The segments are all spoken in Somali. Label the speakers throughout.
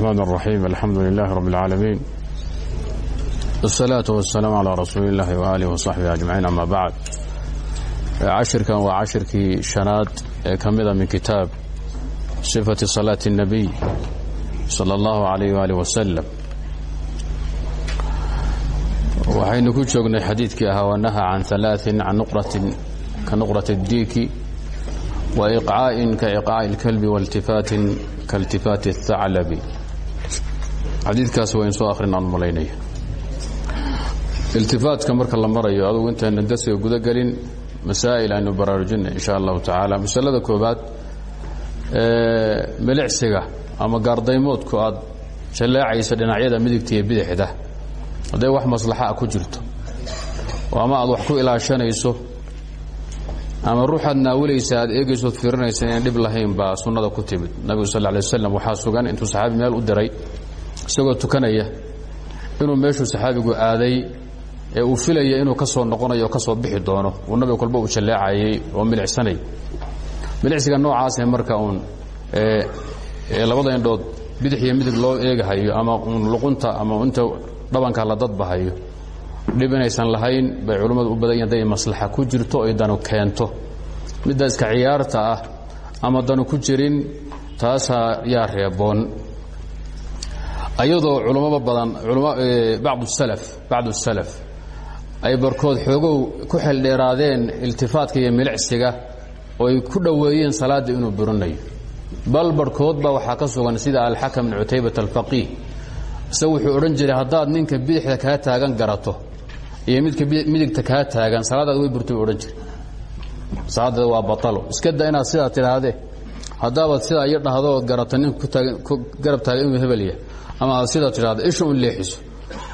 Speaker 1: الرحمن الرحيم الحمد لله رب العالمين والصلاة والسلام على رsuuل اللahi وآله وصaحبه أجمعين أmا bعd cashirkan waa cashirkii شhanaad ee ka mida min kitaab صifaة صلاة النبي slى الlaه عليه وaله وسلم waxaynu ku joognay xadiidkii ahaa wanaha can ثaلاث ka نqرة الdiiki وإقعاء kaإقعاء الكلب والتiفاaت kaltifaati الثaclabi xadiidkaas waa in soo akhrin aan malaynaya. Iltifaatka marka la marayo adugu intayna darsiga guda gelin masaa'il aynu baraarujina in sha allahu tacaala. Masalada koobaad milicsiga ama gaardaymoodku aad jallaacaysa dhinacyada midigta iyo bidixda. Hadday wax maslaxaa ku jirto oo ama aad wax ku ilaashanayso ama ruuxaad naawilaysa aad eegaysood fiirinaysa inaan dhib lahayn baa sunnada ku timid. Nabigu sal lay waslam waxaa sugan intuu saxaabi meel u diray isagoo tukanaya inuu meeshuu saxaabigu aaday ee uu filaya inuu ka soo noqonayo oo ka soo bixi doono. Uu nabiga kolba uu jalleecayay oo milicsanay. Milicsiga noocaasee marka uun labada indhood bidix iyo midig loo eegahayo ama uun luqunta ama inta dhabanka la dadbahayo dhib inaysan lahayn bay culimmadu u badan yahin haday maslaxa ku jirto oy danu keento. Midda iska ciyaarta ah ama danu ku jirin taasaa yaa reeboon ayadoo culummada badan bacdu salaf ay barkood xoogow ku xeldheeraadeen iltifaatka iyo milicsiga oo ay ku dhoweeyeen salaadda inuu burinayo bal barhkood baa waxaa ka sugan sida alxakam bn cutaybat alfaqiih isaga wuxuu odhan jiray haddaad ninka bidixda kaa taagan garato iyo midka midigta kaa taagan salaadaad way burtay odhan jira salaadeeda waa batalo iska da inaad sidaa tidhaahdee haddaabaad sidaa iyo dhahdo garato nin garab taagan inuu hebelya ama aad sidaa tidhahdo isha un leexiso.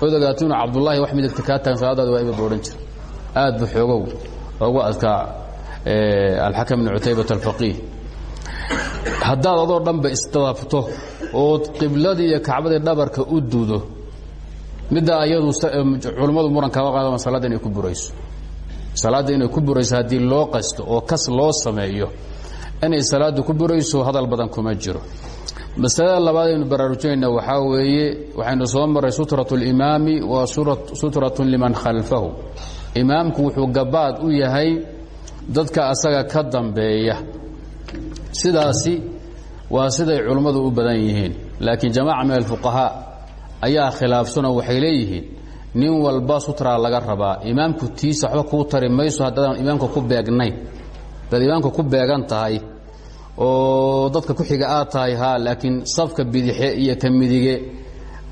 Speaker 1: Ood ogaato inuu cabdullaahi wax midigta kaa taagan salaadaada waa ibad bu odhan jira aad bu xoogow ugu adkaa alxakam bn cutaybat alfaqiih haddaad adoo dhanba isdadabto ood qibladii iyo kacbadii dhabarka u duudo middaa ayadu culummadu muran kaga qaadama salaadda inay ku burayso. Salaadda inay ku burayso haddii loo qasto oo kas loo sameeyo inay salaaddu ku burayso hadal badan kuma jiro masalada labaad aynu baraarujinayna waxaa weeye waxaynu soo marray sutrat اlimaami wa sutratun liman khalfahu. Imaamku wuxuu gabaad u yahay dadka asaga ka dambeeya. Sidaasi waa siday culummadu u badan yihiin laakiin jamaaca min alfuqahaa ayaa khilaafsanoo waxay leeyihiin nin walba sutraa laga rabaa. Imaamku tiisa waxba kuu tari mayso haddaadan ku beegnayn haddaad imaamka ku beegan oo dadka ku xiga aad tahay haa laakiin safka bidixe iyo ka midige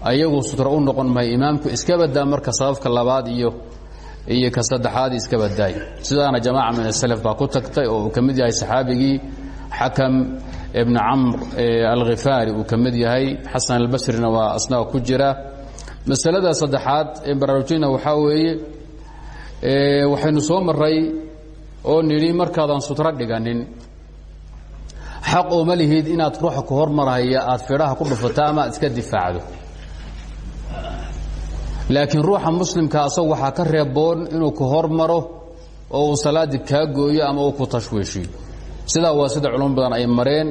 Speaker 1: ayagu sutra u noqon mahay imaamku iska badaa marka sababka labaad iyo iyo ka saddexaadii iska badaay sidaana jamaaca min asalaf baa ku tagtay oo uu ka mid yahay saxaabigii xakam ibn camr alkhifaari uu ka mid yahay. Xasan albasrina waa asnaga ku jira. Masalada saddexaad ee baraarujina waxaa weeye waxaynu soo maray oo nidhi markaadan sutro dhiganin xaq ooma lihid inaad ruuxa ku hormarhaya aad fidhaha ku dhufato ama aad iska difaacdo. Laakiin ruuxa muslimka asagu waxaa ka reeboon inuu ku hormaro oo uu salaadii kaa gooyo ama uu ku tashwiishiyo. Sidaa waa sida culamo badan ay mareen.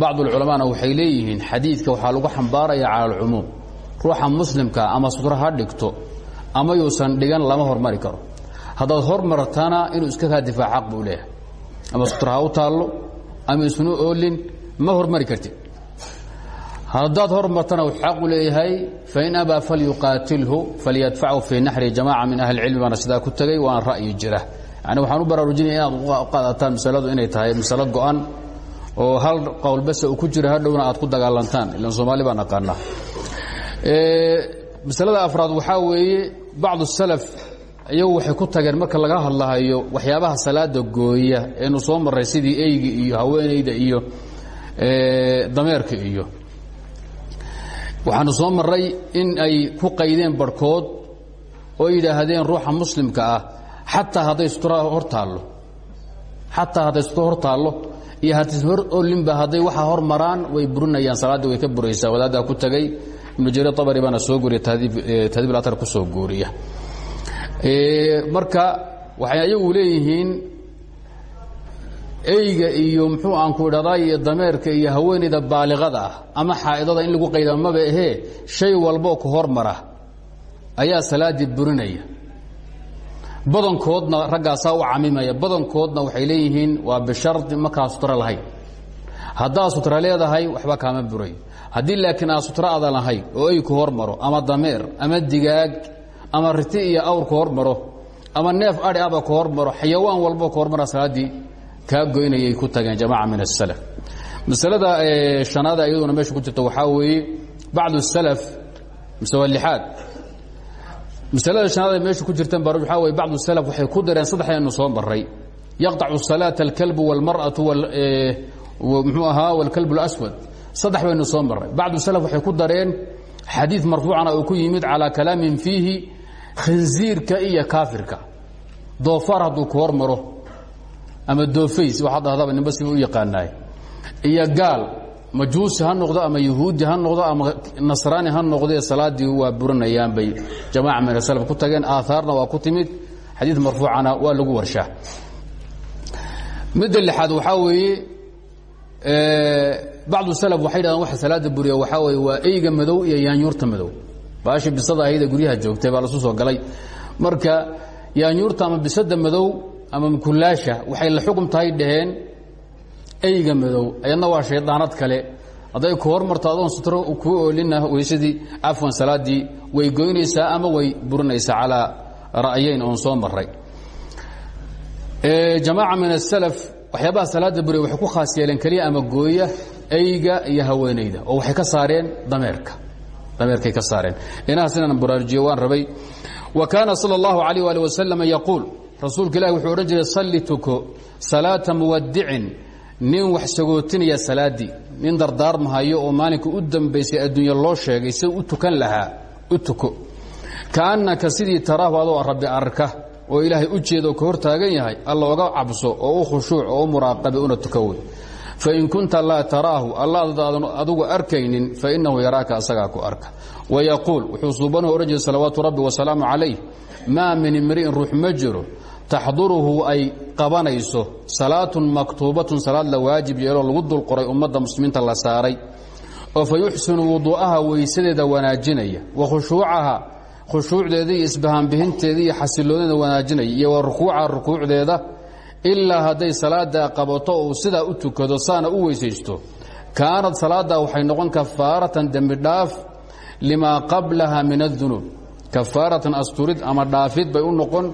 Speaker 1: Bacdulculamaana waxay leeyihiin xadiidka waxaa lagu xambaaraya cala alcumuum ruuxa muslimka ama sutro ha dhigto ama yuusan dhigan lama hormari karo. Haddaad hormartana inuu iska kaa difaac xaq buu leeyahay. Ama sutra ha u taallo ama isnu oolin ma hormari kartid. Haddaad hormartana xaqu leeyahay fain abaa falyuqaatilhu falyadfachu fii naxri jamaca min ahli cilmi baana sidaa ku tegey waana ra'yi jira. Yani waxaan u baraarujinaya inaad qaadataan masaladu inay tahay masalo go-an oo hal qowl base uu ku jiro hadhowna aad ku dagaalantaan. Ilan soomaali baan aqaanaa. Masalada afraad waxaa weeye bacdu salaf iyagu waxay ku tageen marka laga hadlahayo waxyaabaha salaada gooya eenu soo marray sidii eyga iyo haweenayda iyo dameerka iyo. Waxaanu soo marray in ay ku qaydeen barhkood oo yidhaahdeen ruuxa muslimka ah xataa hadday sutra hor taallo. Xataa hadday sutra hor taallo. Iyo hatis hor olinba hadday waxaa hor maraan way burinayaan salaaddii way ka buraysaa. Wadaaddaa ku tegey ibnu jariir abari baana soo guuriya tahdiib atar ku soo guuriya marka waxay ayagu leeyihiin eyga iyo muxuu aan ku idhahday iyo dameerka iyo haweenayda baaliqada ah ama xaa'idada in lagu qayda maba ahee shay walboo ku hormara ayaa salaaddii burinaya. Badankoodna raggaasaa u camimaya badankoodna waxay leeyihiin waa bishardi markaa sutra lahayn. Haddaad sutra leedahay waxba kaama buray. Haddii laakiin aad sutra adan lahayn oo ey ku hormaro ama dameer ama digaag ama riti iyo awr ku hormaro ama neef adhi aba ku hormaro xayawaan walbo ku hormara salaaddii kaa goynayay ku tageen jamaca min asalaf masalada shanaada iyaduna meesha ku jirta waxaa weeye bacdu salaf mise waa lixaad masalada shanaad meesha ku jirtan ba waxaa weye bacdu salaf waxay ku dareen saddexdaynu soo maray yaqطacu salaata alkalbu wاlmarأatu mxuu ahaa wاlkalb اlaswad saddex baynu soo maray bacdu salaf waxay ku dareen xadiid marfuucana uu ku yimid calaa kalaamin fiihi khinziirka iyo kaafirka. Doofaar hadduu ku hormaro ama doofays waxaad dhahdaba nimba siba u yaqaanaay iyo gaal majuusi ha noqdo ama yahuudi ha noqdo ama nasraani ha noqdee salaadii waa buranayaan bay jamaaca min asalaf ku tageen aaaarna waa ku timid. Xadiid marfuucana waa lagu warshaa. Midda lixaad waxaa weeye bacdu salaf waxay dhahdeen waxa salaada buriya waxaa weeye waa eyga madow iyo yaanyuurta madow baashii bisada ahayd ee guryaha joogtay baa lasu soo galay. Marka yaanyuurta ama bisada madow ama mukulaasha waxay la xukum tahay dhaheen eyga madow ayadna waa shaydaanad kale. Hadday ku hormarto adoon sutro kuu oolina weysadii cafwan salaaddii way goynaysaa ama way burinaysaa calaa ra'yayn oon soo maray jamaaca min asalaf waxyaabaha salaada buriya waxay ku khaas yeeleen keliya ama gooya eyga iyo haweenayda oo waxay ka saareen dameerka dameerkay ka saareen. Inahaas inaan baraarujiyo waan rabay. Wa kaana sala allahu calayh waali wasalam yaquul. Rasuulka ilahi wuxuu odhan jiray salli tuko salaata muwadicin nin wax sagootinaya salaaddii nin dardaarmahayo oo maalinka u dambaysay adduunya loo sheegay si u tukan lahaa u tuko. Kaannaka sidii taraahu adoo rabbi arka oo ilaahay u jeeda oo ka hor taagan yahay alla oga cabso oo u khushuuc oo u una wey fain kunta laa taraahu alla adaadan adugu arkaynin fainahu yaraaka asagaa ku arka wayaquul wuxuu suubanuhu odhan jiray salawaatu rabbi wasalaamu calayh maa min imri'in ruux ma jiro taxduruhu ay qabanayso salaatun maktuubatun salaad la waajib yeeloo lagu dul qoray ummadda muslimiinta la saaray oo fa yuxsinu wuduu'aha weysadeeda wanaajinaya wa khushuucaha khushuucdeeda iyo isbahaanbihinteeda iyo wanaajinaya iyo wa rukuucaha rukuucdeeda ilaa hadday salaadaa qabato uu sidaa u tukado saana u weysaysto kaanad salaaddaa waxay noqon kafaaratan dembi dhaaf limaa qablaha min adunuub kafaaratan asturid ama dhaafid bay u noqon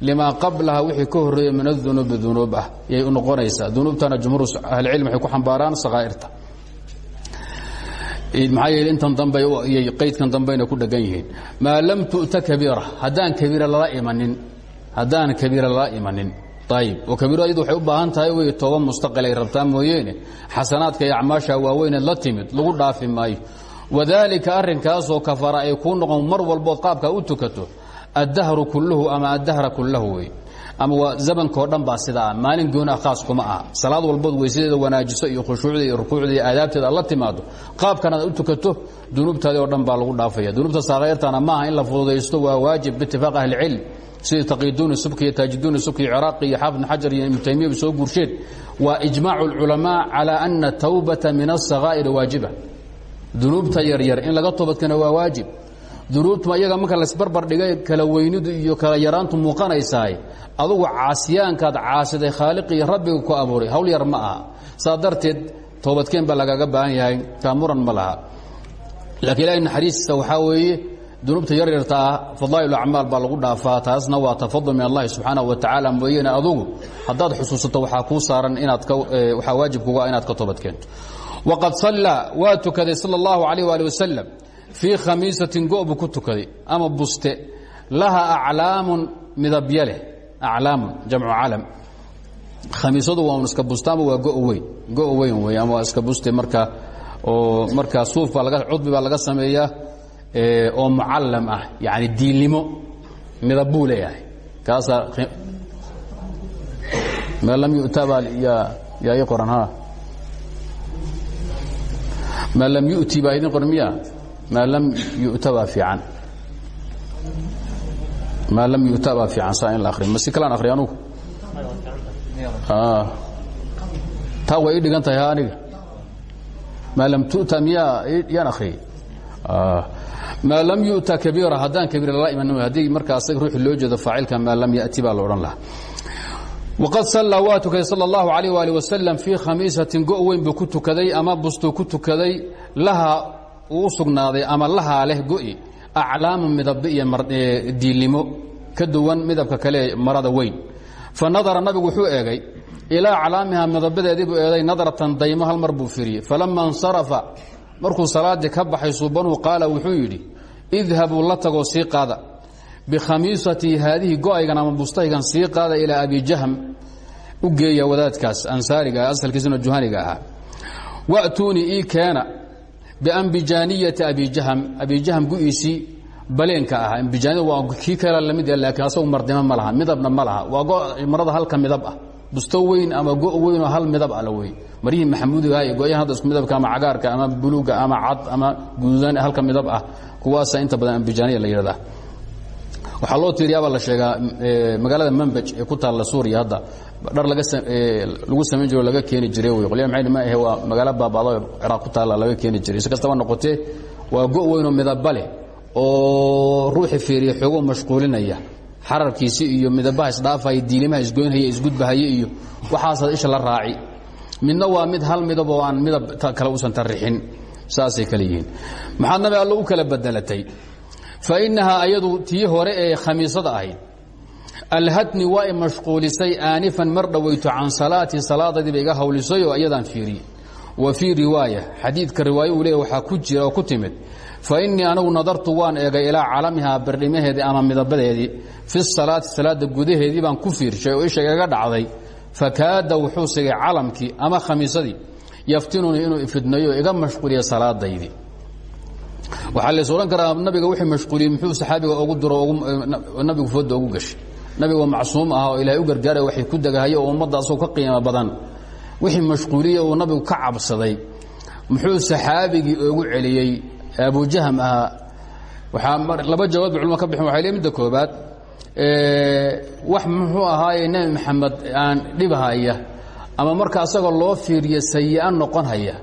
Speaker 1: limaa qablaha wixii ka horreeya min adunuubi dunuub ah yay u noqonaysaa. Dunuubtana jumhuur ahlicilm waxay ku xambaaraan sakaa'irta maxaa yeele intan dambe iyo qaydkan dambayna ku dhegan yihiin. Maa lam tu'ta kabiira haddaan kabiira lala imanin. Haddaan kabiira lala imanin ayib oo kabiiradu ayadu waxay u baahan tahay wey tooba mustaqilay rabtaa mooyeene. Xasanaadka iyo acmaasha waaweyneed la timid lagu dhaafi maayo. Wadaalika arrinkaasoo kafara ay kuu noqon mar walbood qaabkaa u tukato addahru kulluhu ama addahra kullahu wey ama zamankao dhan baa sidaa maalin goonaa khaas kuma aha. Salaad walbood weysadeeda wanaajiso iyo khushuucda iyo rukuucda iyo aadaabteeda la timaado qaabkan aad u tukato dunuubtaadii oo dhan baa lagu dhaafaya. Dunuubta saakayrtana maaha in la fududaysto waa waajib biitifaaq ahlicilm sidii taqiiduuni subki iyo taajiduuni subki iyo ciraaqi iyo xaafid bn xajar iyo ibnu taymiya soo guursheen waa ijmaacu اlculamaa calaa ana tawbata min asakaa'iri waajiba. Dunuubta yaryar in laga toobadkana waa waajib. Dunuubtuma iyaga marka laysbarbar dhigay kala weynidu iyo kala yaraantu muuqanaysaay. Adugu caasiyaankaad caasiday khaaliqii rabbiga ku abuuray hawl yar ma aha. Saa darteed toobadkeen baa lagaga baahan yahay kaa muran ma laha. Laakiin ilahay naxariistiisa waxaa weeye dunuubta yaryarta ah fadaa'il acmaal baa lagu dhaafaa taasna waa tafadul min allahi subxaanahu wa tacaala. Mooyeene adugu haddaad xusuusato waxaa kuu saaran inaad waxaa waajibkuga inaad ka toobad keento. Waqad sallaa waa tukaday sala allahu calayh waali wasalam fii khamiisatin go buu ku tukaday ama buste laha aclaamun midabya leh aclaamun jamcu calam khamiisadu waa un iska busta ama waa go weyn go weyn wey ama waa iska buste marka oo markaa suuf baa laga cudbi baa laga sameeyaa oo mucallam ah yani diilnimo midab buu leeyahay kaasaa maa lam yu'ta yaa yaa ii qoran ha. Maa lam yu'ti baa idin qoran miya? Maa lam yu'ta baa fiican. Maa lam yu'ta baa fiican saa in la akhriyo. Ma si kalaan akhriyo anugu? Taa way ii dhigan tahay aniga. Maa lam tu'ta miyaa yaan akhriyey maa lam yu'ta kabiira haddaan kabiira lala iman haddii markaa asaga ruuxi loo jeedo faacilka maa lam ya'ti baa la odhan lahaa. Waqad sallaa waa tukaday sala allahu calayh waali wasalam fii khamiisatin go' weyn buu ku tukaday ama bustuu ku tukaday lahaa uu sugnaaday ama lahaa leh go'i aclaamu midabe iyo diilnimo ka duwan midabka kale marada weyn. Fa nadara nabigu wuxuu eegay ilaa aclaamiha midabadeedii buu eeday nadratan daymo hal mar buu firiyey falama insarafa markuu salaaddii ka baxay subanuu qaala wuxuu yidhi idhabuu la tagoo sii qaada. Bikhamiisatii haadihi go'aygan ama bustaygan sii qaada ilaa abi jahm. U geeya wadaadkaas ansaariga asalkiisuna juhaniga ahaa. Wa'tuunii ii keena biambijaaniyati abi jahm. Abi jahm gu'iisii baleenka ahaa. Ambijaanida waa kii kale la mid laakiin asagu mardimo ma laha midabna ma laha. Waa marada halka midab ah busto weyn ama go weyn oo hal midab ala wey maryihii maxamuudiga iyo go'yahan hadda isku midabka ama cagaarka ama buluuga ama cad ama guduudan halka midab ah kuwaasa inta badan ambijaaniya la yidhahdaa waxaa loo tiiriyaabaa la sheegaa magaalada manbaj ee ku taalla suuriya hadda. Dhar lagu samayn jiro laga keeni jiray wey qolyaha maxay ma ahe waa magaalo baabado ciraaq ku taalla laga keeni jiray. Si kastaba noqotee waa go' weyn oo midaba leh oo ruuxi fiiriya xoogoo mashquulinaya xararkiisi iyo midabaha isdhaafaya diilimaha isgoynhaya isgudbahaya iyo waxaasaad isha la raaci. Midna waa mid hal midab oo aan midab kale uusan tarixin saasay kale yihiin. Maxaad nabi allo u kala bedelatay fa innahaa ayadu tii hore ee khamiisada ahayd. Alhatni waa i mashquulisay aanifan mar dhowayto can salaadadiiba iga hawlisay oo iyadaan fiiriyey wa fii riwaaya xadiidka riwaayo uu waxaa ku jira ku timid fa innii anigu nadartu waan eegay ilaa calamihaa bardhimaheedii ama midabadeedii fi salaati salaada gudaheedii baan ku fiirshay oo isha igaga dhacday fakaada wuxuu sigay calamkii ama khamiisadii yaftinunii inuu ifidnayo iga mashquuliya salaadaydii. Waxaa lays odhan karaa nabiga wixii mashquuliyey muxuu saxaabiga ugu diro nabigu fooda ugu gashay. Nabiga waa macsuum ah ilaahay u gargaaray waxay ku degahayo oo ummadda ka qiimo badan wixii mashquuliye uu nabigu ka cabsaday. Muxuu saxaabigii ugu celiyey? Abujahm ahaa waxaa laba jawaab ba culma ka bixin waxay le midda koobaad wax muxuu ahaaye nebi maxamed aan dhibhaya ama marka asagoo loo fiiriyo sayi'a noqon haya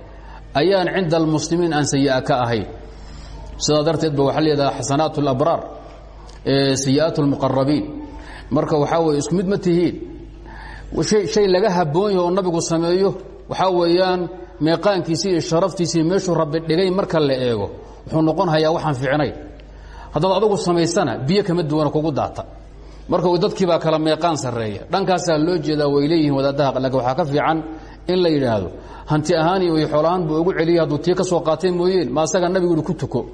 Speaker 1: ayaan cinda almuslimiin aan sayi'a ka ahayn sidaa darteed ba waxaa leedaha xasanaat اlabraar sayi'aat اlmuqarabiin marka waxaa weye isku mid ma tihiin shay laga haboon yaho oo nabigu sameeyo waxaa weeyaan meeqaankiisi iyo sharaftiisii meeshuu rabbi dhigay marka la eego. Wuxuu noqon hayaa waxaan fiicnayn haddaad adugu samaysana biyo kama duwana kugu daata. Marka dadkiibaa kala meeqaan sarreeya. Dhankaasaa loo jeedaa way wadaadaha laakiin waxaa ka fiican in la yidhaahdo hanti ahaan iyo xoolahaan buu ugu celiyay hadduu tii ka soo qaatay mooyeen ma nabigu ku tuko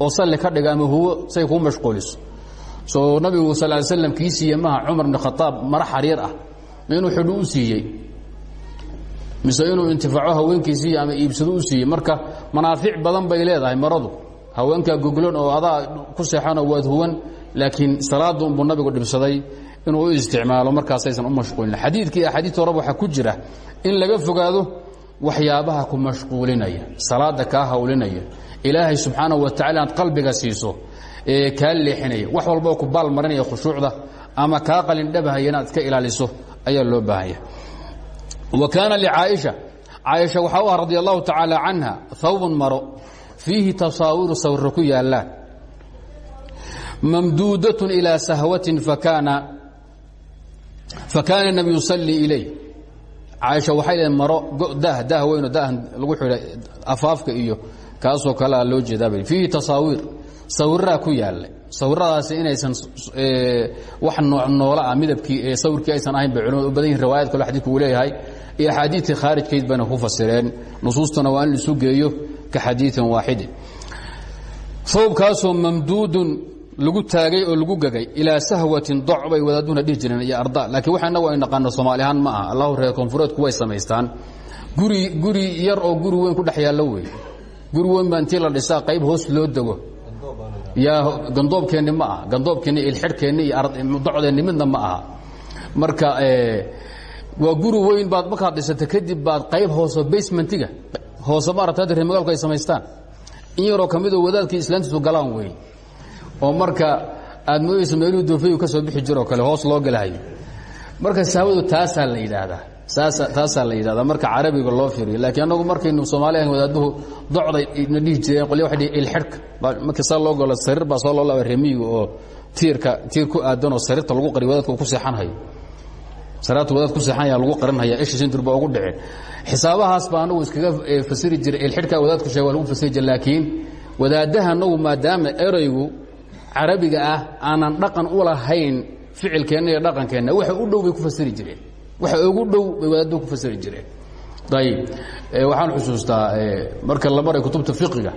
Speaker 1: oo salli ka dhiga ama say kuu mashquuliso. Soo nabigu sal ly slam kii siiye maha cumar bn khataab xariir ah inuu xidhu u siiyey. Mise inuu intifaaco haweenkiisii ama iibsado u siiyey. Marka manaafic badan bay leedahay maradu. Haweenkaa goglan oo adaa ku seexanoo waad huwan laakiin salaada unbuu nabigu dhibsaday inuu u isticmaalo markaasaysan u mashquulin. Xadiidkii axaadiista horeba waxaa ku jira in laga fogaado waxyaabaha ku mashquulinaya salaada kaa hawlinaya. Ilaahay subxaanahu wa tacala inaad qalbiga siiso ee kaa leexinaya. Wax walboo ku baal marinaya khushuucda ama kaa qalindhabahaya inaad iska ilaaliso ayaa loo baahanya wa kaana licaaisha caaisha waxaa u ah radi allahu tacaala canha hawbun maro fiihi tasaawiru ku yaallaan mamduudatun ilaa sahwatin fakaana fakaana nabi yusallii ilay caaisha waxay leedahay maro daah daah weynoo daahan lagu xidhay afaafka iyo kaasoo kalea loo jeedaabay fiihi tasaawiir ku yaallay sawiradaasi inaysan wax noola ah midabkii sawirkii aysan ahayn bay u badan yihiin riwaayad kalo xadidku leeyahay iyo axaadiidkii khaarijkayd bayna ku fasireen. Nusuustuna waa in geeyo ka xadiiin waaxidin sawbkaasoo mamduudun lagu taagay oo lagu gegay ilaa sahwatin doc bay wadaaduna dhihi arda. Laakiin waxa inagu ay naqaano soomaali ahaan ma aha. Allahu reer koonfureedku way samaystaan. Guri guri yar oo guri weyn ku dhex yaallo wey. Guri weyn baa intii la dhisaa qayb hoos loo dego yaa gandoobkeenni ma aha. Gandoobkeenni ilxidhkeenni iyo docdeenni midna ma aha. Marka waa guri weyn baad markaad dhisata kadib baad qayb hoose basementiga hoose maarata hadda reer magaalku ay samaystaan. In yaroo ka midoo wadaadkii islaantiisu galaan wey oo marka aad moodaysa meelihii doofeyu ka soo bixi jiroo kale hoos loo galahayo marka sahwadu taasaa la yidhaahdaa taasaa la yidhahdaa. Marka carabiga loo fiiriyo laakiin annagu markaynu soomaali ahan wadaaduhu docday na dhihi jireen qolya waxa dhihi ilxidhka markii saa loo golo sariir baa soo loo laaba remiyiga oo tiirka tiir ku aadanoo sariirta lagu qariyo wadaadka ku seexanhayo. Saraatu wadaad ku seexanaya lagu qarinhaya isha sintur baa ugu dhicin xisaabahaas baa anagu iskaga fasiri jiray ilxidhka wadaadku sheeg lagu fasiri jiray laakiin wadaadaha anagu maadaama eraygu carabiga ah aanan dhaqan u lahayn ficilkeenna iyo dhaqankeenna waxa u dhow ku fasiri jireen waxa ugu dhow bay wadaaddu ku fasiri jireen. Ayib waxaan xusuustaa marka la maray kutubta fiqiga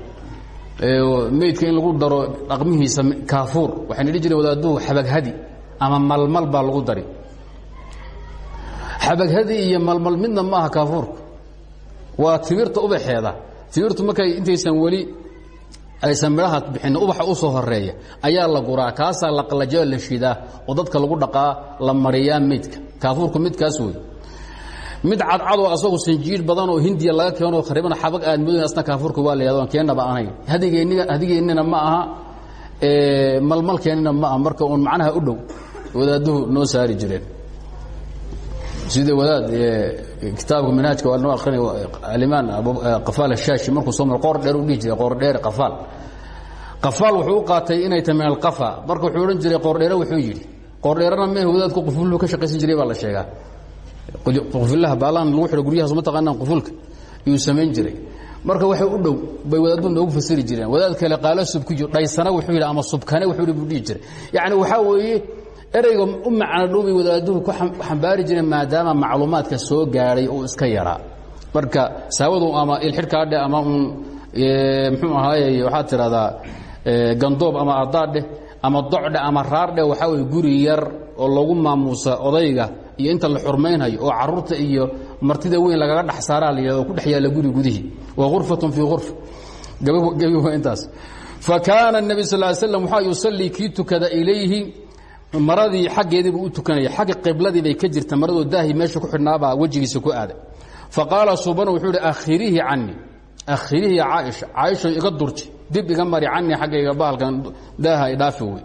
Speaker 1: meydka in lagu daro dhaqmihiisa kaafuur waxayna dhihi jireen wadaadduhu xabaghadi ama malmal baa lagu dari. Xabaghadi iyo malmal midna ma aha kaafuurka waa timirta ubaxeeda. Timirtu markay intaysan weli aysan midhaha bixin ubaxa u soo horreeya ayaa la guraa kaasaa la qalajo la shidaa oo dadka lagu dhaqaa la mariyaa meydka kaafuurku midkaas wey mid cadcadoo asagu sinjiir badan oo hindiya laga keeno kharibana xabag aad mudan asna kaafuurka waa yahdo keennaba ahayn hadigeenniga hadigeennina ma aha malmalkeennina ma aha. Marka uun macnaha u dhow wadaaduhu noo saari jireen. Sida wadaad kitaabka minhaajka waa noo akrinay alimaan qafaal ashaashi markuu soo maro qoor dheer u dhihi jiray qoor dheer qafaal. Qafaal wuxuu u qaatay inay tahay min alqafa. Marka wuxuu odhan jiray qoordheere wuxuu yidhi qoordheerana mehe wadaadku qufullu ka shaqaysan jiray baa la sheegaa. Qufullaha baalaan lagu xidho guryahaas ma taqaanaan qufulka. Iyuu samayn jiray. Marka waxay u dhow bay wadaaddu noogu fasiri jireen. Wadaad kale qaalo subkiyo dhaysana wuxuu yidhi ama subkane wuxuu yidhi buu dhihi jiray. Yacni waxaa weeye ereyga u macno dhowbay wadaaduhu ku xambaari jireen maadaama macluumaadka soo gaadhay uu iska yaraa. Marka saawadu ama ilxidhkaadhe ama un mxuu ahaaye waxaad tidhahdaa gandoob ama ardaadheh ama docdhe ama raardhe waxaa weye guri yar oo lagu maamuusa odayga iyo inta la xurmaynhayo oo carruurta iyo martida weyn lagaga dhex saaraa ku dhex yaalla guri gudihii wa ghurfatun fii ghurfa gabi waa intaas. Fa kaana الnabi sal ly slam waxaa yusallii kii tukada ilayhi maradii xaggeedii buu u tukanaya. Xagga qibladii bay ka jirta maradoo daahi meesha ku xidhnaabaa wejigiisa ku aaday faqaala subanu wuxuu ihi akhirihi canii akhirihi ya caaisha iga durji dib iga mari canii xaggayga bahalkan daaha idhaafi wey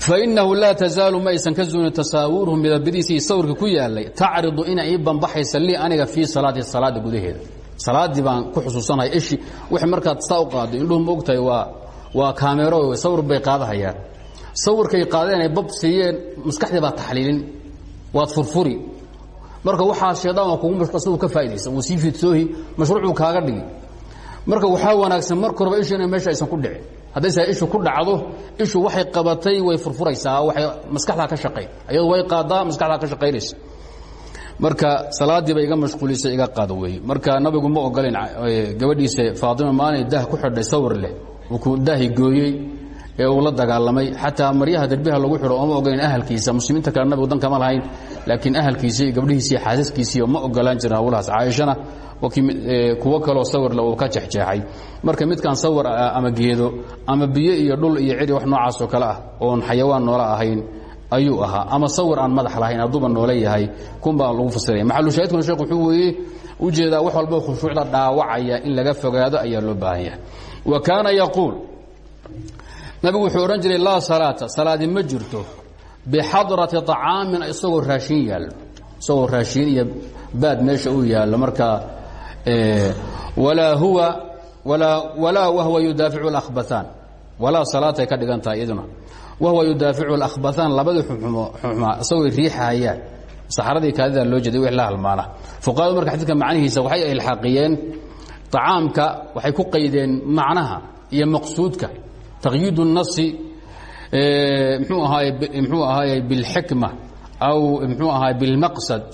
Speaker 1: fainahu laa tazaalu ma aysan ka zuulin tasaawuruhu midabadiisii sawirka ku yaalay tacridu ina ii banbaxaysa lii aniga fii salaati salaada gudaheeda. Salaaddii baan ku xusuusanahay ishi wix markaad saa u qaado indhuhu ma ogtahay waa waa kaamero sawir bay qaadahayaan. Sawirkay qaadeen ay bab siiyeen maskaxdii baa taxliilin waad furfuri. Marka waxaa shaydaan waa kugu mashqasadu ka faa'idaysan wuu sii fiidsoohi mashruucuu kaaga dhigi marka waxaa wanaagsan marka horeba ishu inay meesha aysan ku dhicin haddaysa ishu ku dhacdo ishu waxay qabatay way furfuraysaa waxay maskaxdaa ka shaqayn ayadu way qaadaa maskaxdaa ka shaqaynaysa marka salaaddii bay iga mashquulisay iga qaado weeye marka nabigu ma ogolayn gabadhiisa faatima maalin daah ku xidhay sawir leh. Uu daahi gooyey ee uu la dagaalamay. Xataa maryaha derbiha lagu xidho ooma ogolayn ahalkiisa. Muslimiinta kale nabigu dan kama lahayn laakiin ahalkiisii iyo gabdhihiisi iyo xaasaskiisiiyo ma ogolaan jirin hawlahaas caaishana kuwo kaloo sawirle uu ka jexjeexay. Marka midkaan sawir ama geedo ama biyo iyo dhul iyo ciri wax noocaasoo kale ah oon xayawaan noola ahayn ayuu ahaa. Ama sawir aan madax lahayn hadduuba noole yahay kunbaa lagu fasiraya maxalushaahidkuna sheekh wuxuu weeye u jeedaa wax walbo khushuucda dhaawacaya in laga fogaado ayaa loo baahan yahay. Wa kaana yaquul nabigu wuxuu odhan jiray laa salaata salaadi ma jirto bixadrati طacaamin isagoo raashin yaallo. Isagoo raashin iyo baad meesha uu yaallo. Marka walaa huwa walaa wahwa yudaaficu اlahbaثaan walaa salaatay ka dhigan tahay iduna wahwa yudaaficu اlahbaثaan labadii xumxumaa isagoo riixahayaan saxradii kaadida loo jeeday wix la halmaana fuqahadu marka xadiidka macnihiisa waxay ilxaaqiyeen طacaamka waxay ku qaydeen macnaha iyo maqsuudka تقيid النص mxuu ahaay mxuu ahaaye bاlxikmة aw mxuu ahaay bاlmaqصad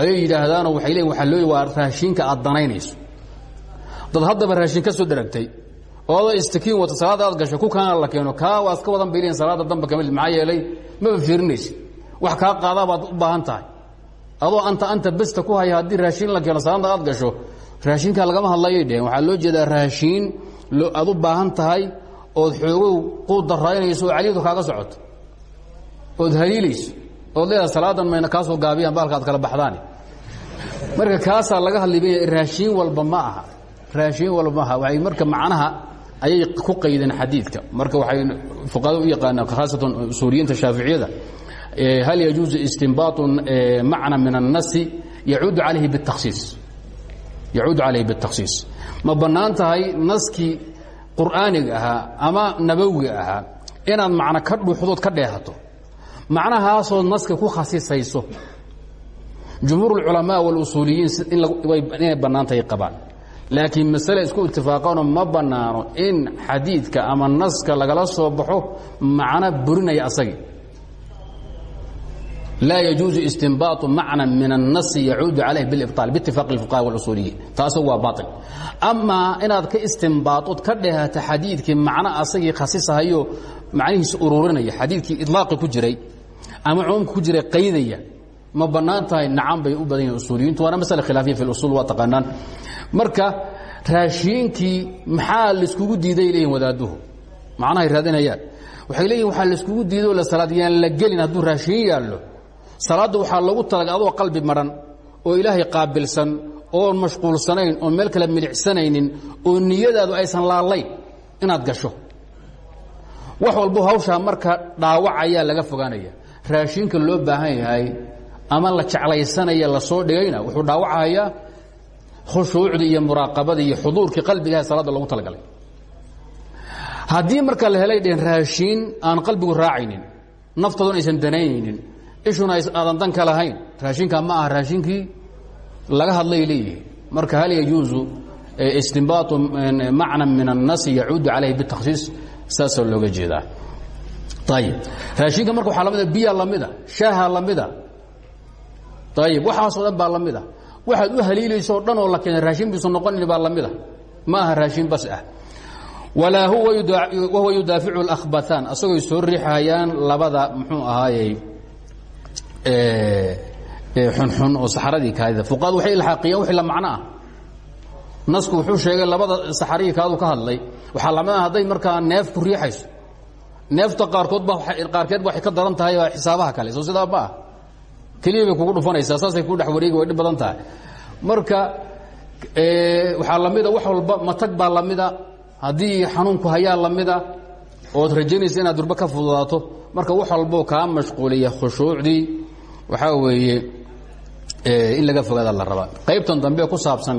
Speaker 1: ayay yidhaahdaanoo waxay leeyiin waa loo waa raashinka aad danaynayso. Dad haddaba raashin ka soo dheragtay ooda istakiin wata salaada aad gasho ku kaana la keeno kaa waa iska wadan bay leeyiin salaada damba ka mid maxaa yeelay wax kaa qaadaa baad u baahan tahay. Adoo anta anta besta ku haya haddii raashin la keeno salaada aad gasho raashinkaa lagama hadlayay dheheen waxaa loo jeedaa raashiin aad u baahan tahay ood xoogow quud daraynayso oo kaaga socoto ood haliilayso ood leedaha salaadan mayna kaa soo gaabiyaan kala baxdaani marka kaasaa laga hadlay raashiin walba ma aha. Raashiin walba ma aha. Waay marka macnaha ayay ku qaydeen xadiidka. Marka waxay fuqahada u yaqaanaan khaasatan suuriyiinta shaaficiyada hal yajuuzu istinbaatu macna min annasi yacuudu calayhi bitakhsiis yacuudu calayhi bitakhsiis ma bannaan tahay qur'aaniga ahaa ama nabowiga ahaa inaad macno ka dhuuxdood ka dheehato. Macnahaasoo naska ku khasisayso jumhuur اlculamaa wاlusuuliyiin inay bannaan tahay qabaan laakiin masale isku itifaaqaanoo ma bannaano in xadiidka ama naska lagala soo baxo macno burinaya asagii laa yajuuzu istinbaatu macna min الnasi yacuudu calayh biاlibطaal biitifaaqi اlfuqaha wاlusuuliyiin taasu waa baطil amaa inaad ka istinbaatood ka dheehata xadiidkii macno asagii khasisahayo macnihiisa ururinaya xadiidkii iطlaaqi ku jiray ama cumuumka ku jiray qaydaya ma bannaan tahay nacan bay u badan yihiin usuuliyiintu. Waana masale khilaafiya fi usul waa taqaanaan. Marka raashiinkii maxaa laiskugu diiday leeyihiin wadaaduhu? Macnahay raadinayaan. Waxay leeyihiin waxaa laiskugu diiday oo la salaad yaan la gelin hadduu raashiin yaallo. Salaadda waxaa loogu talagay adoo qalbi madhan oo ilaahay qaabilsan oon mashquulsanayn oon meel kale milicsanaynin oo niyadaadu aysan laalayn inaad gasho. Wax walbo hawshaa marka dhaawacayaa laga fogaanaya. Raashiinka loo baahan yahay ama la jeclaysanaya la soo dhigayna wuxuu dhaawacayaa khushuucdii iyo muraaqabadii iyo xuduurkii qalbigaha salaadda loogu talagalay. Haddii marka la helay dheen raashiin aan qalbigu raacaynin naftadoon aysan danaynaynin ishuna aadan dan ka lahayn raashinkaa ma aha raashinkii laga hadlay leeyihi marka hal yajuuzu istinbaatu macna min الnasi yacuudu calayhi bitakhsiis saasaa looga jeedaa. Ayib raashinka marka waxaa lamida biya lamida shaaha lamida ayib waxaasoo dhan baa lamida waxaad u haliilayso o dhan oo la keenay raashin biisu noqonin baa lamida ma aha raashin bas ah walaa wahuwa yudaaficu اlahbataan asagooy soo riixayaan labada muxuu ahaayey xunxun oo saxaradii kaadida fuqahadu waxay ilxaaqiyeen wixii la macno ah nasku wuxuu sheegay labada saxaradii kaadu ka hadlay waxaa la mid ah hadday markaa neef ku riixayso neefta qaarkood ba qaarkeed ba waxay ka daran tahay xisaabaha kale soo sidaa ma ah keliya bay kugu dhufanaysaa saasay kuu dhex wareegi way dhib badan tahay. Marka waxaa lamida wax walba matag baa lamida haddii xanuunku hayaa lamida ood rajaynaysa inaad durba ka fududaato. Marka wax walboo kaa mashquuliya khushuucdii waxaa weeye in laga fogaada la rabaa. Qaybtan dambe ku saabsan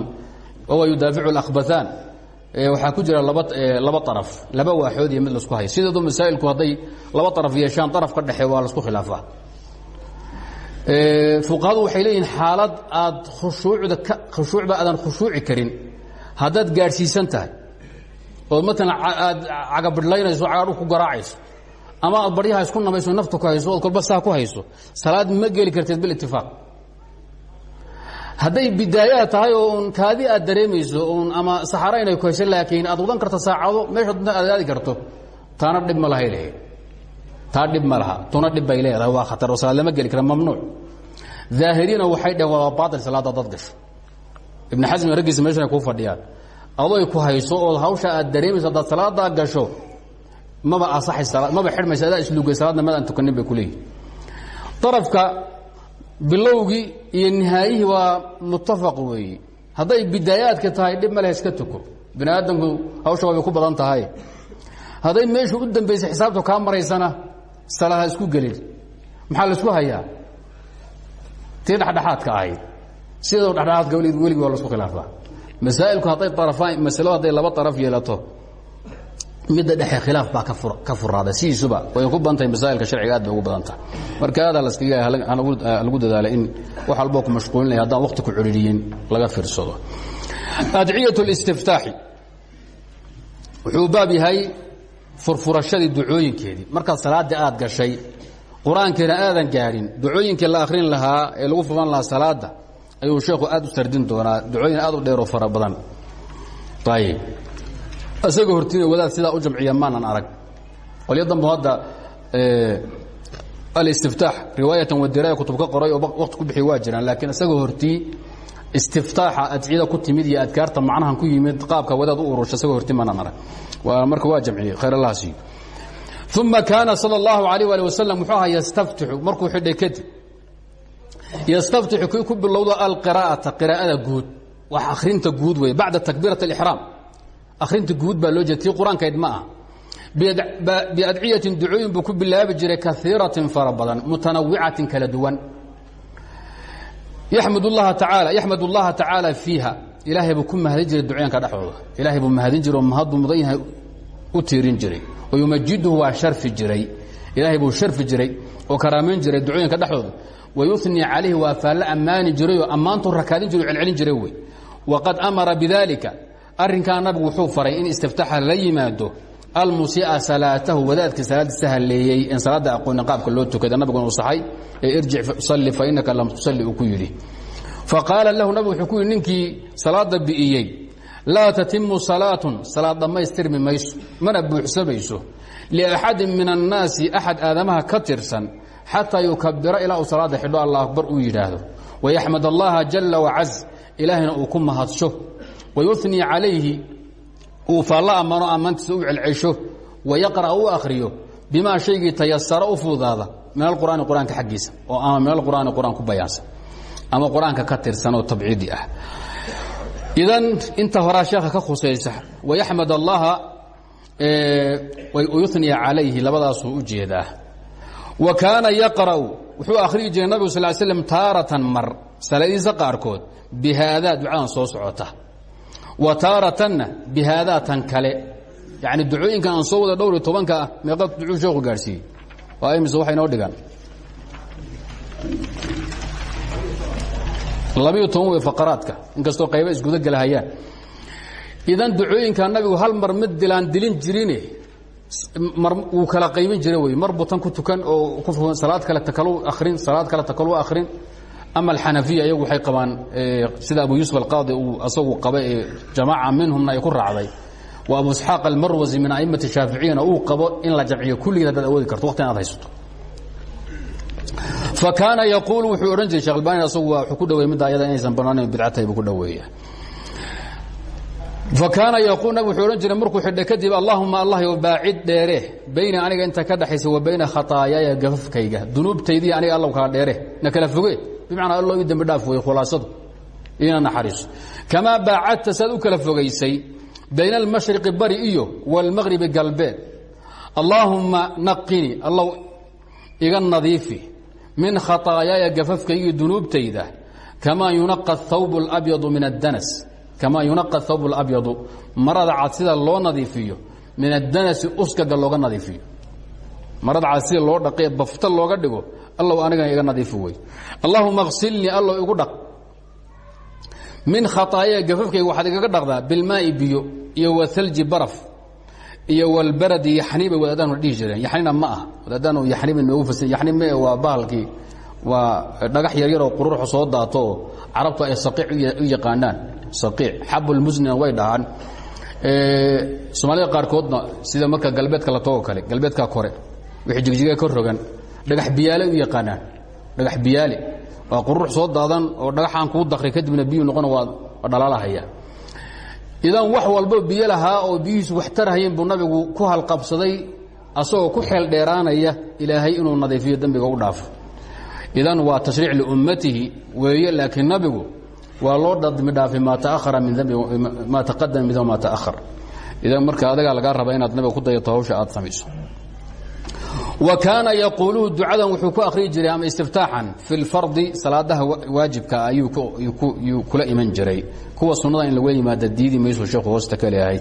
Speaker 1: wahuwa yudaaficu اlahbathaan waxaa ku jira laba laba araf laba waaxood iyo mid lasku hayo. Sideedu masaa'ilku hadday laba araf yeeshaan araf ka dhexe waa lasku khilaafaa fuqahadu waxay leeyihiin xaalad aad khushuucda ka khushuucba aadan khushuuci karin. Haddaad gaadhsiisan tahay ood matalan aad cagabidhlaynayso cagadhu ku garaacayso ama aad baryaha isku namayso nafta ku hayso ood kolba saa ku hayso salaad ma geli karteed bilitifaaq hadday bidaayaa tahay oo un kaadi aad dareemayso un ama saxaro inay ku hayso laakiin aad wadan karto saacado meesha dunta aad aadi karto taana dhib ma lahay lehe taa dhib ma tuna dhib bay leedahay. Waa khatar. Oo salaad lama kara mamnuuc. Daahiriina waxay dhaheen waa baatil salaadda ibn xasmi raggiisa meeshan ay fadhiyaan. Adoy ku hayso ood hawsha aad dareemayso haddaad salaadaa gasho maba asaxay maba xidhmaysa adaa isluugay salaadna madaan tukanin bay ku leeyihiin darafka bilowgii iyo nihaayihii waa muttafaq weeye hadday bidaayaadka tahay dhib ma leh tuko. Bini hawsha waabay ku badan tahay. Hadday meeshu u dambaysay xisaabta kaa maraysana salaad ha isku gelin. Maxaa la isku hayaa? Tii dhexdhexaadka ahayd. Sidoo dhexdhexaadka weligii waa la isku khilaafaa. Masaa'ilku hadday arafaan masaladu hadday laba araf yeelato midda dhexe khilaaf baa ka furaada sidiisuba way ku badan tahay masaa'ilka sharciga aad bay ugu badan tahay marka aadaa laskaga lagu dadaalay in wax walboo ku mashquulinaya haddaan waqti ku cudhiriyin laga fiirsado. Adciyat اlistiftaaxi wuxuu baab yahay furfurashadii ducooyinkeedii. Markaad salaaddii aad gashay qur'aankiina aadan gaadhin ducooyinkii la akhrin lahaa ee lagu furan lahaa salaadda ayuu sheekhu aad u sardin doonaa. Ducooyin aad u dheeroo fara badan. Ayib isagoo hortiina wadaad sidaa u jamciya maanan arag. Qolyo dambu hadda alistiftaax riwaayatan wadiraya kutub ka qoray oo waqti ku bixi waa jiraan laakiin isagoo hortii istiftaaxa adcida ku timid iyo adkaarta macnahan ku yimid qaabka wadaad u urusha isagoo hortimaanaan arag marka waa jamciyey khayr allaha siiyo. Uma kaana sala allahu alayh ali wasalam wuxuu ahaa yastaftixu markuu xidhay kadib yastaftixu kii ku bilowda alqiraa'ata qiraa'ada guud. Wax akhrinta guud wey bacda takbiirat alixraam akhrinta guud baa loo jeeda tii qur'aankayd ma aha. Biadciyatin ducooyin buu ku bilaabi jiray kaiiratin fara badan mutanawicatin kala duwan yaxmad اllaha tacaala yaxmad اllaha tacaala fiiha. Ilaahay buu ku mahadin jiray ducooyinka dhexdooda. Ilaahay buu mahadin jiray oo mahaduu mudan yahay u tiirin jiray. Wayumajiduhu waa sharfi jiray. Ilaahay buu sharfi jiray oo karaamayn jiray ducooyinka dhexdooda. Wayunii calayhi waa faallo ammaani jirayoo ammaantuu rakaadin jiro celcelin jiray wey. Waqad amara bidalika arrinkaa nabigu wuxuu faray in istiftaxa la yimaado almusia salaatahu wadaadkii salaadiisa halleeyey in salaadda aqoonin qaabka loo tukada nabiguna uu saxay ee salli fa innaka lam tusalli uu ku yidhi. Faqaala lahu nabigu wuxuu ku yidhi ninkii salaadda bi'iyey laa tatimu salaatun salaad dhammaystirmi mayso mana buuxsamayso liaxadin min annaasi axad aadamaha ka tirsan xataa yukabira ilaa xidho allah akbar uu yidhaahdo. Wayaxmad allaha jalla wacaz ilaahayna uu ku mahadsho wayunii calayhi uu faalla ammano ammaantiisa u celcesho wayaqra' u akhriyo bimaa shaygii tayasara u fududaada min alqur'aani qur'aanka xaggiisa oo ama min alqur'aani qur'aan ku bayaansan ama qur'aanka ka tirsan oo tabciidi ah. Idan inta horaa sheekha ka khusaysa wayaxmad allaha wayuniya calayhi labadaasuu u jeedaa. Wa kaana yaqra'u wuxuu akhriyi jiray nabigu sal slam taaratan mar salaadiisa qaarkood bihaadaa ducadan soo socota wa taaratanna bihaadaa tan kale. Yacni ducooyinkan aan soo wada dhowr iyo tobanka ah meeqa ducuu sheekhu gaadhsiiyey waa imise waxay noo dhigaan? Labiyo toban wey faqaraadka inkastoo qayba isguda gelahayaan idan ducooyinka nabigu hal mar mid dilaan dilin jirine mar wuu kala qaybin jira wey. Mar butan ku tukan oo ku salaad kale takalu akhrin salaad kale takalu akhrin ama alxanafiya iyagu waxay qabaan sida abu yuusuf alqaadi uu asagu qaba ee jamaaca minhumna ay ku raacday wa abu isxaaq almarwasi min a'immati shaaficiyana uu qabo in la jamciyo kulligeed haddaad awoodi karto waqti inaad haysato fa kaana yaquulu wuxuu odhan jiray shekh albani asagu waa ku dhaweey midda ayada inaysan bannaanayn bidca tahay buu ku dhaweeya fa kaana yaquul nabig wuxuu odhan jiray markuu xidhay kadib allahuma allah yow baacid dheere bayna aniga inta ka dhexaysa wa bayna khataayaaya gafafkayga dunuubtaydii aniga allow kala dheere na kala foge bimacnaa allo ii dembi dhaaf wey khulaasadu iina naxariiso. Kamaa baacadta saad u fogaysay bayna almashriqi bari iyo waalmaqribi galbeed allaahumma naqini allow iga nadiifi min khataayaaya gafafkayga iyo dunuubtayda. Kamaa yunaqa athawb اlabyadu min addanas. Kamaa yunaqa athawb اlabyadu marada cad sida loo nadiifiyo min addanasi uskaga looga nadiifiyo. Marada cad sida loo bafta looga dhigo allow anigana iga nadiifi wey allahuma ksilnii allow igu dhaq. Min khaaaya gafafkayga waxaad igaga dhaqdaa bilmaai biyo iyo wathalji baraf iyo walbaradi yaxni bay wadaadaan dhihi jireen yaxnina ma ah wadaadaan yaxniba noogu fasa yaxni me waa bahalkii waa dhagax yaryaroo qururuxu soo daato oo carabtu ay saqiic u yaqaanaan. Saqiic xabulmusnina way dhahaan. Soomaalida qaarkoodna sida marka galbeedka la togoo kale galbeedka kore wixii jigjiga ka rogan dhagax biyaale u yaqaanaan. Dhagax biyaale waa qurux soo daadan oo dhagaxaan kuu dakri kadibna biyu noqon waa dhalaalahaya. Idan wax walbo biyo lahaa oo biyihiisu wax tarhayeen buu nabigu ku halqabsaday asagoo ku xeel dheeraanaya ilaahay inuu nadiifiyo dembiga u dhaafo. Idan waa tashriic liummatihi weeye laakiin nabigu waa loo dhadmi dhaafay maa taahara min dambi maa taqadama min ma taahar idan marka adagaa lagaa rabaa inaad nabiga ku dayato hawsha aad samayso wa kaana yaquuluhu ducadan wuxuu ku akhrii jiray ama istiftaaxan fi lfardi salaadaha waajibka ayuu kula iman jiray. Kuwa sunnada in laga yimaada diidi maysu sheekhu hoosta ka leehay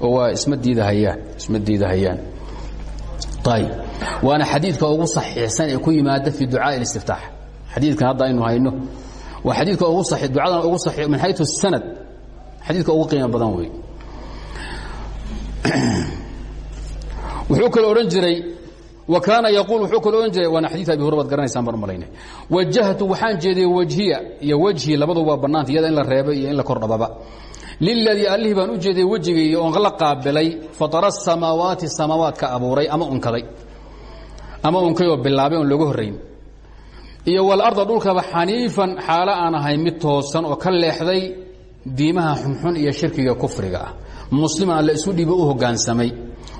Speaker 1: oo waa isma diidahayaan isma diidahayaan. Ayb waana xadiidka ugu saxiixsan ee ku yimaada fi ducaai اlistiftaax xadiidkan hadda aynu hayno. Waa xadiidka ugu ducadan ugu saxiix min xaytu sanad. Xadiidka ugu qiimo badan wey. Wuxuu kale odhan jiray kaana yaquul wuxuu kale odhan jiray waana xadiid abi hur baad garanaysaan baan malayna wajahtu waxaan jeediyey wajhiya iyo wejhi labadu waa bannaanta iyada in la reebay iyo in la kordhababa liladii allihii baan u jeeday wejigayga oon la qaabilay fatara samaawaati samaawaadka abuuray ama unkaday ama unkay oo bilaabay oon looga horrayn iyo walarda dhulkaba xaniifan xaalo aan ahay mid toosan oo ka leexday diimaha xunxun iyo shirkiga kufriga ah. Musliman alla isu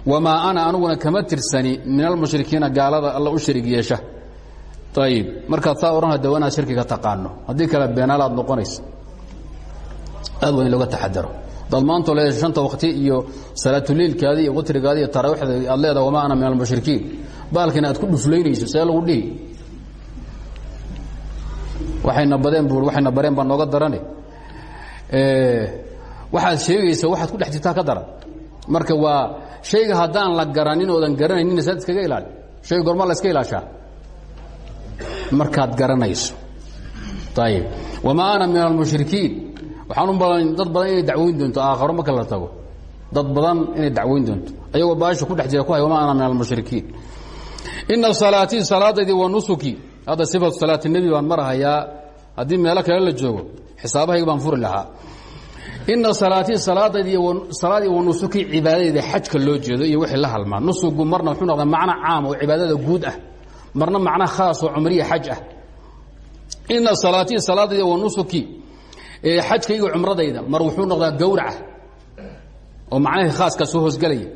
Speaker 1: wamaa ana aniguna kama tirsani min almushrikiina gaalada alla u sharig yeesha ayib markaad saa odhan hada inaad shirkiga taqaano haddii kale beenaalaad noqonaysa aad waa in looga taxadaro dad maantoo leedahay shanta wakti iyo salaatuleilkaadi iyo watrigaadi iyo taraawiixda aad leedahay wamaa ana min almushrikiin baalkina aad ku dhuflaynayso see lagu dhihi waxayna badeen buu waxayna bareen baa nooga darane waxaad sheegaysa waxaad ku dhex jirtaa ka daran marka waa shayga haddaan la garanin oodan garanaynin saad iskaga ilaali. Shayga gorma la iska ilaashaa? Markaad garanayso. Ayib wamaa ana min almushrikiin waxaan u badan dad badan inay dacwoyn doonto aakharo marka la tago. Dad badan inay dacwoyn doonto. Ayagoo baasha ku dhex ku hay wamaa ana min almushrikiin ina salaatii salaadaydii wa nusuki. Hadda sifatu salaati nebi baan marahayaa. Haddii meelo kale la joogo xisaabahayga baan furi lahaa ina salaatii salaadii wa nusuki cibaadadayda xajka loo jeedo iyo wixii la halmaa nusugu marna wuxuu noqdaa macno caam oo cibaadada guud ah. Marna macno khaas oo cumriya xaj ah. Ina salaatii salaadayda wa nusuki xajkayga cumradayda mar wuxuu noqdaa gawraca oo macnahii khaaska soo hoosgelaya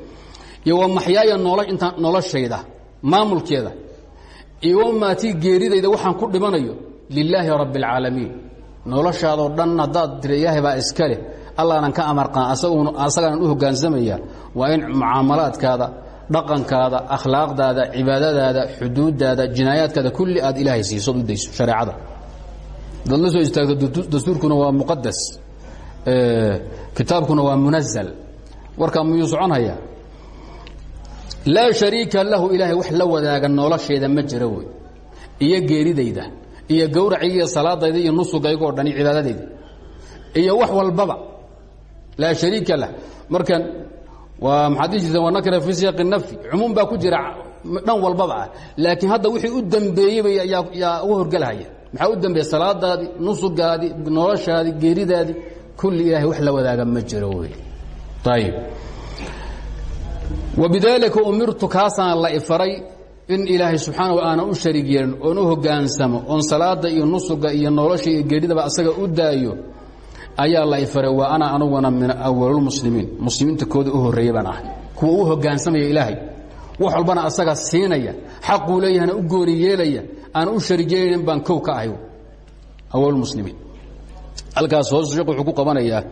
Speaker 1: iyo wa maxyaaya inta noloshayda maamulkeeda iyo wamaatii geeridayda waxaan ku dhimanayo lilaahi rabbi اlcaalamiin noloshaadoo dhan haddaad tiri ilaahay baa allaanan ka amarqaan asagaanan u hoggaansamaya waa in mucaamalaadkaada dhaqankaada akhlaaqdaada cibaadadaada xuduuddaada jinaayaadkaada kulli aad ilaahay siisood u dayso shareecada. Dad la soo istaagto dastuurkuna waa muqadas kitaabkuna waa munazal warkaa miyuu soconhaya laa shariika lahu ilaahay wax la wadaaga noloshayda ma jira wey iyo geeridayda iyo gawracayga iyo salaadayda iyo nusugaygoo dhan iyo cibaadadayda. Iyo wax walbaba laa shariika lah markan waa maxaad dhihi jirteen waa nakira fii siyaaqi nafyi cumuum baa ku jira dhan walbaba ah laakiin hadda wixii u dambeeyeyba yaa uga horgelahaya maxaa u dambeeya salaadaadii nusugaadii noloshaadii geeridaadii kulli ilaahay wax la wadaaga ma jiro wey ayib wabidaalika umirtu kaasaan la ifaray in ilaahay subxaana aanan u shariig yeelin oon u hoggaansamo oon salaada iyo nusuga iyo nolosha iyo geeridaba asaga u daayo ayaa la ifaray wa ana anuguna min awalulmuslimiin muslimiinta kooda u horreeya baan ahay. Kuwa u hoggaansamaya ilaahay. Wax walbana asaga siinaya xaquu leeyahana u gooni yeelaya aan u shariig yeelinin baan kow ka ahay. Awalulmuslimiin halkaas hoos sheekhu wuxuu ku qabanayaa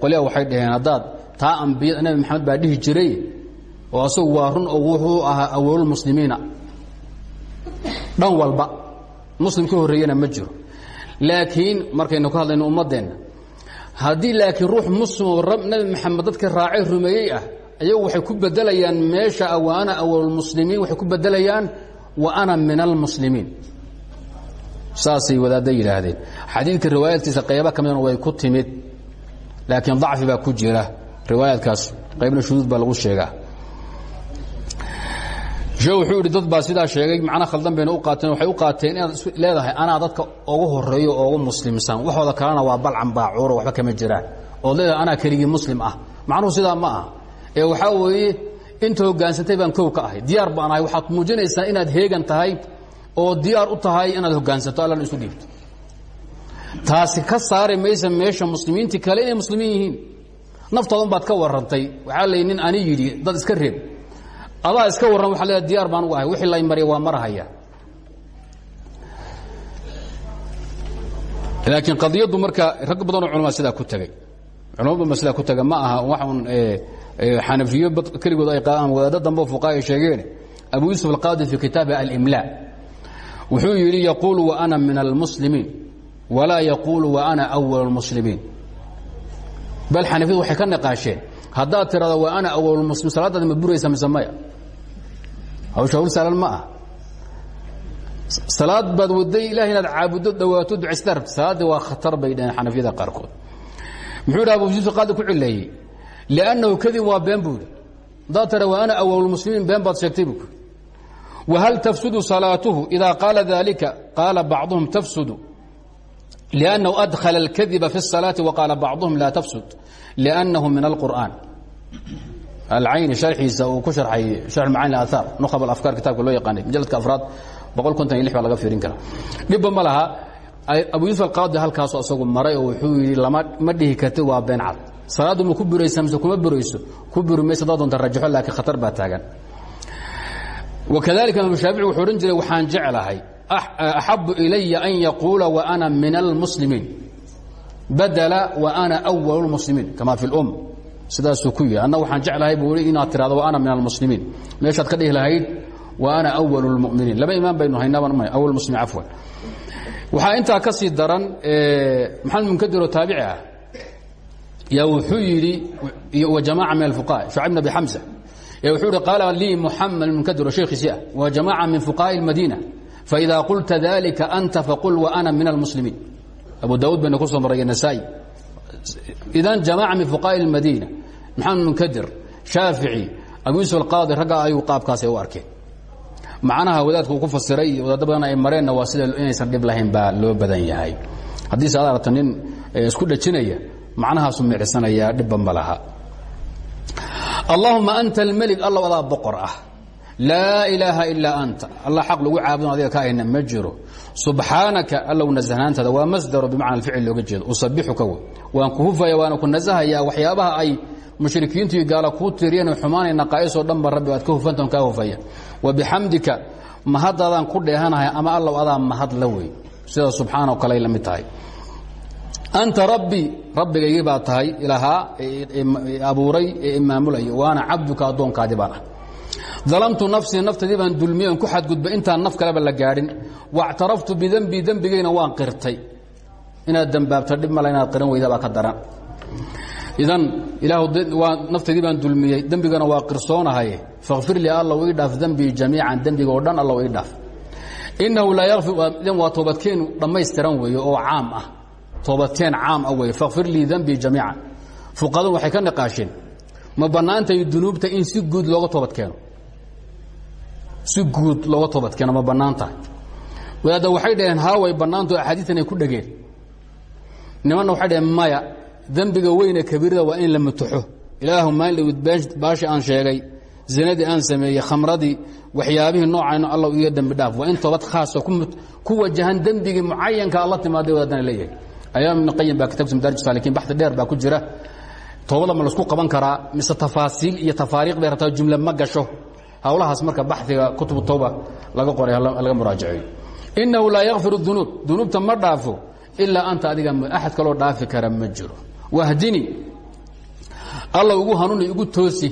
Speaker 1: qolyaha waxay dhaheen haddaad taa ambiyada nabi maxamed baa dhihi jiray oo asagu waa run oo wuxuu ahaa awalulmuslimiina dhan walba muslim ka horreeyana ma jiro laakiin markaynu ka hadlayno ummaddeenna haddii laakiin ruux muslimoo nabi maxamed dadka raacay rumeeyey ah ayagu waxay ku bedelayaan meesha wa ana awalulmuslimiin waxay ku bedelayaan wa ana min almuslimiin saasay wadaadda yidhaahdeen. Xadiidka riwaayadkiisa qaybo ka way ku timid laakiin dacfi baa ku jira. Riwaayaadkaas qaybna shuduud baa lagu sheegaa shee wuxuu yidhi dad baa sidaa sheegay macna khaldan bayna u qaateen waxay u qaateen inaad leedahay anaa dadka ugu horeeyo oo ugu muslimsan waxooda kalena waa balcan baacuuro waxba kama jiraan ood leedahay anaa keligii muslim ah. Macnuhu sidaa ma aha. Ee waxaa weeye inta hoggaansantay baan kow ka ahay. Diyaar baan ahay. Waxaad muujinaysaa inaad heegan tahay oo diyaar u tahay inaad hoggaansato allana isu dhiibto taasi ka saari maysa meesha muslimiintii kale inay muslimiin yihiin. Baad ka warrantay waxaa lay nin ani dad iska reeb adaa iska warran waa leeda diyaar baan ugu ahay. Wixii lay marya waa marahaya laakiin qadiyaddu marka rag badanoo culamaa sidaa ku tegey culamo badan ku tega ma aha waxun xanafiyo keligood ay qaadaan wadaaddo dambe fuqaa ay sheegeen. Abu yuusuf alqaadi fi kitaabi alimlaa wuxuu yidhi yaquulu wa ana min almuslimiin walaa yaquulu wa ana awal اlmuslimiin bal xanafiyadu waxay ka niqaasheen haddaad tirada waa ana awalmuslim salaadaadi ma buraysa mise maya? Hawsha hawl ma ah. Salaad waday ilahay inaad caabuddo dhawaato ducaystar salaaddi khatar bay dhaheen xanafiyada qaarkood. Abu yuusuf qaadi ku cileeyey liannahu kadib waa been buu yidhi. Haddaad tira waa ana awalmuslimiin been baad sheegtay buu tafsudu salaatuhu idaa qaala dalika qaala bacduhum tafsudu. Liannahu adkhala alkadiba fi الsalaati waqaala bacduhum laa tafsud. Liannahu min alqur'aan alcayni sharxiisa uu ku sharxay sharx macaani aaaar nukhab alafkaar kitabka loo yaqaanay majaladka afraad boqol kontan iyo lix baa laga fiirin karaa dhibba ma laha abu yuusuf alqaadi halkaasu asagu maray oo wuxuu yidhi lama ma dhihi karti waa been cad salaaddu ma ku buraysa mise kuma burayso ku buri maysa daad doonta rajaxo laakiin khatar baa taagan wakadalika imaam shaafici wuxuu odhan jiray waxaan jeclahay axabu ilaya an yaquula wa ana min almuslimiin badala wa ana awalu lmuslimiin kama fi lum sidaasuu ku yihi anna waxaan jeclahay buu i inaad tirahdo wa ana min almuslimiin meeshaad ka dhihi lahayd wa ana أwal اlmuminiin laba imaan baynu haynaaban awal muslim cafwan waxaa intaa ka sii daran maxamed munkadiroo taabici ah yaa wuxuu yidhi wajamaca min alfuqaha shucayb bn abi xamsa yaa wuxuu yihi qaala lii muxamed munkadiroo sheekhiisi ah wajamaca min fuqahaءi اlmadiina faإida qulta dalika anta faqul wa ana min almuslimiin abu daud bayna ku soo maraya nasaa-i idan jamaca min fuqahaءi اlmadiina maxamed munkadir shaafici abu yuusuf alqaadi raggaa ayuu qaabkaasay u arkeen macnaha wadaadku uu ku fasiray wadaaddo badan ay mareenna waa sida inaysan dhib lahayn baa loo badan yahay. Haddiise ad aragto nin isku dhajinaya macnahaasu micsanayaa dhibba ma laha. Allahuma anta almelig allow adaa boqor ah. Laa ilaaha ilaa anta. Allah xaq lagu caabudon adiga ka ahayna ma jiro. Subxaanaka allow nasahnaantaada waa masdaro bimacna alficil looga jeedo. Usabixuka waan ku hufaya waana ku nasahayaa waxyaabaha ay mushrikiintu iyo gaala kuu tiiriyeen xumaanay naqaa'isoo dhan ba rabbi aad ka hufantan kaa hufaya. Wa bixamdika mahaddaadaan ku dheehanahay ama allow adaa mahad la wey sida subxaana o kale ay anta rabbi rabbigaygii baa tahay ilaahaa abuuray ee imaamulaya waana cabduka addoonkaadii baan ah dalamtu nafsii naftadii baan dulmiyey on ku xadgudbay intaan naf kaleba la gaadhin. Waاctaraftu bidembii dembigayna waan qirtay. Inaad dembaabta dhib male inaad qiran weyda ka daran idan ilaah waa naftaydii baan dulmiyey dembigana waa qirsoonahay fakfir lii allow ii dhaaf dembii jamiican dembiga oo dhan allow ii dhaaf. Innahu laa yakfir waa toobadkeen dhammaystiran weeye oo caam ah. Toobadkeen caam ah weeye fakfir lii dembii jamiican. Fuqadadu waxay ka niqaasheen ma bannaantahay dunuubta in si guud looga toobad keeno si guud looga toobad keeno ma bannaan tahay wadaadda waxay dhaheen haaway bannaanto axaadiistan ay ku dhegeen. Nimanna waxay dhaheen maya dembiga weyne kabiirada waa in la mutuxo ilaahu maalid baashi aan sheegay zinadii aan sameeyey khamradii waxyaabihii noocayno allow iyo dembi dhaaf. Waa in toobad khaasa ku wajahan dembigii mucayanka alla timaaday wadaadana leeyahay. Ayaam ibn qayim baa kitabkiisa madaarij saalikiin baxdi dheer baa ku jira. Toobada ma la isku qaban karaa mise tafaasiil iyo tafaariiq bay rabtaa jumle ma gasho. Hawlahaas marka baxiga kutubu tawba laga qoray laga muraajaceeyo innahu laa yakfir dunuub. Dunuubta ma dhaafo ilaa anta adiga axad kaloo dhaafi kara ma jiro wahdini. Alla ugu hanuuni igu toosi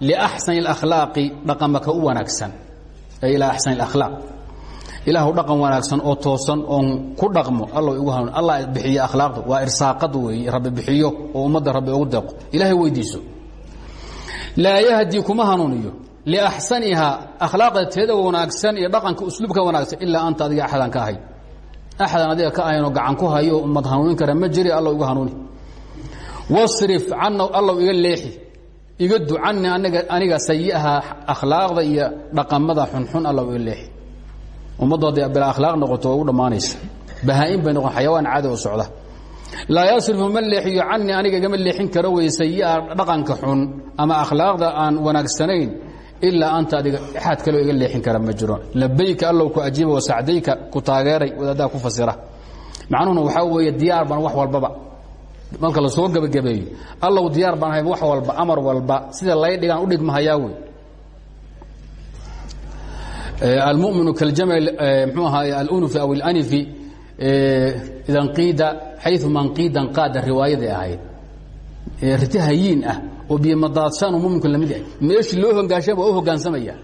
Speaker 1: liaxsani اlakhlaaqi dhaqamaka u wanaagsan. Ilaa axsani اlakhlaaq ilaahu dhaqan wanaagsan oo toosan oon ku dhaqmo alla igu hanuuni allah bixiyo akhlaaqda waa irsaaqad weeye rabbi bixiyo oo ummadda rabbi ugu deeqo. Ilaahay weydiiso. Laa yahdi kuma hanuuniyo liaxsanihaa akhlaaqda teeda wanaagsan iyo dhaqanka usluubka wanaagsan ilaa anta adiga axadaan ka ahay. Axadaan adiga ka ahaynoo gacan ku hayo ummad hanuunin kara ma jiri alla igu hanuuni wasrif cana allow iga leexi. Iga du cani aniga sayi'aha akhlaaqda iyo dhaqamada xunxun allow iga leexi. Ummaddu hadday akhlaaq noqoto u dhammaanaysa. Bahaa-in bay noqon xayawaan caadi oo socda. Laa yasrifu ma leexiyo canii aniga igama leexin karo wey sayi'a dhaqanka xun ama akhlaaqda aan wanaagsanayn ilaa anta adiga axad kaleo iga leexin kara ma labayka allow ku ajiiba wasacdayka ku taageeray wadaadaha ku fasira. Macnuhuna waxaa weeye diyaar baan wax walbaba marka la soo gebagabeeyo allow diyaar baan ahay wax walba amar walba sida lay dhigaan u dhigmahayaa wey. Almuminu kaljamel mxuu ahaay alunufi aw alanifi ida nqiida xayu manqiidan qaada riwaayaday ahayd. Riti hayiin ah oo biyomadaadsaanu muminku la mid yahay. Meeshii loo hogaanshaba waa u hogaansamaya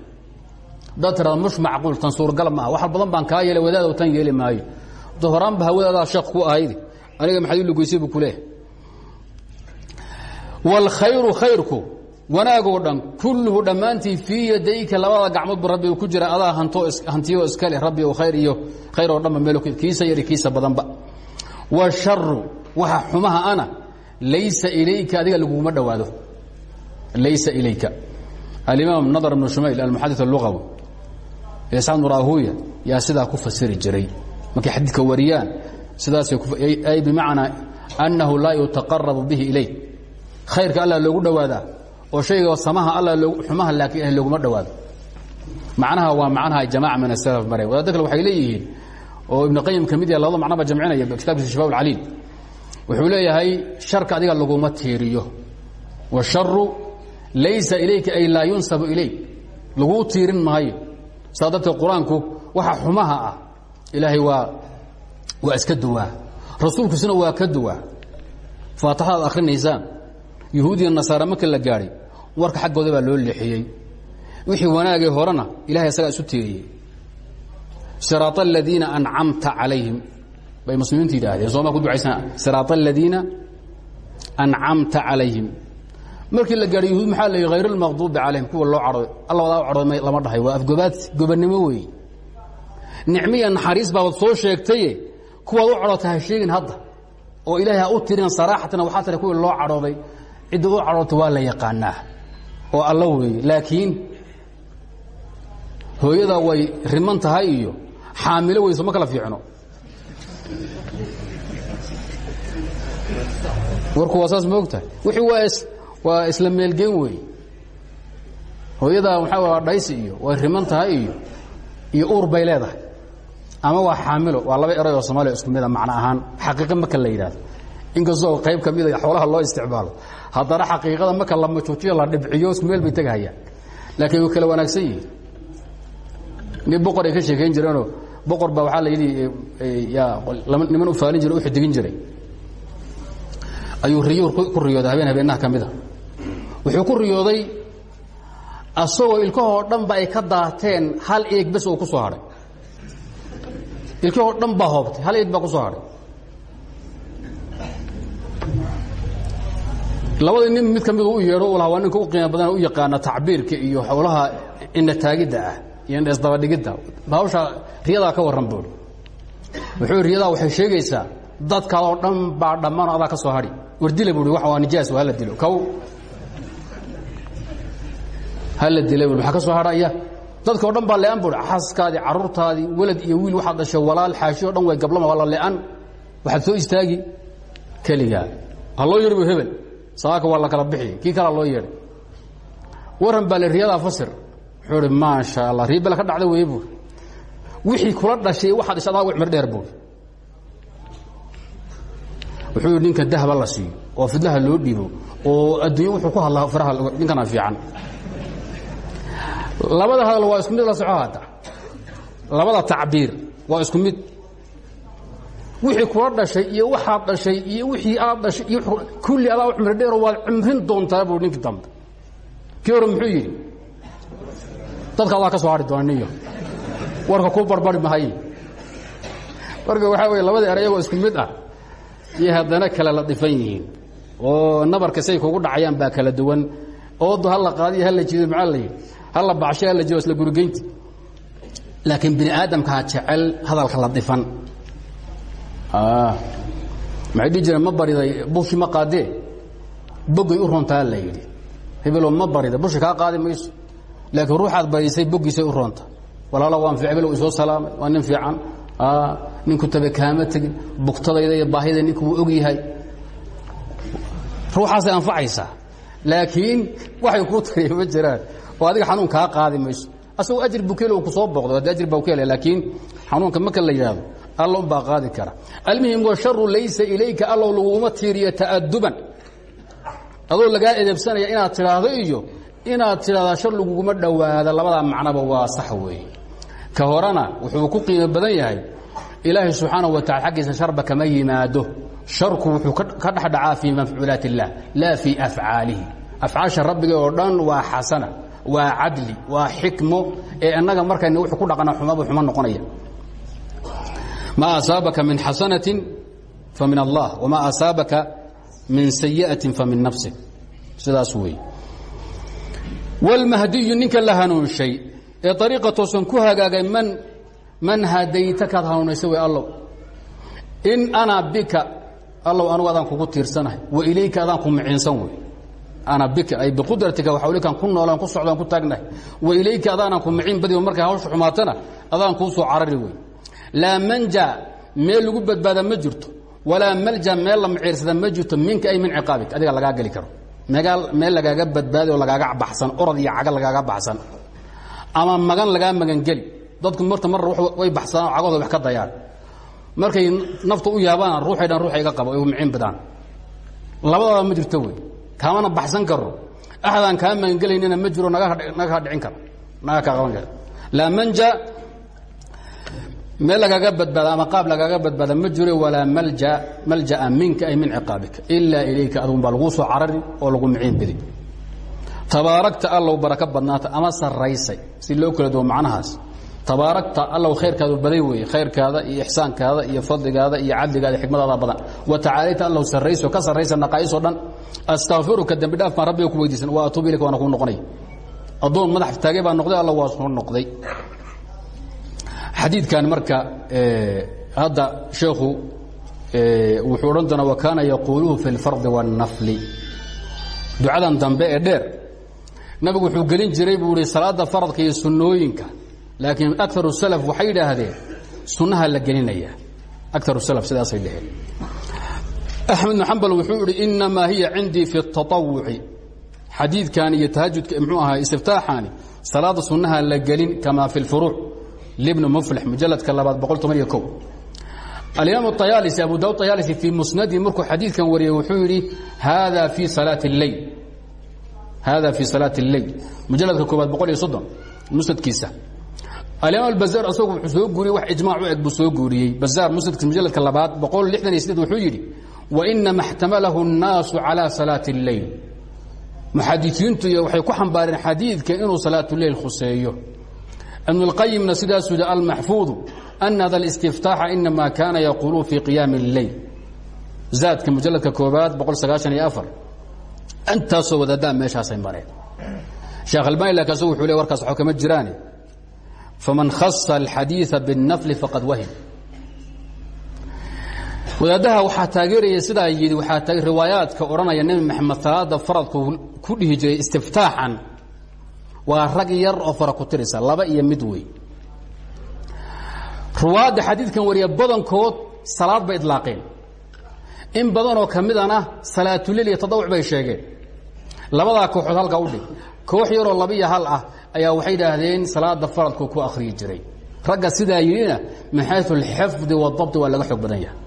Speaker 1: haddaad tirada mush macquul tan suurgal maaha. Wax badan baan kaa yeelay wadaado tan yeeli maayo. Da horaanba hawadadaa sheekh ku ahaydi aniga maxaad u lugoysay buu kuleeyahay wاlkhayru khayrku wanaagoo dhan kulluhu dhammaantii fii yadayka labada gacmood rabbi ku jira adaa hantiyo iska leh rabbi khayr iyo khayr oo dhanba meel kiisa yari kiisa badanba washaru waxa xumaha ana laysa ilayka adiga laguguma dhowaado laysa ilayka alimaam nadr bnu shumayl almuxadi aluqawi isan raahuya yaa sidaa ku fasiri jiray markay xadiidka wariyaan sidaasay bimacnaa annahu laa yutaqarabu bihi ilayk khayrka alla loogu dhowaadaa oo shayga samaha alla xumaha laakiin ilahay looguma dhowaado. Macnaha waa macnaha jamaaca min asalaf mare wadaadda kale waxay leeyihiin oo ibnu qayim ka mid yaha labada macnoba jamcinaya kitaabkiisa shifaa ulcaliil wuxuu leeyahay sharka adiga laguma tiiriyo washaru laysa ilayka ay laa yunsabu ilayk laguu tiirin maayo. Saa darteed qur'aanku waxa xumaha ah ilaahay waa waa iska duwaa. Rasuulkiisuna waa ka duwaa. Faataxada ad akhrinaysaan yahuudiya nasaare marka la gaadhay warka xaggooda baa loo leexiyey. Wixii wanaagay horena ilahay isagaa isu teeriyey siraaط aladiina ancamta calayhim. Bay muslimiinta yidhaahdeen. Sooma ku ducaysana siraaط aladiina ancamta calayhim. Markii la gaadhay yahuud maxaa la yidhi? Hayr almaqduubi calayhim. Kuwa loo cadhooy alla wadaa cadhooy lama dhahay. Waa afgobaad gobannimo weeye nicmiya naxariis baabaad soo sheegtaye kuwaad u cadhoota ha sheegin hadda. Oo ilaahay ha u tirina saraaxatan waxaa tira kuwii loo cadhooday cidda u cadhoota waa la yaqaanaa oo alla weeye laakiin hooyadaa way riman tahay iyo xaamilo weyso ma kala fiicno. Warku waa saas ma og tahay wixii waa waa isla meelgeen weeye. Hooyadaa waxaa waa dhaysi iyo way riman tahay iyo iyo uur bay leedahay. Ama waa xaamilo waa laba eray oo soomaaliya isku mida macno ahaan xaqiiqa marka la yidhahdo inkastoo qayb ka mida xoolaha loo isticmaalo haddana xaqiiqada marka la majuujiyo la dhibciyo meel bay tegahayaan laakiin way kala wanaagsan yihiin. Nin boqor ay ka sheekayn jireenoo boqor baa waxaa la yidhi yaa niman u faalin jiray u xidigin jiray. Ayuu riyuur ku riyooday habeen habeenaha ka mida wuxuu ku riyooday asagoo ilkahoo dhan ba ay ka daateen hal eeg bes oo ku soo hadhay ilkahoo dhan baa hoobtay hal eeg baa ku soo hadhay labadii nin mid ka midu u yeedho u lahaa waa ninka u qiimo badan u yaqaana tacbiirka iyo howlaha indhataagidda ah iyo indheesdabadhigidda hawsha riyadaa ka warran buuri wuxuu riyadaa waxay sheegaysaa dadkaadoo dhan baa dhammaan adaa ka soo hadhi wardila buui wa waa nijaas hala dilo. Kow hala dila bui maxaa ka soo hadhaya dadka o dhan baa le'an buui xaaskaadii carruurtaadii walad iyo wiil waxaad dhashay walaal xaashi o dhan way gablama waa la le'an. Waxaad soo istaagi keligaa. Ha loo yeedhi bu hebel saaka waa la kala bixi. Kii kalaa loo yeedhay waran baa le riyadaa fasir. Wuxuu ihi maasha allah riya bel ka dhacda weye buui wixii kula dhashay waxaad dhashay adaa mir dheer buui wuxuu ninka dahaba la siiyo oo fidlaha loo dhiibo oo adduunye wuxuu ku hadlaa faraha ninkana fiican. Labada hadal waa isku mid la soco hadda labada tacbiir waa isku mid wixii kula dhashay iyo waxaad dhashay iyo wixii aad dhashay iyo kulli adaa u cumri dheero waad cumrin doontaa buu ninkii dambe. Kii hore muxuu yidhi dadka adaa ka soo hadhi doona niyo warka kuu barbari mahay. Marka waxaa weye labada er iyagoo isku mid ah iyo haddana kale la dhifan yihiin oo nabarka say kugu dhacayaan baa kala duwan oodu hala qaadiyo hala jido maxaa la yidhi hala bacsho hala jido isla gurigeynti laakiin bini aadamkaa jecel hadalka la dhifan maxay dhihi jireen ma bariday bushi ma qaadee bogay u roontaa la yidhi. Hebelo ma barida bushi kaa qaadi mayso laakiin ruuxaad barisay boggiisay u roonta. Walaalo waan fi hebel isoo salaamay waa nin fiican. Ninku tabe kaama tegin. Bugtadayda iyo baahida ninku wuu og yahay. Ruuxaasay anfacaysaa. Laakiin waxay kuu tariya ma jiraan. Oo adiga xanuun kaa qaadi mayso asagoo ajir bukeel ku soo booqdo haddi ajir baa kuhelaya laakiin xanuunka marka la yidhaahdo all ubaa qaadi kara. Almuhim washaru laysa ilayka allow laguma tiriya ta'aduban adoo lagaa edebsanaya inaad tidhaahdo iyo inaad tidhahdaa shar laguguma dhowaada labadaa macnaba waa sax weeye. Ka horena wuxuu ku qiimo badan yahay ilaahay subxaanahu watacala xaggiisa sharba kama yimaado. Sharku wuxuu ka dhexdhacaa fii mafcuulaat اllah la fii afcaalihi afcaasha rabbiga oo dhan waa xasana waa cadli waa xikmo ee annaga markaynu wuxuu ku dhaqana xumaba xuma noqonaya ma asaabaka min xasanaةi famin allah wma asaabaka min sayiئaةi famin nafsik sidaas weeye wاlmahdiyu ninka la hanuunshay ee ariiqa toosan ku hagaagay man man hadayta kaad hanuunaysa way allow in ana bika allow anugu adaan kugu tiirsanahay wa ilayka adaan ku miciinsan wey ana bika ay biqudratika waxawlikaan ku noolaan ku socdaan ku taagnahay wa ilayka adaanan ku miciin badiba markay hawsha xumaatana adaan kuu soo carari wey laa manja meel lagu badbaada ma jirto. Walaa malja meel la miciirsada ma jirto. Minka ay min ciqaabik adiga lagaa geli karo. Meel lagaaga badbaadi lagaaga baxsan orad iyo caga lagaaga baxsan. Ama magan lagaa magangeli dadku marta mar way baxsadaan oo wax ka dayaan. Markay nafta u yaabaan ruuxay dhan ruuxa iga qabo ay miciin badaan. Ma jirto wey. Kaamana baxsan karo axadaan kaa magangelaynina ma jiro naga kaa dhicin karo. Naga kaa qaban karo. Laa manja meel lagaga badbaada ama qaab lagaga badbaada ma jiro walaa malja malja'a minka ay min ciqaabika ilaa ilayka adugun baa laguu soo oo lagu miciin bidi tabaaragta allow barako badnaata ama sarraysay si loo kala duwo macnahaas. Tabaaragta allow khayrkaadu baday weeye khayrkaada iyo ixsaankaada iyo fadligaada iyo cadligaada xikmadaada badan. Wa tacaalayta allow sarrayso ka sarraysa naqaa'isoo dhan astakfiruka dembi dhaaf baan rabbiga wa atuubu ilayka waana kuu noqonay. Addoon madax baa noqday alla waa xadiidkan marka hadda sheekhu wuxuu odhan doonaa wakaana yaquuluhu fi اlfardi wاnnafli ducadan dambe ee dheer nabigu wuxuu gelin jiray buu ihi salaada faradka iyo sunnooyinka laakiin akaru salaf waxay yidhaahdeen sunnaha la gelinaya akaru salaf sidaasay dheheen axmed bn xambal wuxuu idhi inamaa hiya cindii fi الtaطawuci xadiidkan iyo tahajudka mxuu ahaa istiftaaxaani salaada sunnaha la gelin kama fi اlfuruuc libn muflix mujaladka labaad boqol toban iyo ko alimaam ayaalisi abu daud ayaalisi fii musnadi markuu xadiidkan wariyey wuxuu yidhi hada fii salaati اleyl hada fii salaati اleyl mujaladka koobaad boqol iyo soddon musnadkiisa alimaam albazaar asagu wuxuu soo guuriyey wax ijmac u eg buu soo guuriyey bazaar musnadkiisa mujaladka labaad boqol lixdan iyo sideed wuxuu yidhi wainama اxtamalahu الnaasu calى salaati اleyl muxadiiintu iyo waxay ku xambaareen xadiidka inuu salaatuleyl khuseeyo ibn اlqayimna sidaasuu yidhi almaxfuudu ana hada اlistiftaaxa inama kaana yaquulu fii qiyaami اleyl zaadka mujaladka koobaad boqol sagaashan iyo afar intaasoo wadaaddaa meeshaasay mareen sheekh albani laakiin asagu wuxuu le warkaas waxba kama jiraane faman khasa alxadiiثa biالnafli faqad wahim wadaadaha waxaa taageeraya sidaa yidhi waxaa riwaayaadka odhanaya nebi maxamed salaada faradku ku dhihi jiray istiftaaxan waa rag yar oo fara ku tirisa laba iyo mid wey ruwaadda xadiidkan wariya badankood salaad bay idlaaqeen. In badanoo ka midana salaatulil iyo tadawuc bay sheegeen. Labadaa kooxood halkaa u dhig. Koox yaroo laba iyo hal ah ayaa waxay idhaahdeen salaada faradku ku akhriyi jiray. Ragga sidaa yidhina min xayu alxifdi waadabti waa laga xoog badan yahay.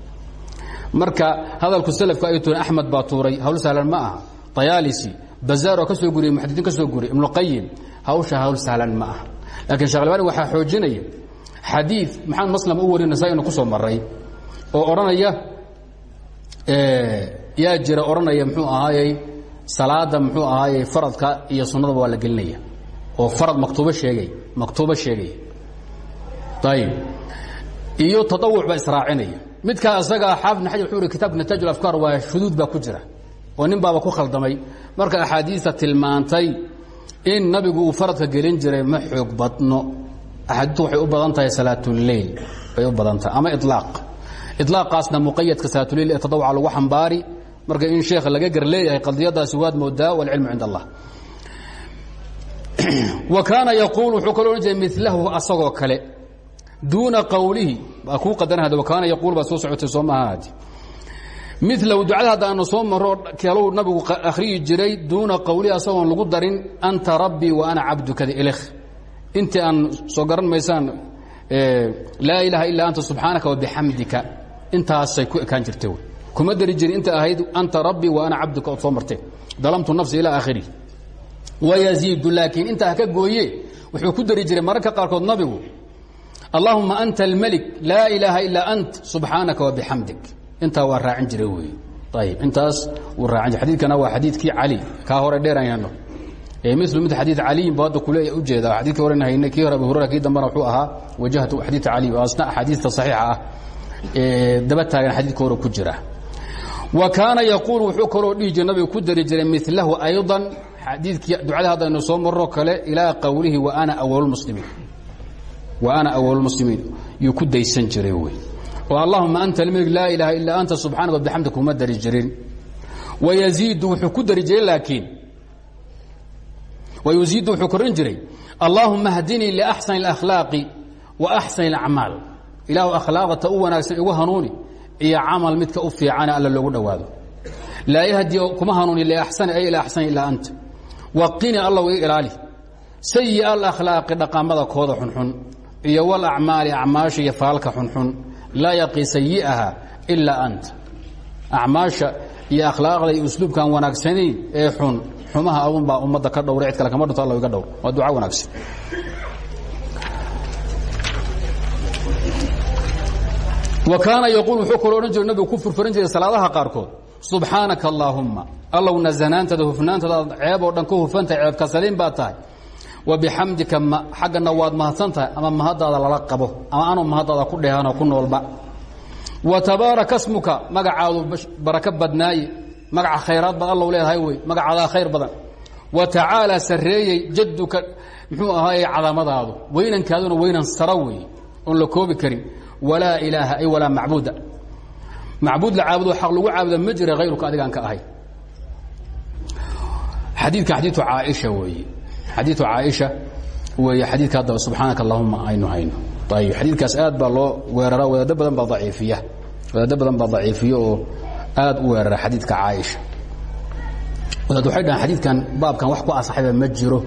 Speaker 1: Marka hadalku slku ay tuureen axmed baa hawl sahlan ma aha. Ayaalisi bazaar oo ka soo guriyey muxadiiin ka soo guriyey ibnuqayim hawsha hawl sahlan ma aha. Laakiin shekh albani waxaa xoojinaya xadiid maxamed maslam u warin nasaa-inu ku soo maray oo odhanaya yaa jira odhanaya muxuu ahaayey salaada muxuu ahaayey faradka iyo sunnadaba waa la gelinaya. Oo farad maktuubo sheegay maktuubo sheegaya ayib iyo taawuc baa israacinaya. Midkaa isagaa xaafid bn xajar wuxuu ihi kitabka nataaj afkaar waa shuduud baa ku jira. Oo nin baaba ku khaldamay. Marka axaadiista tilmaantay in nabigu uu faradka gelin jiray ma xoog badno. Axaadiistu waxay u badan tahay salaatuleyl bay u badan tahay ama ilaaq ilaaqaasna muqayadka salaatuleyl ee tadawuca lagu xambaari marka in sheekha laga gar leeyahay qadiyadaasi waad moodaa walcilmu cind allah. Wa kaana yaquul wuxuu kaloo odhan asagoo kale duuna qawlihi. Baa kuu qadanahada wakaana yaquul baa soo milahu ducada hadda aanu soo maro kalou nabigu akhriyi jiray duuna qawlihi asagoon lagu darin anta rabbii wa ana cabdukada ilh intii aan soo garan maysaan laa ilaaha ilaa anta subxaanaka wabixamdika intaasay ku ekaan jirtay kuma dari jirin inta ahayd anta rabbii wa ana cabduka ood soo marteen dalamtu nafsi ilaa aakhiri. Wayaziidu laakiin intaa ka gooye wuxuu ku dari jiray mararka qaarkood nabigu allahuma anta almlik laa ilaaha ilaa ant subxaanaka wabixamdik intaa waa raacin jiray wey ayib intaas wuu raacin jir xadiidkana waa xadiidkii cali. Kaa hore dheerayano milu mid xadiid caliyin bu hadda kule ujeeda xadidkii horen haynay kii hore abu hurera kii dambana wuxuu ahaa wajahtu xadiid cali. Oo asna axaadiista saxiixa ah. Ee daba taagan xadiidka hore ku jira. Wa kaana yaquul wuxuu kaloo dhihi jira nabigu ku dari jiray milahu ayضa xadiidkii ducada haddaynu soo marro kale ilaa qowlihi wa ana awalmuslimiin wa ana awalmuslimiin yuu ku daysan jiray wey oo allahuma anta almlik laa ilaaha ilaa anta subxaanaka wabixamdika kuma dari jirin. Wayaziidu wuxuu ku dari jiray laakiin wayuziidu wuxuu korin jiray. Allaahuma hdinii liaxsani اlakhlaaqi wa axsani اlacmaal ilaahu akhlaaqata u wanaagsan igu hanuuni. Iyo camal midka u fiicane alla loogu dhowaado. Laa yahdi kuma hanuuni liaxsani ay ila axsani ilaa anta. Waqini allow iga ilaali. Sayi alakhlaaqi dhaqamada kooda xunxun. Iyo walacmaali acmaasha iyo faalka xunxun laa yaqi sayi'aha ilaa anta acmaasha iyo akhlaaqda iyo usluubkan wanaagsanayn ee xun xumaha adun baa ummadda ka dhowra cid kale kama dhinto alla iga dhowr waa duca wanaagsan. Wa kaana yaquul wuxuu kaloo odhan jiray nabigu ku furfuran jiray salaadaha qaarkood subxaanaka allaahumma allow nasanaantada ceeb oo dhan ka hufantahay ceebka saliim baa tahay wa bixamdika xaggana waad mahadsan tahay ama mahaddaada lala qabo ama anuu mahaddaada ku dheehanoo ku noolba. Wa tabaaraka smuka magacaadu barako badnaaye magaca khayraad baad allow leedahay wey magacaadaa khayr badan. Wa tacaala sarreeyey jadduka muxuu ahaaye cadaamadaadu weynankaaduna weynan sara wey oon la koobi karin. Walaa ilaaha ay walaa macbuuda. Macbuud la caabudo xaq lagu caabuda ma jira hayruka adigaan ka ahay. Xadiidka xadiiu caaisha weeye xadiiu caaisha weeye xadiidka haddaba subxaanaka allahuma aynu hayno. Ayib xadiidkaas aad baa loo weerara wadaado badan baa daciifiya wadaado badan baa daciifiya oo aad u weerara xadiidka caaisha. Wadaad waxay dhahaan xadiidkan baabkan wax ku asaxayba ma jiro.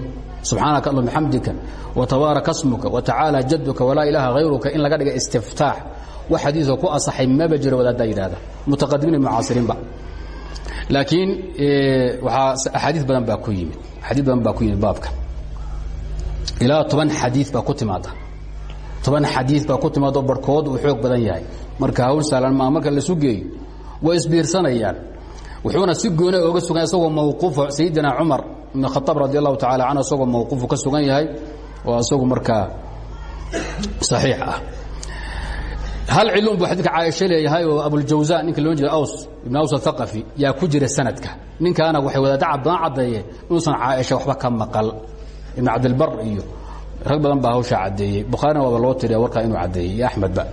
Speaker 1: Subxaanaka allah bixamdika watabaaraka smuka watacaala jaduka walaa ilaaha hayruka in laga dhiga istiftaax. Wax xadiioo ku asaxay maba jiro wadaaddaa yidhahda mutaqadimiin mucaasiriinba laakiin waxaa axaadii badan baa ku yimid. Axaadii badan baa ku yimid baabka ilaa toban xadii baa ku timaada toban xadii baa ku timaado barhkood uu xoog badan yahay. Marka hawl saalan maa marka lasu geeyo way isbiirsanayaan. Wuxuuna si goona oga sugan isagoo mawquufo sayidina cumar ibn khaaab radi allahu tacala canhu isagoo mawquufu ka sugan yahay oo isagu markaa saxiix ah. Hal cilun buu xadidka caaisha leeyahay oo abuljawza ninka loo jeeda aws ibn aws athaqafi yaa ku jira sanadka. Ninkaana waxay wadaadda badan caddeeyeen inuusan caaisha waxba ka maqal ibn cabdilbar iyo rag badan baa hawshaa caddeeyey. Bukhaarina waaba loo tiriya warkaa inuu caddeeyey. Iyo axmedba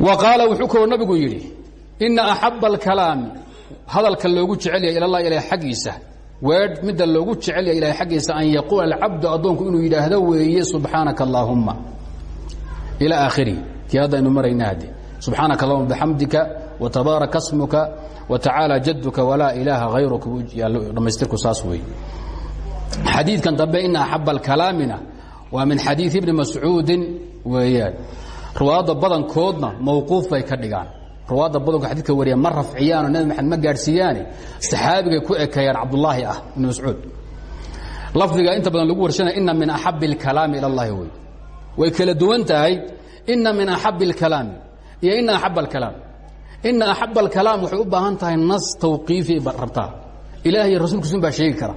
Speaker 1: wa qaala wuxuu kaloo nabigu yidhi ina axaba alkalaami hadalka loogu jecel yahay ilallah ilahay xaggiisa. Weedh midda loogu jecel yahay ilahay xaggiisa an yaquula alcabdu addoonku inuu yidhaahdo weeye subxaanaka allaahumma. Ilى akhirihi kii haddaynu marayna hadde subxaanaka allahuma bixamdika watabaaraka smuka watacaala jaduka walaa ilaaha hayruka dhammaystirku saas weeye xadiidkan dambe in axab alkalaamina waa min xadiid ibni mascuudin weeyaan. Ruwaadda badankoodna mawquuf bay ka dhigaan. Ruwaadda badankood xadidka wariya ma rafciyaano nebi maxamed ma gaadhsiiyaane saxaabigay ku ekeeyaan cabdullaahi ah ibni mascuud. Lafdiga inta badan lagu warshana ina min axabi alkalaami ila allahi wey way kala duwan tahay ina min axabi alkalaami iyo ina axab alkalaam ina axab alkalaam waxay u baahan tahay nas tawqiifi rabtaa. Ilaah iyo rasuulkiisun baa sheegi kara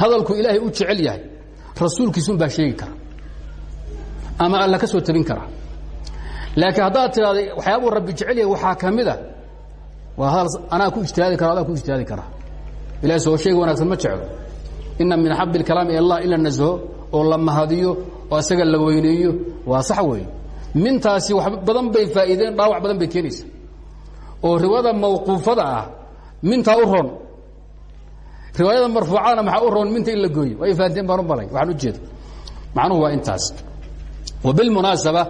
Speaker 1: hadalku ilaahay u jecel yahay. Rasuulkiisun baa sheegi kara. Ama alla ka soo tabin kara. Laakiin haddaad tidhahda waxyaabuu rabbi jecel yahay waxaa ka mida waa hadal anaa ku ijtihaadi kara adaa ku ijtihaadi kara. Ilahay soo sheegi wanagsan ma jeclo. Ina min axab اlkalaam il allah ila naزho oo la mahadiyo oo isaga la weyneeyo waa sax weeye. Mintaasi wax badan bay faa'iideen dhaawac badan bay keenaysa oo riwaayada mawquufada ah mintaa u roon riwaayada marfuucadana maxaa u roon minta in la gooyo. Way fahanteen baan u balay waxaan u jeeda macnuhu waa intaas. Wa bilmunaasaba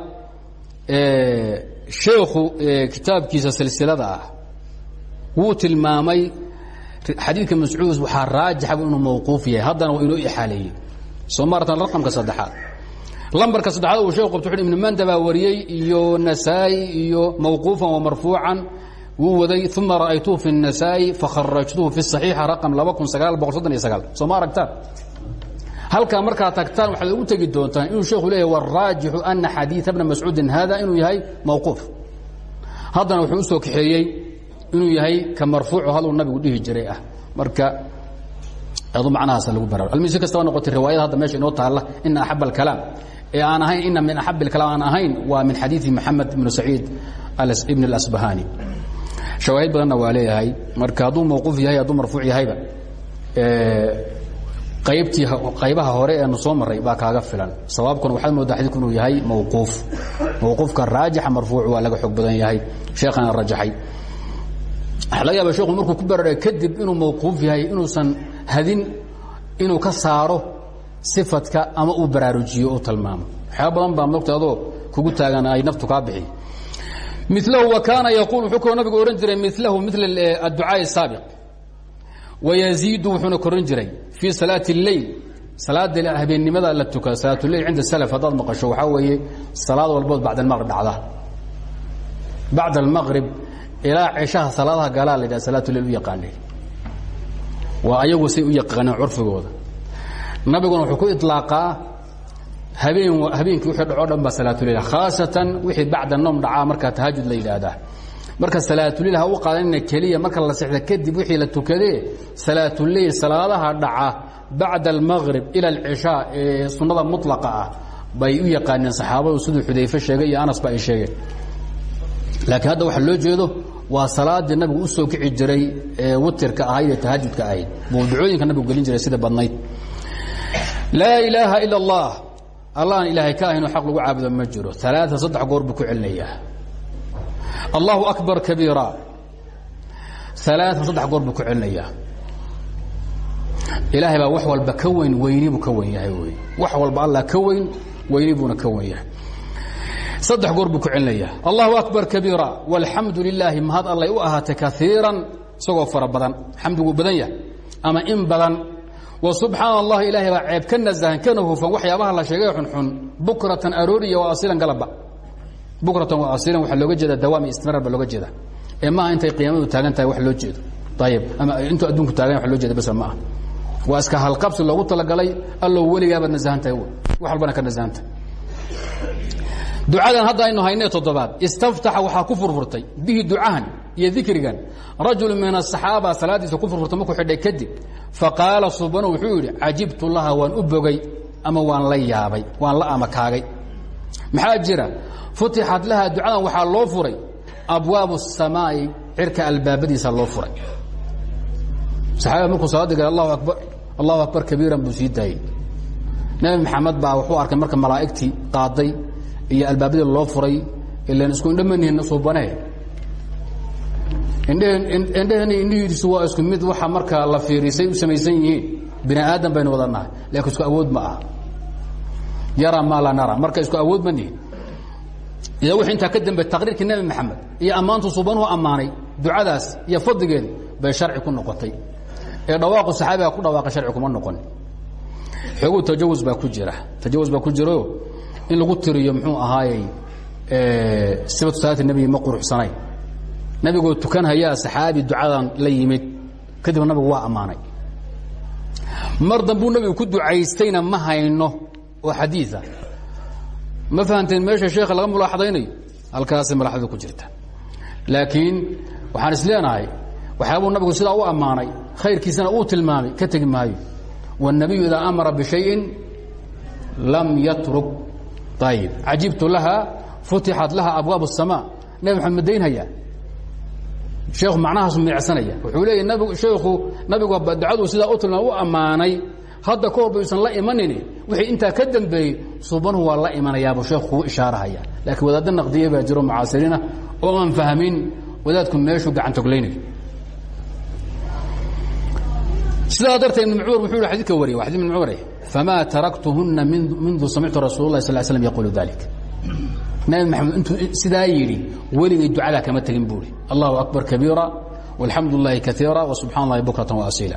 Speaker 1: sheekhu kitaabkiisa silsilada ah wuu tilmaamay xadiidka mascuud waxaa raajaxaba inuu mawquuf yahay haddana waa inoo ixaaleeyey. Soo maaratan raqamka saddexaad. Lambarka saddexaad uu sheekhu qabto wuxu ibnu manda baa wariyey iyo nasaa'i iyo mawquufan wa marfuucan wuu waday uma ra'aytuhu fi النasaa'i fakharajtuhu fi الصaxiixa raqam laba kun sagaal boqol soddon iyo sagaal soo ma aragtaan halkaa markaad tagtaan waxaad ugu tegi doontaan inuu sheekhu leeyahy wاraajixu ana xadiiثa bna mascuudin hada inuu yahay mawquuf haddana wuxuu u soo kaxeeyey inuu yahay ka marfuucu haduu nabigu dhihi jiray ah marka adu macnahaas lagu baraaro almise kastaba noqotay riwaayada hadda meesha inoo taalla ina axab alkalaam ee aan ahayn ina min axab alkalaam aan ahayn waa min xadiidi maxamed ibnu saciid ibn اlasbahani shawaahid badanna waa leeyahay. Marka hadduu mawquuf yahay hadduu marfuuc yahayba qaybtii qaybaha hore eenu soo maray baa kaaga filan. Sawaabkuna waxaad moodaa xadiidku inuu yahay mawquuf. Mawquufka raajixa marfuuc waa laga xoog badan yahay. Sheekhana rajaxay. Waxaa laga yaaba sheekhu markuu ku bararay kadib inuu mawquuf yahay inuusan hadin inuu ka saaro sifadka ama uu baraarujiyo u tilmaamo. Waxyaaba badan baa mogta adoo kugu taagan ay naftu kaa bixi milahu wa kaana yaquul wuxuu kaloo nabigu odhan jiray milahu mila adducaaءi الsaabiq wayaziidu wuxuuna koran jiray fii salaati اleyl salaada habeennimada la tukada salaatuleyl cinda salaf haddaad maqasho waxaa weeye salaad walbood bacd almaqrib dhacda bacd almaqrib ilaa ceshaha salaadaha galaa la yidhaha salaatuleyl u yaqaanay waa ayagu say u yaqaaneen curfigooda nabiguna wuxuu ku iطlaaqaa habeen habeenkii wixii dhaco dhan baa salaatuleyl khaasatan wixii bacda noom dhacaa markaa tahajud la yidhaahdaa. Marka salaatuleyl ha u qaadanina keliya marka la sexda kadib wixii la tukadee salaatuleyl salaadaha dhaca bacda almaqrib ila alcishaa ee sunnada mutlaqa ah bay u yaqaaneen saxaabadu siduu xudayfe sheegay iyo anasba ay sheegeen laakiin hadda waxa loo jeedo waa salaadii nabigu u soo kici jiray ee witirka ahayd ee tahajudka ahayd buu ducooyinka nabigu gelin jiray sida badnayd. Laa ilaaha ila allah allahan ilaahay ka ahaynoo xaq lagu caabudo ma jiro. Alaaa saddex goor buu ku celinayaa allahu akbar kabiira. Alaaa saddex goor buu ku celinayaa ilaahay baa wax walba ka weyn weyni buu ka wen yahay wy wax walba allah ka weyn weyni buuna ka wen yahay. Saddex goor buu ku celinayaa allahu akbar kabiira. Walxamdu mahad allay u ahaatay kaiiran isagoo fara badan. Xamdiguu badan yahay ama in badan subxaana allahi ilaahay baa ceeb ka nasahan kana hufan waxyaabaha la sheegay xunxun. Bukratan arooriya wa asilan galaba. Bukratan wa asilan waxaa looga jeeda dawaam iyo istimraar baa looga jeeda ee maaha intay qiyaamadu taagan tahay wax loo jeedo. Ayib ama intuu adduunku taagan wax loo jeeda bas ma aha. Waa iska halqabsi loogu talagalay allow weligaabaad nasahan tahay wax walbana ka nasahantahay ducadan hadda aynu haynee toddobaad. Istaftaxa waxaa ku furfurtay. Bihi ducahan iyo dikrigan rajul min asaxaaba salaadiisa ku furfurtay markuu xidhay kadib faqaala subanu wuxuu yidhi cajibtu laha waan u bogay ama waan la yaabay waan la amakaagay maxaa jira? Futixat laha ducadan waxaa loo furay. Abwaabu الsamaa'i cirka albaabadiisa loo furay. Saxaabada markuu salaada galay allahu akbar allahu akbar kabiiran buu sii daayey nebi maxamed baa wuxuu arkay marka malaa'igtii qaaday iyo albaabadii loo furay ilan isku indhamanihin suubane indheheni indhihiisu waa isku mid waxa marka la fiirisay u samaysan yihiin bini aadan baynu wada nahay laakiin isku awood ma. Aha yara maa la nara. Marka isku awood ma nihin ida wixii intaa ka dambe taqriirkii nebi maxamed iyo ammaantu suubanuhu ammaanay ducadaas iyo fadligeeda bay sharci ku noqotay. Ee dhawaaqu saxaabiga ku dhawaaqa sharci kuma noqon. Xoogu tajawus baa ku jira. Tajawus baa ku jiro in lagu tiriyo muxuu ahaayey sifatu salaati nebiga ma quruxsanayn nebigoo tukanhayaa saxaabi ducadan la yimid kadibna nabigu waa ammaanay mar dambuu nebigu ku ducaystayna ma hayno oo xadiia ma fahamteen meesha sheekha laga mulaaxadaynayo halkaasay malaxdadu ku jirta laakiin waxaan is leenahay waxyaabuu nabigu sidaa u ammaanay khayrkiisana uu tilmaamay ka tegi maayo والnabiyu idaa amara bشhayءi lam yatruk ayib cajibtu laha futixat laha abwaab الsamاء nebi maxamed ma daynhayaa sheekhu macnahaasu miicsanaya. Wuxuu leeya nabig sheekhu nabigu dacaduu sidaa u tilmaam u ammaanay. Hadda ka hor bayuusan la imanin wixii intaa ka dambeeyey suubanuhu waa la imanayaabuu sheekhu kugu ishaarahaya laakiin wadaadda naqdiye baa jiro mucaasiriina oo aan fahmin wadaadku meeshuu gacan toglaynayo sidaa darteed ibn cumar wuxuu hi xadidka wariye waa xadid ibn cumar famaa taraktuhuna mindu samictu rasuul اlahi sal slam yaqulu dalik nabi maxamed intuu sidaa yidhi weligay ducada kama tegin buui allahu akbar kabiira alxamdu laahi kaiira wsubxaan lahi bukratan waasiila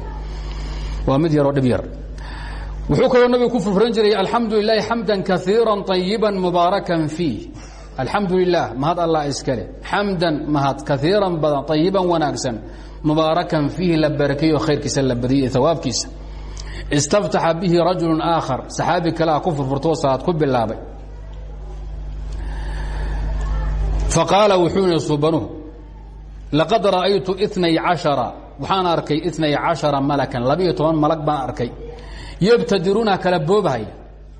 Speaker 1: waa mid yaroo dhib yar. Wuxuu kaloo nabigu ku furfuran jiray alxamdu lilaahi xamdan kaiira طayiba mubaarakan fiih. Alxamdu lilah mahad allah iskale xamdan mahad kaiiran badan طayiban wanaagsan. Mubaarakan fiihi la barakeeyo khayrkiisa la badiyay awaabkiisa istaftaxa bihi rajulu aakhar. Saxaabi kale ah ku furfurtoo salaad ku bilaabay. faqaala wuxuu yihi subanuhu laqad ra'aytu inay caشhara waxaan arkay inay caشhara malakan labiyo toban malag baan arkay yabtadiruuna kala boobahaya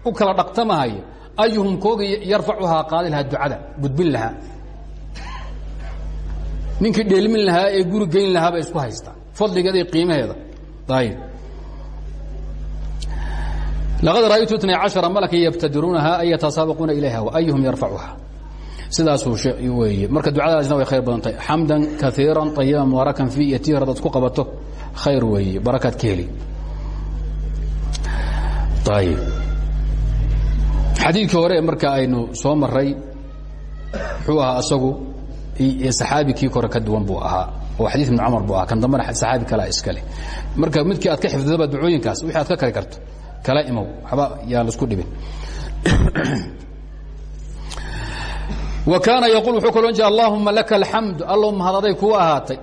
Speaker 1: u kala dhaqtamahaya ayuhum kooga yarfacuhaa qaadi lahaa ducada gudbin lahaa ninkii dheelmin lahaa ee guri geyn lahaa bay isku haystaa fadligeeda iyo qiimaheeda ayb laqad ra'aytu itnay caشhara malakan yabtadiruunaha ay yatasaabaquuna ilayha ayuhum yarfacuha sidaasuu weeye marka ducadaasna way khayr badan tahay xamdan kaiira طayiba mubaarakan fi iyo tii hore adaad ku qabato khayr weeye barakaad ka heli ayb xadiidkii hore marka aynu soo maray muxuu ahaa asagu saxaabi kii kore ka duwan buu ahaa. Oo xadii ibn cumar buu ahaa. Kan dambena saxaabi kalea iskale marka midkii aad ka xifdidaba ducooyinkaas wixii aad ka kari karto kala imow. Waxba yaa la isku dhibin wa kaana yaquul wuxuu kaloo jira allahuma laka alxamdu allow mahad aday kuu ahaatay.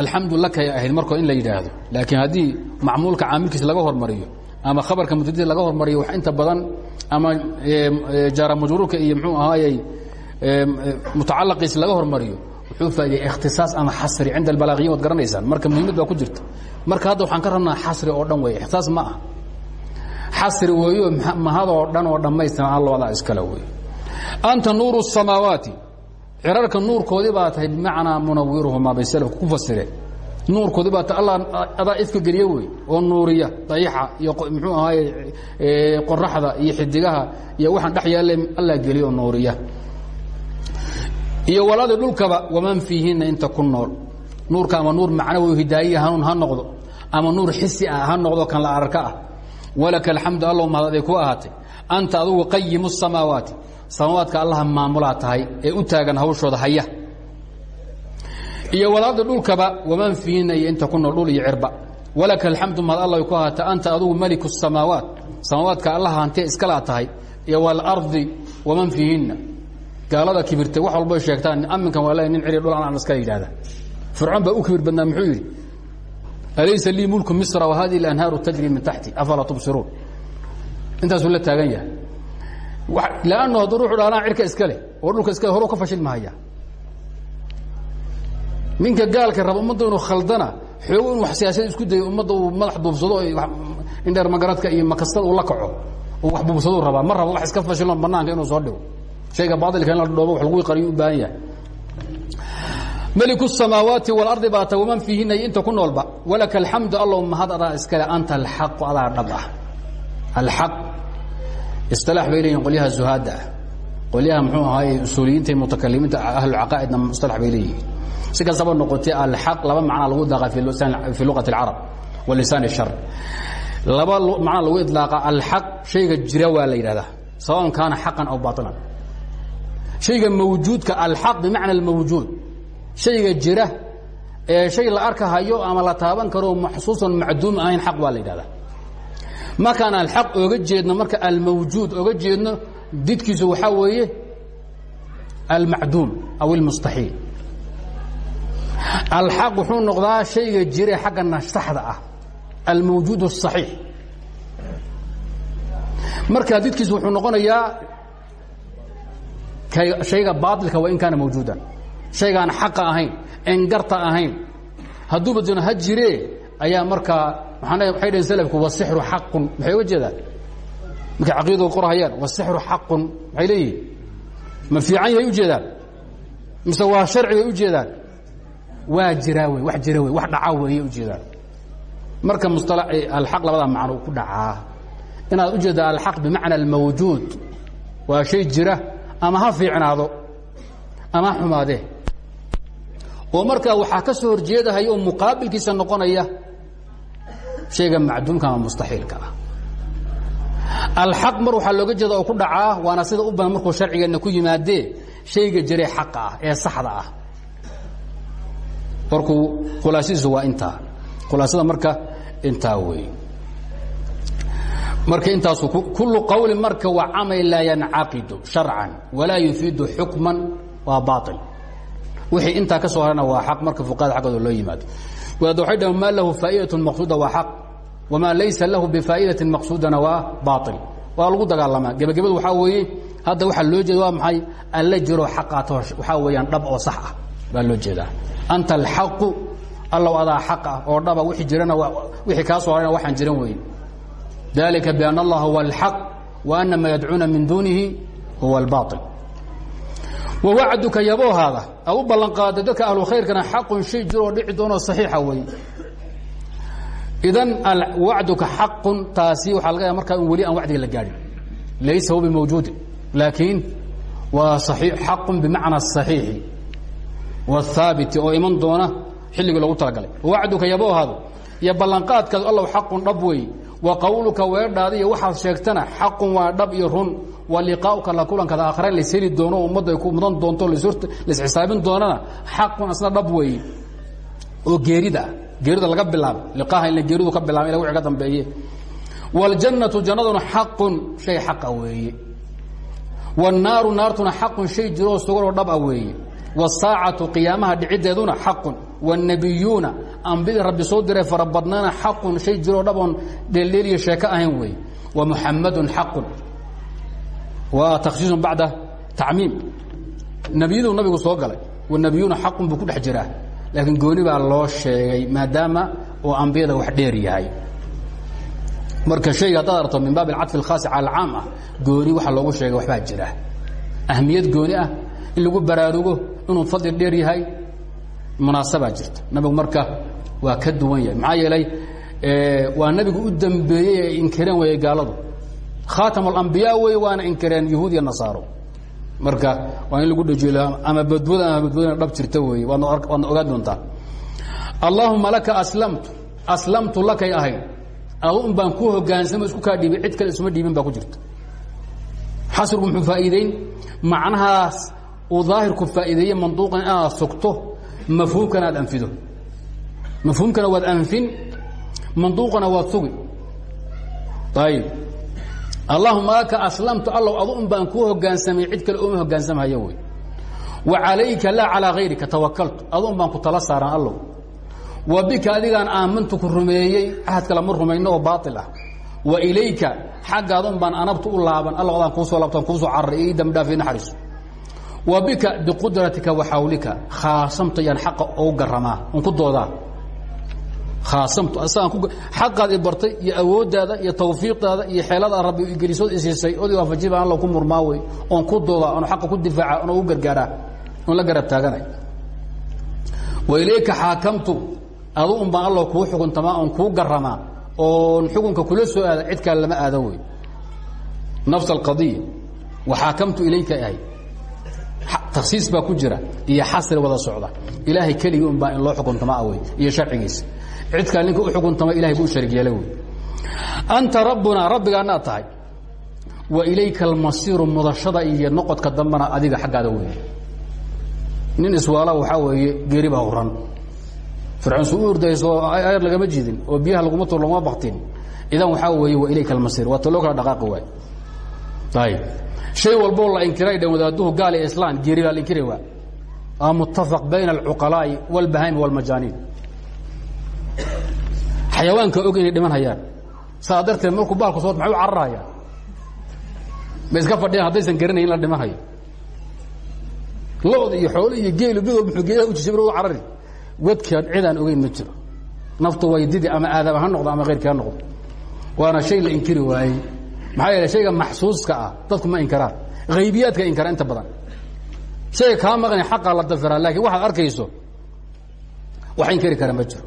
Speaker 1: Alxamdu lakay ahayd markoo in la yidhaahdo. Laakiin haddii macmuulka caamilkiisa laga hormariyo ama khabarka mubtadii laga hormariyo wax inta badan ama jaara majruurka iyo mxuu ahaayey mutacalaqiisa laga hormariyo wuxuu faaidaya ikhtisaas ama xasri cinda albalaaqiyin waad garanaysaan. Marka muhiimad baa ku jirta. Marka hadda waxaan ka rabnaa xasri oo dhan wey ikhtisaas ma ah xasri weeyo mahadoo dhan oo dhammaystiran alloodaa iskale wey anta nuuru الsamaawaati cirarka nuurkoodii baa tahay bimacnaa munawiruhumaa bay salafku ku fasireen nuurkoodii baa ta alla adaa ifka geliye wey oo nuuriya dayixa iyo muxuu ahaaye qoraxda iyo xidigaha iyo waxaan dhex yaalle allah geliya oo nuuriya iyo waladi dhulkaba waman fiihinna inta ku nool nuurka ama nuur macnawi hidaayiya hanuun ha noqdo ama nuur xisi ah ha noqdo kan la ararka ah walaka alxamdu allow mahadaday ku ahaatay anta adugu qayimu الsamaawaati samawaadka allaha maamulaa tahay ee u taagan hawshooda haya. Iyo walaada dhulkaba waman fiina iyo inta ku nool dhul iyo cirba. Walaka alxamdu mahad alla ku haata anta adugu meliku samaawaat. Samaawaadka allaha hantiya iskalaa tahay. Iyo waalardi waman fiihinna gaalada kibirta wax walbay sheegtaan aminkan waa le nin ciri dhul aan iskala yidhahda fircoon baa u kibir badnaa muxuu yidhi alaysa lii mulku misra wahadihi اlanhaaru tajri min taxti afalaa tubsiruun? Intaasuu la taagan yahay lannu hadduu ruxu cirka iska leh oo dhulka iskale horu ka fashil mahaya ninka gaalka raba ummadda inuu khaldana xoogo wax siyaasad isku dayo ummadda uu madax buubsado indheer magaradka iyo makastada uu la kaco uu wax buubsadou rabaa ma raba wax iska fashilon banaanka inuu soo dhigo. Shayga baailka in la dhoobo wax lagu qariyo u baahan yahay. Meliku samaawaati waalardi baata waman fiihina iyo inta ku noolba. Walaka alxamdu allow mahad anta alxaqu adaa dhab ah isilaax bay leeyihin qolyaha zuhaadda ah qolyaha mxuu ahaaye usuuliyiinta iyo mutakalimiinta ahlucaqaa'idna musalax bay leeyihiin si kastaba noqotay alxaq laba macna lagu daaqa fi luqati اlcarab wa lisaan الshar laba macna lagu iطlaaqa alxaq shayga jira waa la yidhahdaa sawaءn kaana xaqan aw baطilan shayga mawjuudka alxaq bimacna almawjuud shayga jira ee shay la arkahayo ama la taaban karo maxsuusan macduum ahayn xaq waa la yidhahdaa markaan alxaq oga jeedno marka almawjuud oga jeedno didkiisu waxaa weeye almacduum aw almustaxiil alxaq wuxuu noqdaa shayga jire xagga nasaxda ah almawjuud الصaxiix marka didkiisu wuxuu noqonayaa hayga baailka waa in kaana mawjuudan shaygaan xaqa ahayn en garta ahayn hadduuba dino ha jire ayaa markaa waxay dhaheen slku wasixru xaqun. Maxay uga jeedaan? Markay caqiidadu qorhayaan wasixru xaqun. Maxay leeyihiin ma fiican yahay ujeedaan mise waa sharci bay ujeedaan waa jiraa wey wax jira wey wax dhacaa weeye ujeedaan marka musala alxaq labadaa macno ku dhacaa. Inaad ujeeddaa alxaq bimacna almawjuud waa shay jira ama ha fiicnaado ama ha xumaadee. Oo markaa waxaa ka soo horjeedahaya oo muqaabilkiisa noqonaya shayga macduumka ama mustaxiilka ah. Alxaq mar waxaa looga jeeda oo ku dhacaa waana sida u badan markuu sharcigeenna ku yimaadee shayga jiree xaqa ah ee saxda ah. Markuu khulaasadiisu waa intaa khulaasada marka intaa wey marka intaasu kullu qawlin marka waa camal laa yancaqidu sharcan walaa yufiidu xukman waa baail wixii intaa ka soo harana waa xaq marka fuqahada xaggooda loo yimaado. Wadaad waxay dhahan maa lahu faa'idatun maqsuuda waa xaq wamaa laysa lahu bifaa'idatin maqsuudana waa baail waa lagu dagaalamaa gebagabadu waxaa weeye hadda waxaa loo jeeda waa maxay? alla jiroo xaqaato waxaa weeyaan dhab oo sax ah baa loo jeedaa. anta alxaqu allow adaa xaq ah oo dhaba wixii jirana wixii kaa soo harana waxaan jiran weyn. dalika bian allaha huwa alxaq wa ana maa yadcuuna min duunihi huwa albaail wawacduka yaboohaada aad u ballanqaaday dadka ahlu khayrkana xaqun shay jiroo dhici doonoo saxiixa wey idan wacduka xaqun taasi waxaa laga markaa in weli aan wacdiga la gaadhin laysa huwa bimawjuudin laakiin waa xaqun bimacna asaxiixi wاthaabiti oo iman doona xilligii loogu talagalay. Wacduka yaboohaadu iyo ballanqaadkaadu allow xaqun dhab wey. Wa qawluka weedhaada iyo waxaad sheegtana xaqun waa dhab iyo run. Wa liqaauka la kulankaada aakhare lays heli doono ummadda ay ku mudan doonto laisxisaabin doonana xaqun asna dhab weeye oo geerida geerida laga bilaabo liqaaha in geeridu ka bilaba ila wixii ka dambeeye wاljannatu jannaduna xaqun shay xaqa weeye wاnnaaru naartuna xaqun shay jiroo suganoo dhab a weeye wاsaacatu qiyaamaha dhiciddeeduna xaqun wالnabiyuuna ambidii rabbi soo diray fara badnaana xaqun shay jiroo dhaboon dheeldheeliya sheeko ahayn wey wa muxamadun xaqun waa takhsiisun bacda tacmiim nebiyadu nabigu soo galay wanabiyuuna xaqun buu ku dhex jiraa laakiin gooni baa loo sheegay maadaama uu ambiyada wax dheer yahay. Marka shayga haddaad arto min baab alcadfi alkhaasi cala alcaam ah gooni waxa loogu sheegay waxbaa jira. Ahmiyad gooni ah in lagu baraarugo inuu fadli dheer yahay munaasabaa jirta. Nabigu marka waa ka duwan yahay. Maxaa yeelay waa nabigu u dambeeyey ay inkireen weeye gaaladu. Khaatam alambiyaa wey waana inkireen yahuud iyo nasaaro marka waa in lagu dhajiyo ama badwada ama badwadana dhab jirta weeye. Waadna ogaan doontaa. Allaahuma laka aslamtu aslamtu lakay ahayd un baan ku hogaansamo isku kaa dhiibay cid kale isuma dhiibin baa ku jirta. Xasrigu muxuu faa'iideyn macnahaas uu daahirku faa'iideeye manduuqan inaad sugto mafhuumkana aad anfido. Mafhuumkana waad anfin manduuqana waad sugi. Ayib allahuma laka aslamtu allow adu un baan kuu hogaansamay cid kale uma hogaansamhayo wey. Wa calayka laa calaa hayrika tawakaltu adu un baan ku tala saaran allow wa bika adigaan aamantu ku rumeeyey ahad kale ma rumayno oo baail ah. Wa ilayka xaggaada un baan anabtu u laaban alla adaan kuusoo laabtaan kuusoo cararay ii dambi dhaaf ii naxariiso. Wa bika biqudratika wa xawlika khaasamta yaan xaqa ugu garamaa on ku doodaa khaasamtu asagaan ku xaqaad i bartay iyo awooddaada iyo tawfiiqdaada iyo xeelada rabbi igelisood isiisay ood waafaji baan alla ku murmaa wey oon ku doodaa oon xaqa ku difaaca oon gargaaraa oon la garab taaganay wa ilayka xaakamtu adu un baan alla kuu xukuntamaa oon kuu garamaa oon xukunka kula soo aada cid kale lama aado wey nafs alqadiya waxaakamtu ilayka ahay taksiis baa ku jira iyo xasri wada socda ilaahay keligii un baa in loo xukuntamaa wey iyo sharcigiisa cid kale ninka u xukuntama ilahay buu sharig yeela wey. Anta rabbunaa rabbigaanaad tahay. Wa ilayka almasiiru mudashada iyo noqodka dambana adiga xaggaada wey nin iswaala waxaa weeye geeri baa huran. Fircoon su u ordayso ayar lagama jidin oo biyaha laguma tur laguma baktin idan waxaa weeye wa ilayka almasiir. Waa ta loo kala dhaqaaqi waay. Ayib shay walboo la inkiray dhan wadaaduhu gaal iyo islaan geeri baa la inkiri waa waa muttafaq bayna alcuqalaa'i walbahaimi walmajaaniin xayawaanka og inay dhiman hayaan saa darteed markuu baalku soo maxay u cararayaan ma iska fadhiyaan haddaysan garanayn in la dhiman hayo lood iyo xoolo iyo geelu mid walba muxuu geedaha u jisay u carari. Wadkaan cidaan ogeyn ma jiro. Naftu way didi ama aadama ha noqdo ama keyrkii ha noqdo. Waana shay la inkiri waayey. Maxaa yeele shayga maxsuuska ah dadku ma inkaraan. Haybiyaadka inkara inta badan. Shayga kaa maqnay xaqaa la dafiraa laakiin waxaad arkayso wax inkari kara ma jiro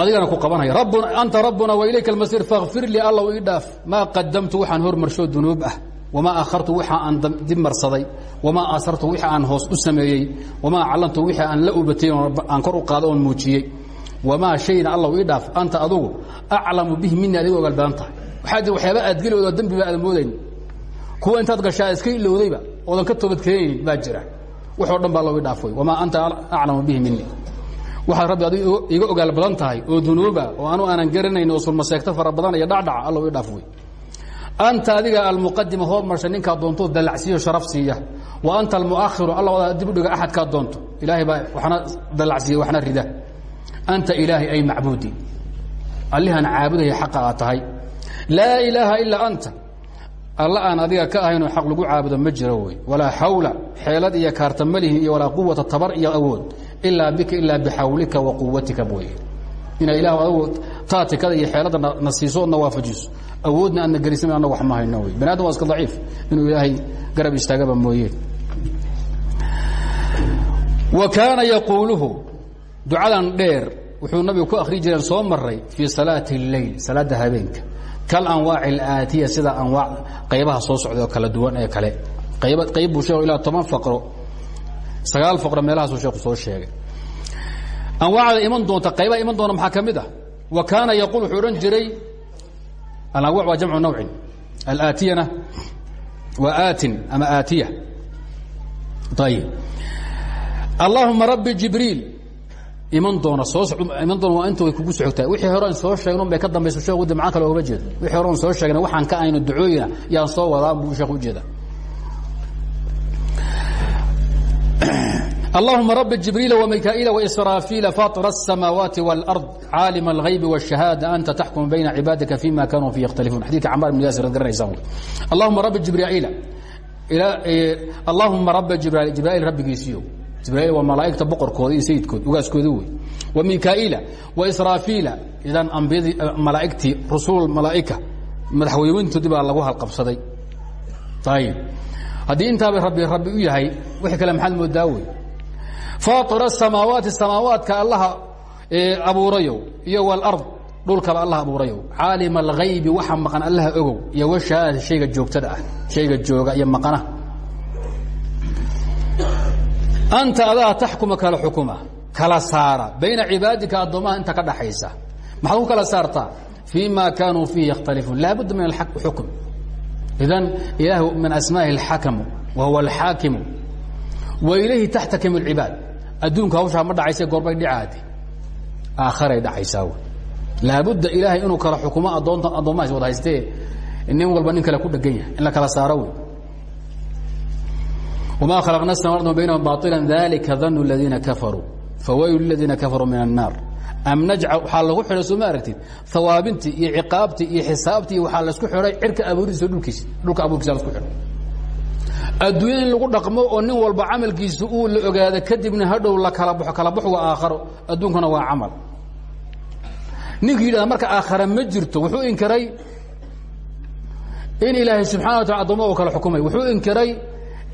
Speaker 1: adigana ku rabbuna anta rabbuna wa ilayka almasiir fakfir lii allow ii dhaaf. Maa qadamtu waxaan hormarshoo dunuub ah wamaa akhartu waxa aan dib marsaday wamaa asartu wixii aan hoos u sameeyey wamaa callantu wixii aan la ubatay aan kor u qaado oon muujiyey. Wamaa shayna allow ii dhaaf. Anta adugu aclamu bihi mini adiga ogaal badan tahay. Waxaa jira waxyaaba aad geli oo dembiba aadan moodayn. Kuwa intaad gashaa iska ilowdayba oodan ka mini waxaad rabbi adi iga ogaal badan tahay oo dunuuba oo anu aanan garanayn oo fara badan iyo dhacdhaca allow ii dhaaf anta adiga almuqadima hormarsha ninkaa doonto dalacsiiyo sharaf siiya. Wa anta almuakhiru alla wada dib u dhiga axadkaa doonto. Ilaahay baa waxna dalacsiiya waxna rida. Anta ilaahay ay macbuudi. Allihan caabudaya xaqa tahay. Laa ilaaha ilaa anta alla aan adiga ka ahaynoo xaq lagu caabudo ma jiro wey. Walaa xawla xeelad iyo kaarta malihin iyo walaa quwata tabar iyo awood. Ilaa bika ilaa bixawlika wa quwatika mooye inaa ilah adugu taatikada iyo xeeladda na siiso oodna waafajiso awoodna aadna gelisan annagu wax ma hayno wey. Bani adam waa iska daciif. Inuu ilaahay garab istaagaba mooye. Wa kaana yaquuluhu ducadan dheer wuxuu nabigu ku akhri jireen soo maray fii salaati اleyl salaadda habeenka kal anwaaci اlaatiya sida anwaa qaybaha soo socda oo kala duwan ee kale. Qayb buu sheeg ilaa toban faqro. Sagaal faqro meelahaasuu sheeku soo sheegay. Anwaacda iman doonta qaybaha iman doona maxaa ka mid ah? Wa kaana yaquul wuxuu odhan jiray alanwac waa jamcu nawcin. Alaatiyana waa aatin ama aatiya. Ayib allahuma rabbi jibriil iman doona soo iman doona waa inta way kugu socogtahay wixii horean soo sheegno bay ka dambayso sheekhu de macaan kale oga jeeda wixii horean soo sheegna waxaan ka ayno ducooyina yaan soo wadaa buu sheekhu ujeeda allahuma rabi jibriila wmikaa'iila waisraafiila faطira الsamaawaati wاlأrض caalima اlغaybi wالشhahaada anta taxkum bayna cibaadika fima kanuu fi yakhtalifuun xadidka camar ibn yaasir ad garanaysaan allahuma rabi jibriila allahuma raba jibril jibraail rabbigiisiyo jibraail waa malaa'igta boqorkooda iyo sayidkood ugaaskooda wey wa mikaa'iila wa israafiila idan ambiyadii malaa'igtii rusul malaa'ika madaxweynayntoodii baa lagu halqabsaday ayib haddii intaaba rabbi rabbi u yahay wixii kale maxaad moodaa wey faaطira الsamaawaati samaawaadka allaha abuurayow iyo wاlard dhulkaba allah abuurayow caalima اlغaybi waxa maqan allaha ogow iyo washahaada shayga joogtada ah shayga jooga iyo maqanaha anta adaa taxkuma kala xukuma kala saara. Bayna cibaadika addoommaha inta ka dhaxaysa. Maxaad ku kala saartaa? Fii ma kaanuu fiihi yakhtalifuun laabudda min xukm. Idan ilaah min asmaahi اlxakamu wa huwa alxaakimu wa ilayhi taxtakimu اlcibaad adduunka hawshaa ma dhacaysa goorbay dhicaadi aakharay dhacaysaa laabudda ilaahay inuu kala xukumo adoonta addoommahaas wad haystee nin walba nin kale ku dhegan yahay in la kala saaro wey وma kلقna السماوات بينهم باطلا ذلika ظن الذيiنa كفروا فwayl للذيiنa كفروا miن الناar أm نجعل waxaa lagu xidhay soo ma aragtid hawaabintii iyo ciqaabtii iyo xisaabtii waxaa laisku xidhay cirka abuuridiisa dhulkiisa dhulka abuurkiisa lasku xidhay adduunyada in lagu dhaqmo oo nin walba camalkiisa uu la ogaado kadibna hadhow la kala baxo kala baxu waa aakharo adduunkana waa camal ninkii yidhahda marka aakhara ma jirto wuxuu inkiray in ilaahay subxana wa taala addooma u kala xukumay wuxuu inkiray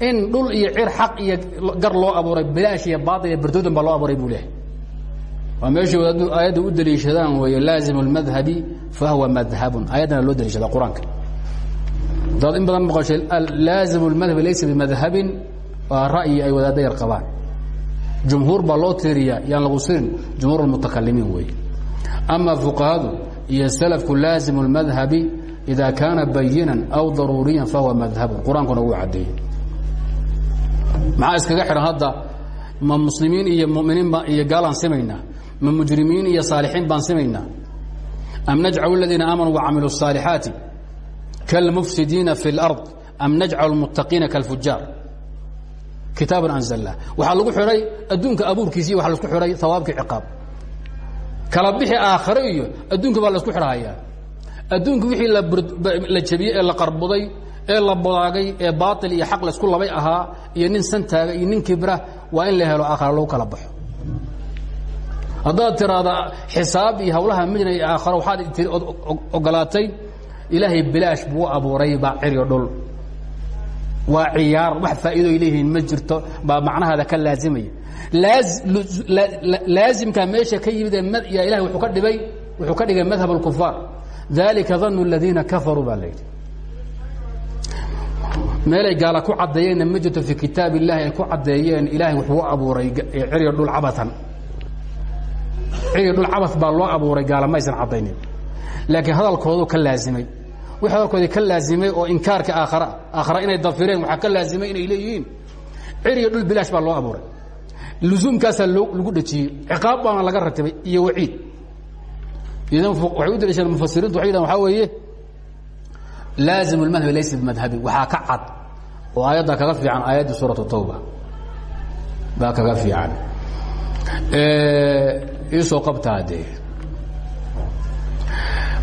Speaker 1: in dhul iyo cir xaq iyo gar loo abuuray bilaash iyo baail iyo berdoodan baa loo abuuray buu lehay waa meeshay aayadda u daliishadaan weeye laazimu اlmadhabi fahuwa madhabun aayaddana loo daliishada qur-aanka hadaad in badan maqashay laazimu اlmadhabi laysa bimadhabin waa ra'yi ay wadaadda yar qabaan jumhuur baa loo tiiriyaa yaan lagu sirin jumhuur اlmutakalimiin weeye ama fuqahadu iyo salafku laazimu اlmadhabi ida kaana bayinan aw daruuriyan fahuwa madhabun qur-aankuna wuu caddeeyey maxaa iskaga xidhan hadda ma muslimiin iyo muminiin ba iyo gaalaan simaynaa ma mujrimiin iyo saalixiin baan simaynaa am najcalu اladiina aamanuu wacamiluu الصaalixaati kalmufsidiina fi اlأrض am najcalu اlmuttaqiina kalfujaar kitaaban anzalnah waxaa lagu xidhay adduunka abuurkiisi waxa lasku xidhay hawaabkii ciqaab kala bixi aakhare iyo adduunka baa laisku xidhahayaa adduunka wixii la jabiyey ee la qarbuday ee la bodaagay ee baail iyo xaq laysku labay ahaa iyo nin santaaga iyo nin kibra waa in la helo aakhara lagu kala baxo. Haddaad tiraahda xisaab iyo hawlaha midna iyo aakharo waxaad tii ogolaatay ilaahay bilaash buu abuuray baa ciryo dhul. Waa ciyaar wax faa'iido ay leeyihiin ma jirto baa macnahaada ka laazimaya. Laazimkaa meesha ka yimid ee ilahay wuuu ka dhibay wuxuu ka dhigay madhab اlkufaar dalika danu اladiina kafaruu baa la yidhi meelay gaala ku caddeeyeenna ma jirto fii kitaab illahi ay ku caddeeyeen ilaahay wuxuu abuuray ciryo dhul cabatan. Ciryo dhul cabas baa loo abuuray gaala maysan caddaynin. Laakiin hadalkoodu ka laazimay. Wix hadalkoodii ka laazimay oo inkaarka aakhara aakhara inay dafireen waxaa ka laazimay inay leeyihiin. Ciryo dhul bilaash baa loo abuuray. Lusuumkaasaa lagu dhejiyey ciqaab baana laga ratibay iyo waciid. Idan waxay u daliishadeen mufasiriintu waxay yidhahan waxaa weeye laazim اmadhabi laysa bimadhabi waxaa ka cad oo aayadda kaga fiican aayaddii suuraة tawba baa kaga fiican iisoo qabtaa dee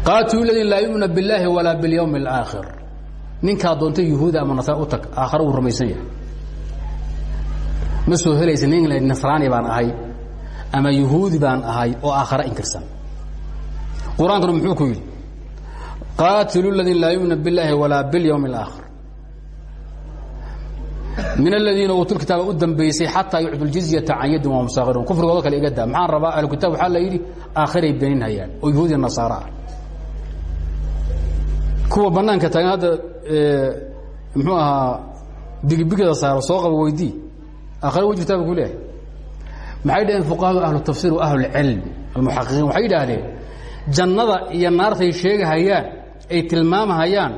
Speaker 1: qaatilu ladin laa yumina biاllaahi walaa biاlyawm اlآakhir ninkaa doonta yuhuuda ama nasara u tag aakhare wuu rumaysan yahay ma soo helaysa nin nasraani baan ahay ama yuhuudi baan ahay oo aakhare inkirsan qur-aankuna muxuu ku yidhi qaatilu اladin laa yumina biاllaahi walaa biاlyawm اlآakhir min aladiina uutuu kitaaba u dambaysay xataa yucdu ljizyata can yadin wahum saakiruun kufrigooda kale iga daa maxaan rabaa ahlukitaab waxaa la yidhi aakhiray beeninhayaan oo yahuudiya nasaara ah kuwa banaanka taagan hadda muxuu ahaa bigibigada saaro soo qaba weydii aakhira wa jirtaa ba ku leeyahay maxay dhaheen fuqahadu ahlu tafsir wa ahlu اlcilm almuxaqiqiin waxay yidhaahdeen jannada iyo naartay sheegahayaan ay tilmaamahayaan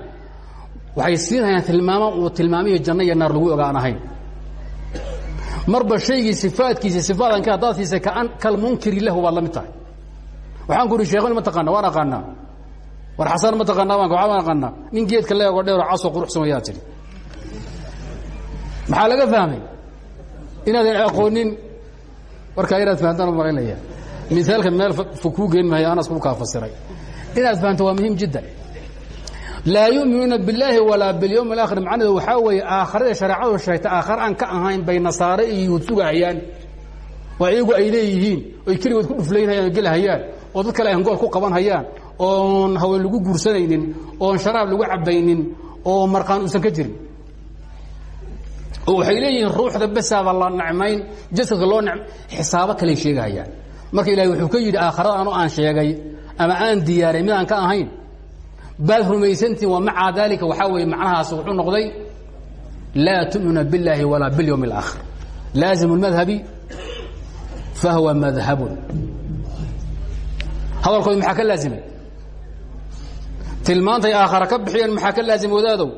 Speaker 1: waxay siinhayaan tilmaamo uu tilmaamihii janno iyo naar lagu ogaan ahayn marba shaygii sifaadkiisa sifaadanka haddaad siisay kaan kalmunkiri lahu baad la mid tahay. Waxaan ku uhi sheekhan ma taqaana waan aqaanaa. War xasan ma taqaanaa waan waan aqaanaa. Nin geedka leego dheero casoo quruxsan wayaa tidhi maxaa laga fahmay? Inaadan aqoonin warkaa inaad fahantaan malaynaya miaalka meel fog kuu geen maayo anas kuu kaa fasiray. Inaad fahanto waa muhiim jiddan laa yuminuuna bilaahi walaa bilyowm alaakhir macnaheedu waxaa weeye aakharada shareecadu sheegta aakhar aan ka ahayn bay nasaare iyo yuhuud sugahayaan ay leeyihiin oy keligood ku dhuflaynhayaan oo oo dad kale angool ku qaban hayaan oon haween lagu guursanaynin oon sharaab lagu cabaynin oo marqaan uusan ka jirin oo waxay leeyihiin ruuxda besaaba la nacmayn jasadka loo n xisaabo kaley sheegahayaan marka ilahay wuxuu ka yidhi aakharada aan sheegay ama aan diyaaray mid aan ka ahayn baad rumaysantiin wa maca daalika waxaa weeye macnahaas wuxuu noqday laa tu'mina biاllaahi walaa biاlyowm اlaakhir laazimu اlmadhabi fahwa madhabun hadalkoodi maxaa ka laazimay tilmaantay aakhara ka bixiyeen maxaa ka laazimay wadaadow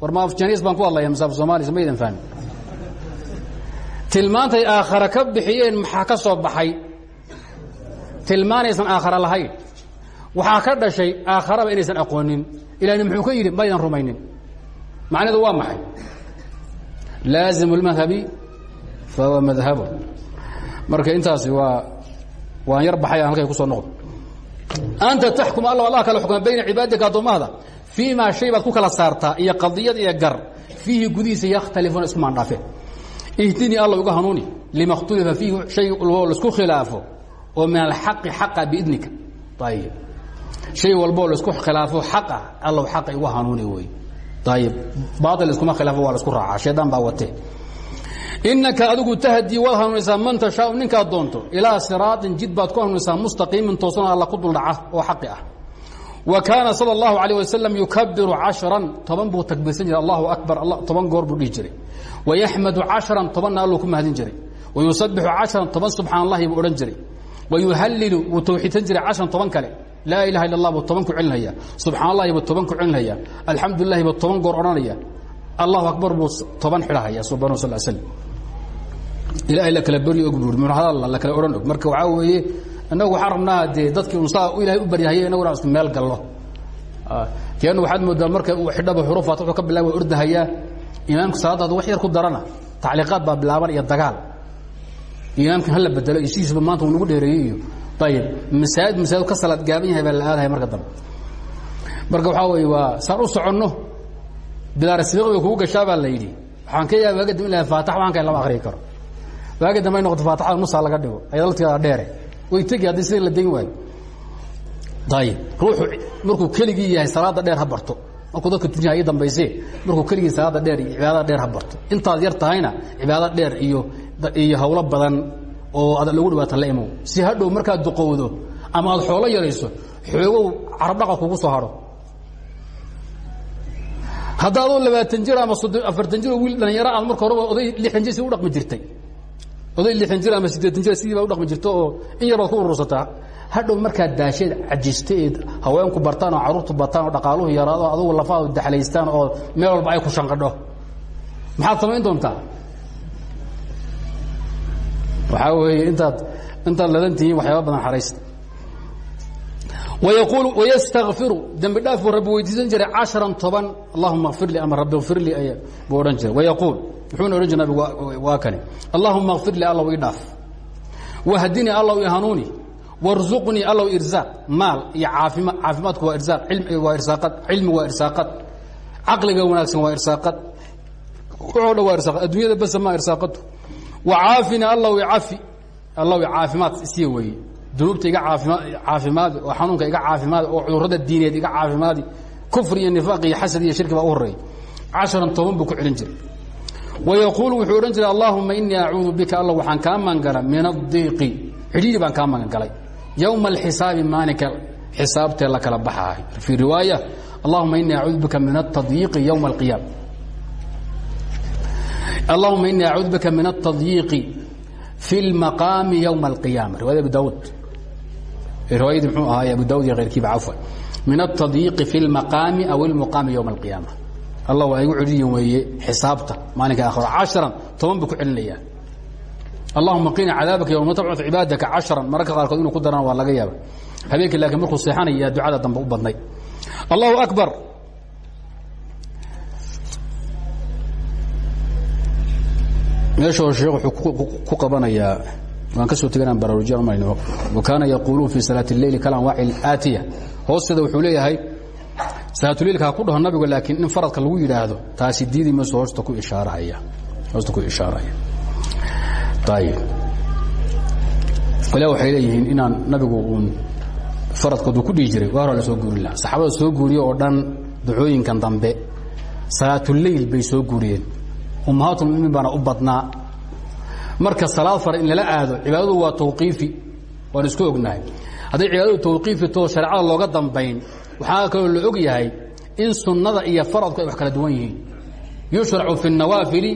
Speaker 1: war ma afjaniis baan ku hadlaya masaaf soomaalia maydan fahmi tilmaantay aakhara ka bixiyeen maxaa ka soo baxay tilmaanaysan aakhara lahayn waxaa ka dhashay aakharaba inaysan aqoonin ilahni muxuu ka yidhi maydan rumaynin macnaheedu waa maxay laazimu اlmadhabi fahuwa madhabun marka intaasi waa waan yar baxay aan halkay ku soo noqdo anta taxkum alla allah kala xukma bayna cibaadika addoommahda fii maa shay baad ku kala saartaa iyo qadiyad iyo gar fiihi gudihiisa yakhtalifuuna isku maandhaafeen ihdinii alla uga hanuuni lima khtulifa fiihi shay walbo la isku khilaafo oo min alxaqi xaqa biidnika ayib shay walboo laisku khilaafo xaqa allow xaqa igu hanuuni wey ayib baail iskuma khilaafo waa la isku raacaa shaydaan baa watee inaka adigu tahdii waad hanuunaysaa man tashaau ninkaad doonto ilaa siraaطin jid baad ku hanuunaysaa mustaqiimin toosan alla ku duldhaca oo xaqi ah wa kaana salى اllahu عalيه wasalam yukabiru caشhran toban buu takbiirsan jiray allahu akbar toban goor buu dhihi jiray wayaxmadu caشhran tobanna alluu ku mahadin jiray wayusabixu caشhran toban subxaan اllahi buu odhan jiray wayuhalilu wuu tawxiidsan jiray cashan toban kale laa ilaha illa allah buu toban ku celinaya subxaan allahi buu toban ku celinaya alxamdulilahi buu toban goor odhanaya allahu akbar buu toban xidhahaya subana sal slam ilaahay la kala baryo og buuri muhadalla la kala odhan og marka waxaa weeye innagu waxaan rabnaa dee dadkii unsaa ilahay u baryahaye inaguna is meel gallo keenu waxaad moodaa marka uu xidhaba xurufaat wuxuu ka bilaaba ordahayaa imaamka salaadaada wax yar ku darana tacliiqaad baa bilaaban iyo dagaal imaamkan hala bedelo iyo sidiisba maanta uu nagu dheereeyey iyo ayib masaajid masaajid ka salaad gaaban yahay baa la aadahaya marka dambe. Marka waxaa weeye waa saan u soconno. Bilaarasiiq bay kugu gashaa baa la yidhi. Waxaan ka yaaba waaga dambe in la faatax waxaan kale lama akriyi karo. Waagi dambe ay noqoto faataxada nusa laga dhigo. Ayadalteeda dheere. Way tegi haddii sida la dayn waayo ayib ruuxu markuu keligii yahay salaada dheer ha barto. Markuu dadka tujiha ii dambayse markuu keligii salaada dheer iyo cibaadada dheer ha barto. Intaad yar tahayna cibaado dheer iyo iyo hawlo badan oo ad lagu dhawaata la imow si hadhow markaad duqowdo ama aad xoolo yarayso xoogow carabdhaqa kugu soo hadho hadda adoo labaatan jir ama afartan jir oo wiil dhalinyaro aad marka horeba oday lixdan jir si u dhaqmi jirtay. Oday lixan jir ama siddeetan jir sidii baa u dhaqmi jirto oo in yar baad ku urursataa. Hadhow markaad daasheed cajista eed haweenku bartaan oo carruurtu bataan oo dhaqaaluhu yaraado adugu lafaadu daxlaystaan oo meel walba ay ku shanqadho. Maxaad samayn doontaa waxaa weeye intaad intaad ladan tihiin waxyaaba badan xaraysta. Wayquul wayastagfiru dembi dhaaf buu rabbi weydiisan jiray caشhaرan toban. Allahuma kfir lii ama rabi kfir lii ay buu odhan jiray. Wayaquul wuxuuna odhan jir nabig waa kani. Allahuma kfir lii allow ii dhaaf. Wahdinii allow ihanuuni warzuqnii allow irzaaq. Maal iyo caafima caafimaadku waa irzaaq eh, waa irsaaqad. Cilmi waa irsaaqad. Caqliga wanaagsan waa irsaaqad. Oo dhan waa irsaaqad. Addunyada basa maa irsaaqadu وcaafini allow icafi allow caafimaad isiya weeye. Dunuubta iga caafimaadi oo xanuunka iga caafimaadi oo cudurrada diineed iga caafimaadi kufr iyo nifaaq iyo xasad iyo shirki baa u horeeyay casharan toban buu ku celin jiray. Wayaquulu wuxuu odhan jiray allahuma inii acuudu bika alla waxaan kaa magangala min addiiqi cidhiiri baan kaa magangalay yowma alxisaabi maalinka xisaabtee la kala baxahay fii riwaaya allahuma inii acuudu bika min atadyiiqi yowma alqiyaama allahuma inii acuudu bika min atadyiiqi fi lmaqaami yowma alqiyaama riwayada abu daawuud riwaayadii mxuu ahaay abu daawud iyo keyrkiiba cafwan. Min atadyiiqi fi lmaqaami aw ilmuqaami yowma alqiyaama allah waa igu celiyin weeye xisaabta. Maalinka aakhiro casharan toban buu ku celinayaa allahuma qina cadaabaka yowma tabcud cibaadaka casharan. Mararka qaarkood inuu ku darana waa laga yaaba habeenkii laakiin markuu seexanaya ducada dambe u badnay. Allahu akbar meeshoo sheekh wuxuu ku qabanayaa waan ka soo teganaan baraarujiyan umayno wa kaana yaquuluun fii salaati اleyli kalanwaaci اlaatiya hoosteeda wuxuu leeyahay salaatuleilka ha ku dhaho nabigu laakiin in faradka lagu yidhaahdo taasi diidi mayso hoosta ku ishaarahaya hoosta ku ishaarahaya. Ayib wala waxay leeyihiin inaan nabigu uun faradkooduu ku dhihi jiray waa hora la soo guurin lahaa. Saxaabada soo guuriye oo dhan ducooyinkan dambe salaatuleyl bay soo guuriyeen ummahaatulmuminiin baana u badnaa. Marka salaad fare in lala aado ibaadadu waa tawqiifi waa isku ognahay. Hadday cibaadadu tawqiifi too shareecada looga dambayn waxaa kaloo la og yahay in sunnada iyo faradku ay wax kala duwan yihiin. Yushracu fi اnawaafili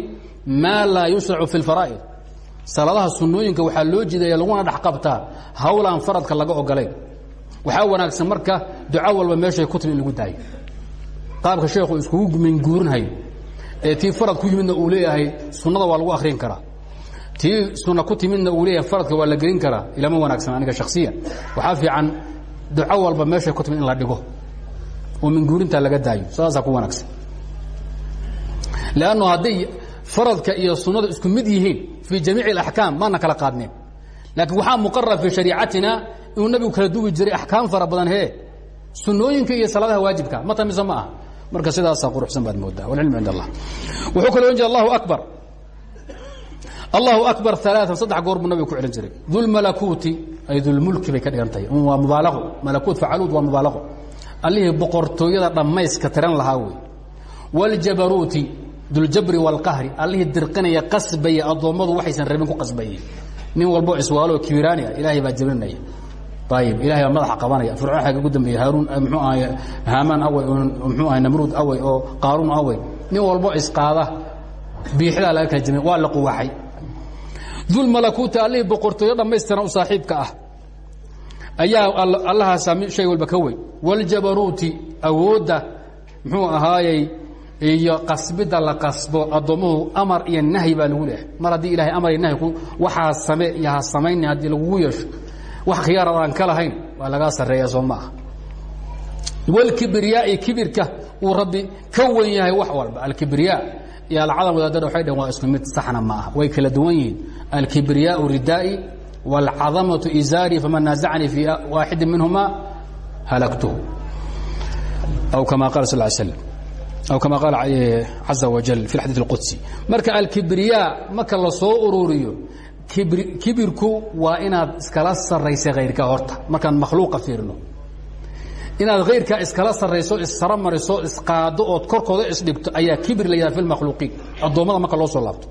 Speaker 1: maa laa yushracu fi اlfaraa'id salaadaha sunnooyinka waxaa loo jiidaya laguna dhex qabtaa hawlaan faradka laga ogolayn. Waxaa wanaagsan marka duco walba meeshay ku in lagu daayo. Qaabka sheekhu iskugu minguurinhayo ee tii farad ku yimidna uu leeyahay sunnada waa lagu akhrin karaa. Tii sunna ku timidna uu leeyahay faradka waa la gelin karaa ilama wanaagsan aniga shaksiyan waxaa fiican duco walba meeshay ku timid in la dhigo oo minguurintaa laga daayo saasaa ku wanaagsan. Leannu hadday faradka iyo sunnadu isku mid yihiin fii jamiici اlaxkaam maana kala qaadneen. Laakiin waxaa muqarar fii shariicatina inuu nabigu kala duwi jiray axkaam fara badan he sunooyinka iyo salaadaha waajibka ma tamise ma aha marka sidaasaa quruxsan baad moodaa. Walcilmu cind allah wuxuu kale ohan jira allahu akbar. Allahu akbar alaaan saddex goor buu nabiga ku celin jiray. Dulmalakuuti ay dulmulki bay ka dhigan tahay. Waa mubaalaqo malakuut facaluud waa mubaalaqo allihii boqortooyada dhammayska tiran lahaa wey. Wاljabaruuti duljabri wاlqahri allihii dirqinaya qasbaya addoommadu waxaysan rabin ku qasbayeen nin walbo iswaaloo kibiraani ah ilaahay baa jabrinaya ayib ilahay baa madaxa qabanaya. Fircoon xagga ugu dambeeyey haaruun mxuu ahay haamaan awey mxuu ahay namruud awey oo qaaruun awey nin walbo isqaada biixdaa laga kala jabin waa la quwaxay dulmalakuuta allihii boqortooyo dhammaystiran u saaxiibka ah. Ayaa allahaasa shay walba ka weyn. Wاljabaruuti awoodda muxuu ahaayey iyo qasbidda la qasbo addoommuhu amar iyo nahyi baa lagu leehay mar haddii ilahay amar iyo nahyi waxaa same iyo ha samayni haddii lagugu yeesho wax khiyaarad aan ka lahayn waa lagaa sarreeya soo ma aha wاlkibriyaai kibirka uu rabbi ka wen yahay wax walba alkibriya iyo alcadam wadaadada waxay dhaheen waa isku mid saxna ma aha way kala duwan yihiin alkibriyaau ridaa'i wاlcadamaةu izaari faman naazacanii fii waaxidi minhuma halagtuhu aw kama qala sal slam aw kama qaala caza wajal fi xadiid اlqudsi marka alkibriyaa marka la soo ururiyo kibirku waa inaad iskala saraysa hayrka horta. Markaan makhluuqa fiirino inaad hayrkaa iskala sarayso issara mariso isqaado ood korkooda isdhigto ayaa kibir la yidhaha fi lmakhluuqiin addoommada marka loo soo laabto.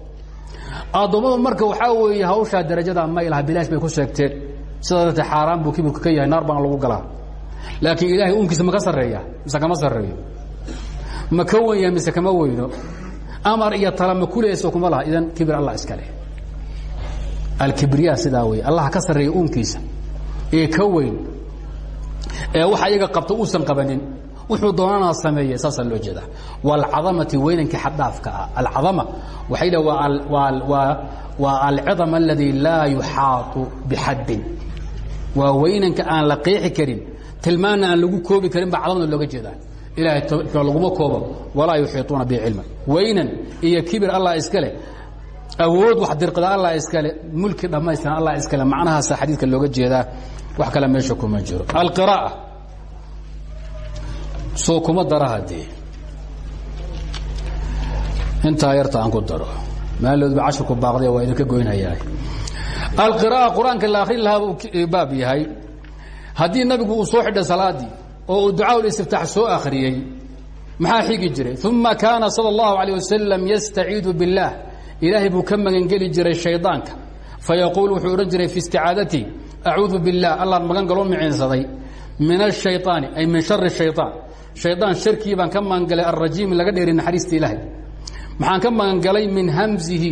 Speaker 1: Addoommadu marka waxaa weeye hawshaa darajada may laha bilaash bay ku sheegteen. Sidaa dartee xaaraan buu kibirku ka yahay naar baana lagu galaa. Laakiin ilaahay uunkiisa ma ka sarreeya mise kama sarreeyo? Ma ka wenya mise kama weyno? Amar iyo tala ma kuleyso kuma laha idan kibir allah iska leh alkibriya sidaa wey allah ka sarreeya uunkiisa ee ka weyn ee waxa iyaga qabta uusan qabanin wuxuu doonana sameeye saasaa loo jeedaa. Waalcadamati weynankii xaddhaafka ah. Alcadama waxay dhah waa alcidam aladi laa yuxaatu bixaddin. Waa weynanka aan la qeexi karin tilmaanna aan lagu koobi karin baa cadamada looga jeedaa. Ilahay laguma koobo walaa yuxiiطuuna bi cilman. Weynan iyo kibir allah iska leh awood wax dirqada allah iskale mulki dhammaystiran allah iskale macnahaasa xadiidka looga jeedaa wax kale meesha kuma jiro. Alqiraa'a. Soo kuma dara haddee intaa yarta aan ku daro. Maalooduba cashirku baaqday waa idinka goynhayaa alqiraa'a qur'aanka la akhrin lahaa buu baab yahay. Haddii nabigu uu soo xidha salaadii oo uu ducaaul istiftaax soo akhriyey maxaa xigi jiray? Uma kaana sala allahu alayh wasalam yastaciidu biاllah ilaahay buu ka magangeli jiray shaydaanka fayaquul wuxuu odhan jiray fi isticaadati acuudu biاllah allaan magan galoo miciinsaday min الshayطaani ay min shari الshayطaan shaydaan sharkii baan ka magangalay alrajiimi laga dheeri naxariista ilaahay maxaan ka magangalay min hamzihi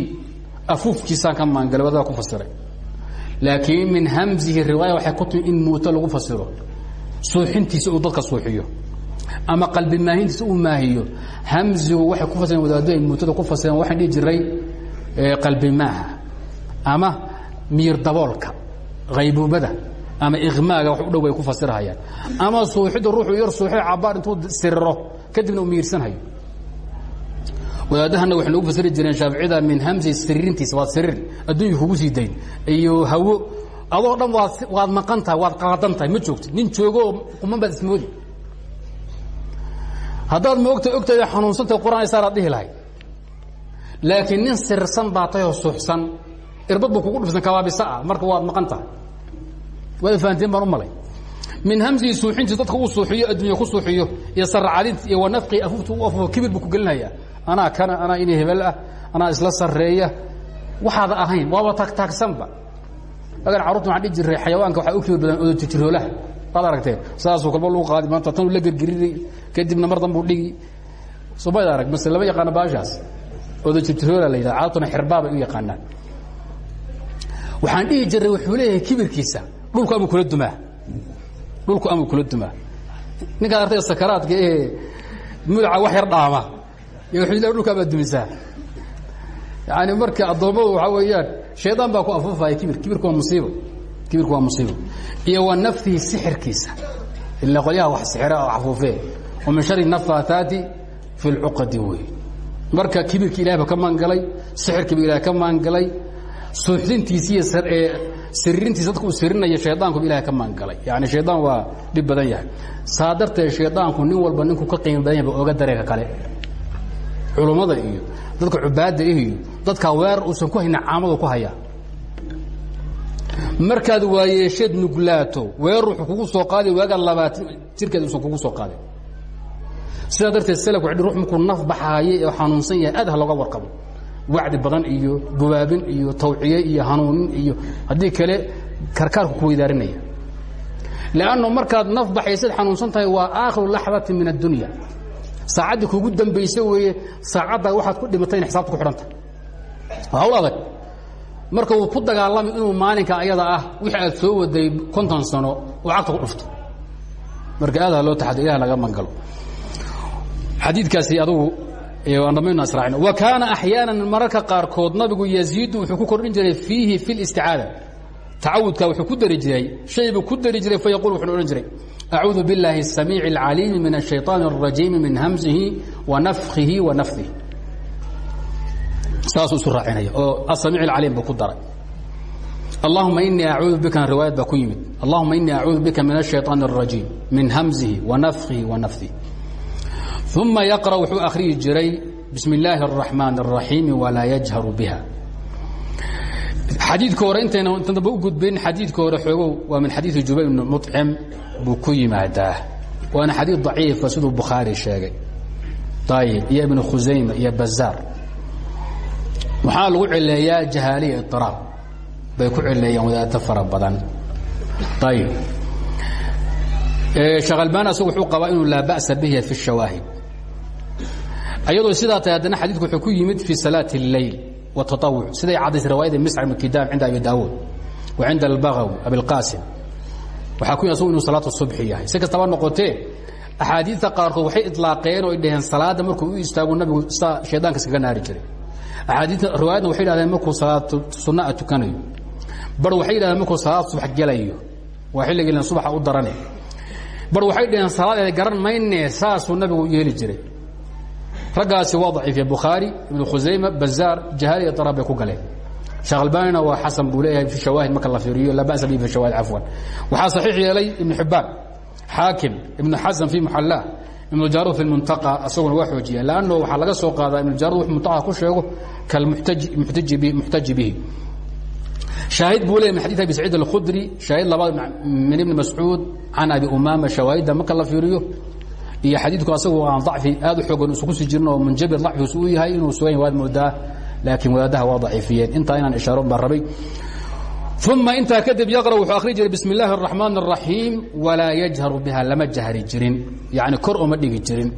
Speaker 1: afuufkiisaan ka magangalay wadada ku fasiray laakiin min hamzihi riwaaya waxay ku timi in muuto lagu fasiro suuxintiisa uu dadka suuxiyo ama qalbi maahintiisa uu maahiyo hamzigu waxay ku fasireen wadaaddo ay muutada ku fasireen waxaan dhihi jiray qalbi maaha ama miir daboolka haybuubada ama iqmaaga wax u dhow ay ku fasirhayaan ama suuxidda ruuxuu yar suuxay cabaar intuu siriro kadibna uu miirsanhayo wadaadahana waxay nagu fasiri jireen shaaficida min hamsi siririntiisa waad siriir adduunka kugu sii dayn. Iyo hawo adoo dhan waad waad maqan tahay waad qaladan tahay ma joogti nin joogooo kuman baad ismoodi. Haddaad moogta ogtayda xanuunsantay quraan isaaraad dhihi lahay laakiin nin sirsan baa tayoo suuxsan irbad buu kugu dhufsan kabaabisa ah marka waad maqan tahay waad fahanteen baan u malay. Min hamsihi suuxintii dadka uu suuxiyo adduunya ku suuxiyo iyo saracadinti iyo wanafqi afuufta u afuufo kibir buu ku gelinaya. Anaa kana anaa inay hebel ah anaa isla sarreeya. Waxaada ahayn waaba taagtaagsanba agan carruurta waxaan dhihi jiray xayawaanka waxaa u kibir badan odotijiroolaha waad aragteen saasuu kalba lagu qaadi maanta tanuu la gergerini kadibna mar danbuu dhigi. Somayd arag mase lama yaqaano baashaas odotijiroola la yidhaha carabtuna xirbaabay u yaqaanaan. Waxaan dhihi jiray wuxuu leeyahay kibirkiisa dhulku amuu kula dumaa? Dhulku amuu kula dumaa? Ninkaad artay sakaraadka ee mudaca wax yar dhaama le dhulka amaad dumisaa? Yaani marka addoommadu waxaa weeyaan shaydaan baa ku afuufaya kibir kibirku waa musiibo kibirku waa musiibo. Iyo wa naftihi sixirkiisa ila qolyaha wax sixira afuufee wa min shari nafaataati fi lcuqadi wey marka kibirki ilahay ba ka maangalay sixirkiiba ilahay ka maangalay suuxdintiisi iyo siririntiisa dadka uu sirinaya shaydaankuba ilahay ka maangalay yani shaydaan waa dhib badan yahay. Saa darteed shaydaanku nin walba ninkuu ka qiimo badan yahay ba oga dareega kale. Culummada iyo dadka cubaadda iyo dadkaa weerar uusan ku hayna caamadu ku hayaa markaad waayeesheed nuglaato weerar wuxuu kugu soo qaaday waagaa labaatan jirkeed uusan kugu soo qaadin sidaa darteed salafku waxay ruux markuu naf baxaayay ee xanuunsan yahay aad ha warqabo. Wacdi badan iyo gubaabin iyo tawciye iyo hanuunin iyo haddii kale karkaarku ku weydaarinaya lanno markaad naf baxaysaad xanuunsan tahay waa aakhiru laxdati min addunya. Saacaddii kugu dambayse weeye saacaddaa waxaad ku dhimatay in xisaabta ku xidhanta. Hawl adag. Marka uu ku dagaalami inuu maalinka ayada ah wixii aad soo waday konton sano oo cagta ku dhufto. Marka aad loo taxado ilah laga xadiidkaasi adugu aan dhamayno israacino wa kaana axyaana mararka qaarkood nabigu yaziidu wuxuu ku kordhin jiray fiihi fi listicaada tacawudka wuxuu ku dari jiray shay buu ku dari jiray fayaqul wuxuu odhan jiray acuudu biاllaahi الsamiici اlcaliimi min الشhayطaan الrajiimi min hamsihi wa nafkihi wa nafdihi saasuu isu raacinaya oo asamiic اlcaliim buu ku daray allahuma inii acuudu bika riwaayad baa ku yimid allahuma inii acuudu bika min الشhayطaan الrajiim min hamsihi wa nafkihi wa nafdihi uma yaqra wuxuu akhriyi jiray bismi illaahi الraxmaan الraxiimi walaa yajharu biha xadiidka hore intayna intan damba u gudbayn xadiidka hore xoogow waa min xadiidi jubayr bni muطcim buu ku yimaadaa waana xadiid daciifa siduu bukhaari sheegay ayib iyo ibnu khusayma iyo bazaar waxaa lagu cileeyaa jahaaliya iطiraab bay ku cileeyaan wadaadto fara badan ayib sheekh albani asagu wuxuu qabaa inuu laa ba'sa bihi fi الshawaahid ayadoo sidaa tahay haddana xadiidku wuxuu ku yimid fi salaati اleyl wالtaطawuc siday cadaysay riwaayada miscar ibn kidaam cinda abi daawuud wa cinda albagawi abilqaasim waxaa ku yimi asagu inuu salaatu subxi yahay si kastaba noqotee axaadiidta qaarkood waxay iطlaaqeen oo ay dhaheen salaadda markuu u istaago nabigu saa shaydaanka iskaga naari jiray axaadiidta riwaayadna waxay yidhahdeen markuu salaatu sunaa tukanayo bar waxay yidhahdeen markuu salaad subax gelayo waa xilligiina subaxa u darane bar waxay dhaheen salaadeeda garan mayne saasuu nabigu yeeli jiray raggaasi waa daciifiya bukhaari ibnu khusayma bazaar jahaaliya darab bay ku galeen sheekh albanina waa xasan buu leeyahay fi shawaahid marka la fiiriyo laa ba'sa bihi fi shawaahid cafwan waxaa saxiix yeelay ibnu xibbaan xaakim ibnu xasan fi muxallah ibnu jaarud fi lmuntaqa asaguna waa xoojiya lanno waxaa laga soo qaadaa ibnu jaarud wux muntaqa ku sheego kalmuxtaji bihi شاahد buu ley min xadيث abi سacيid الkhdري شhaahid labaad min ibni mascuud can abi umama shawaahidda marka la fiiriyo iyo xadiidku asagu aan ضacfi aad u xoogan isugu sii jirin oo munjabir ضacfigiisu u yahay inuu sugan waad moodaa laakiin wadaadaha waa ضaciifiyeen intaa inaan ishaaro baan rabay ثuma intaa kadib yaqرأ wuxuu akhri jiray bismi الlahi الرaحmaan الرaحيim walaa yajharu biha lama jahri jirin yani kor uma dhigi jirin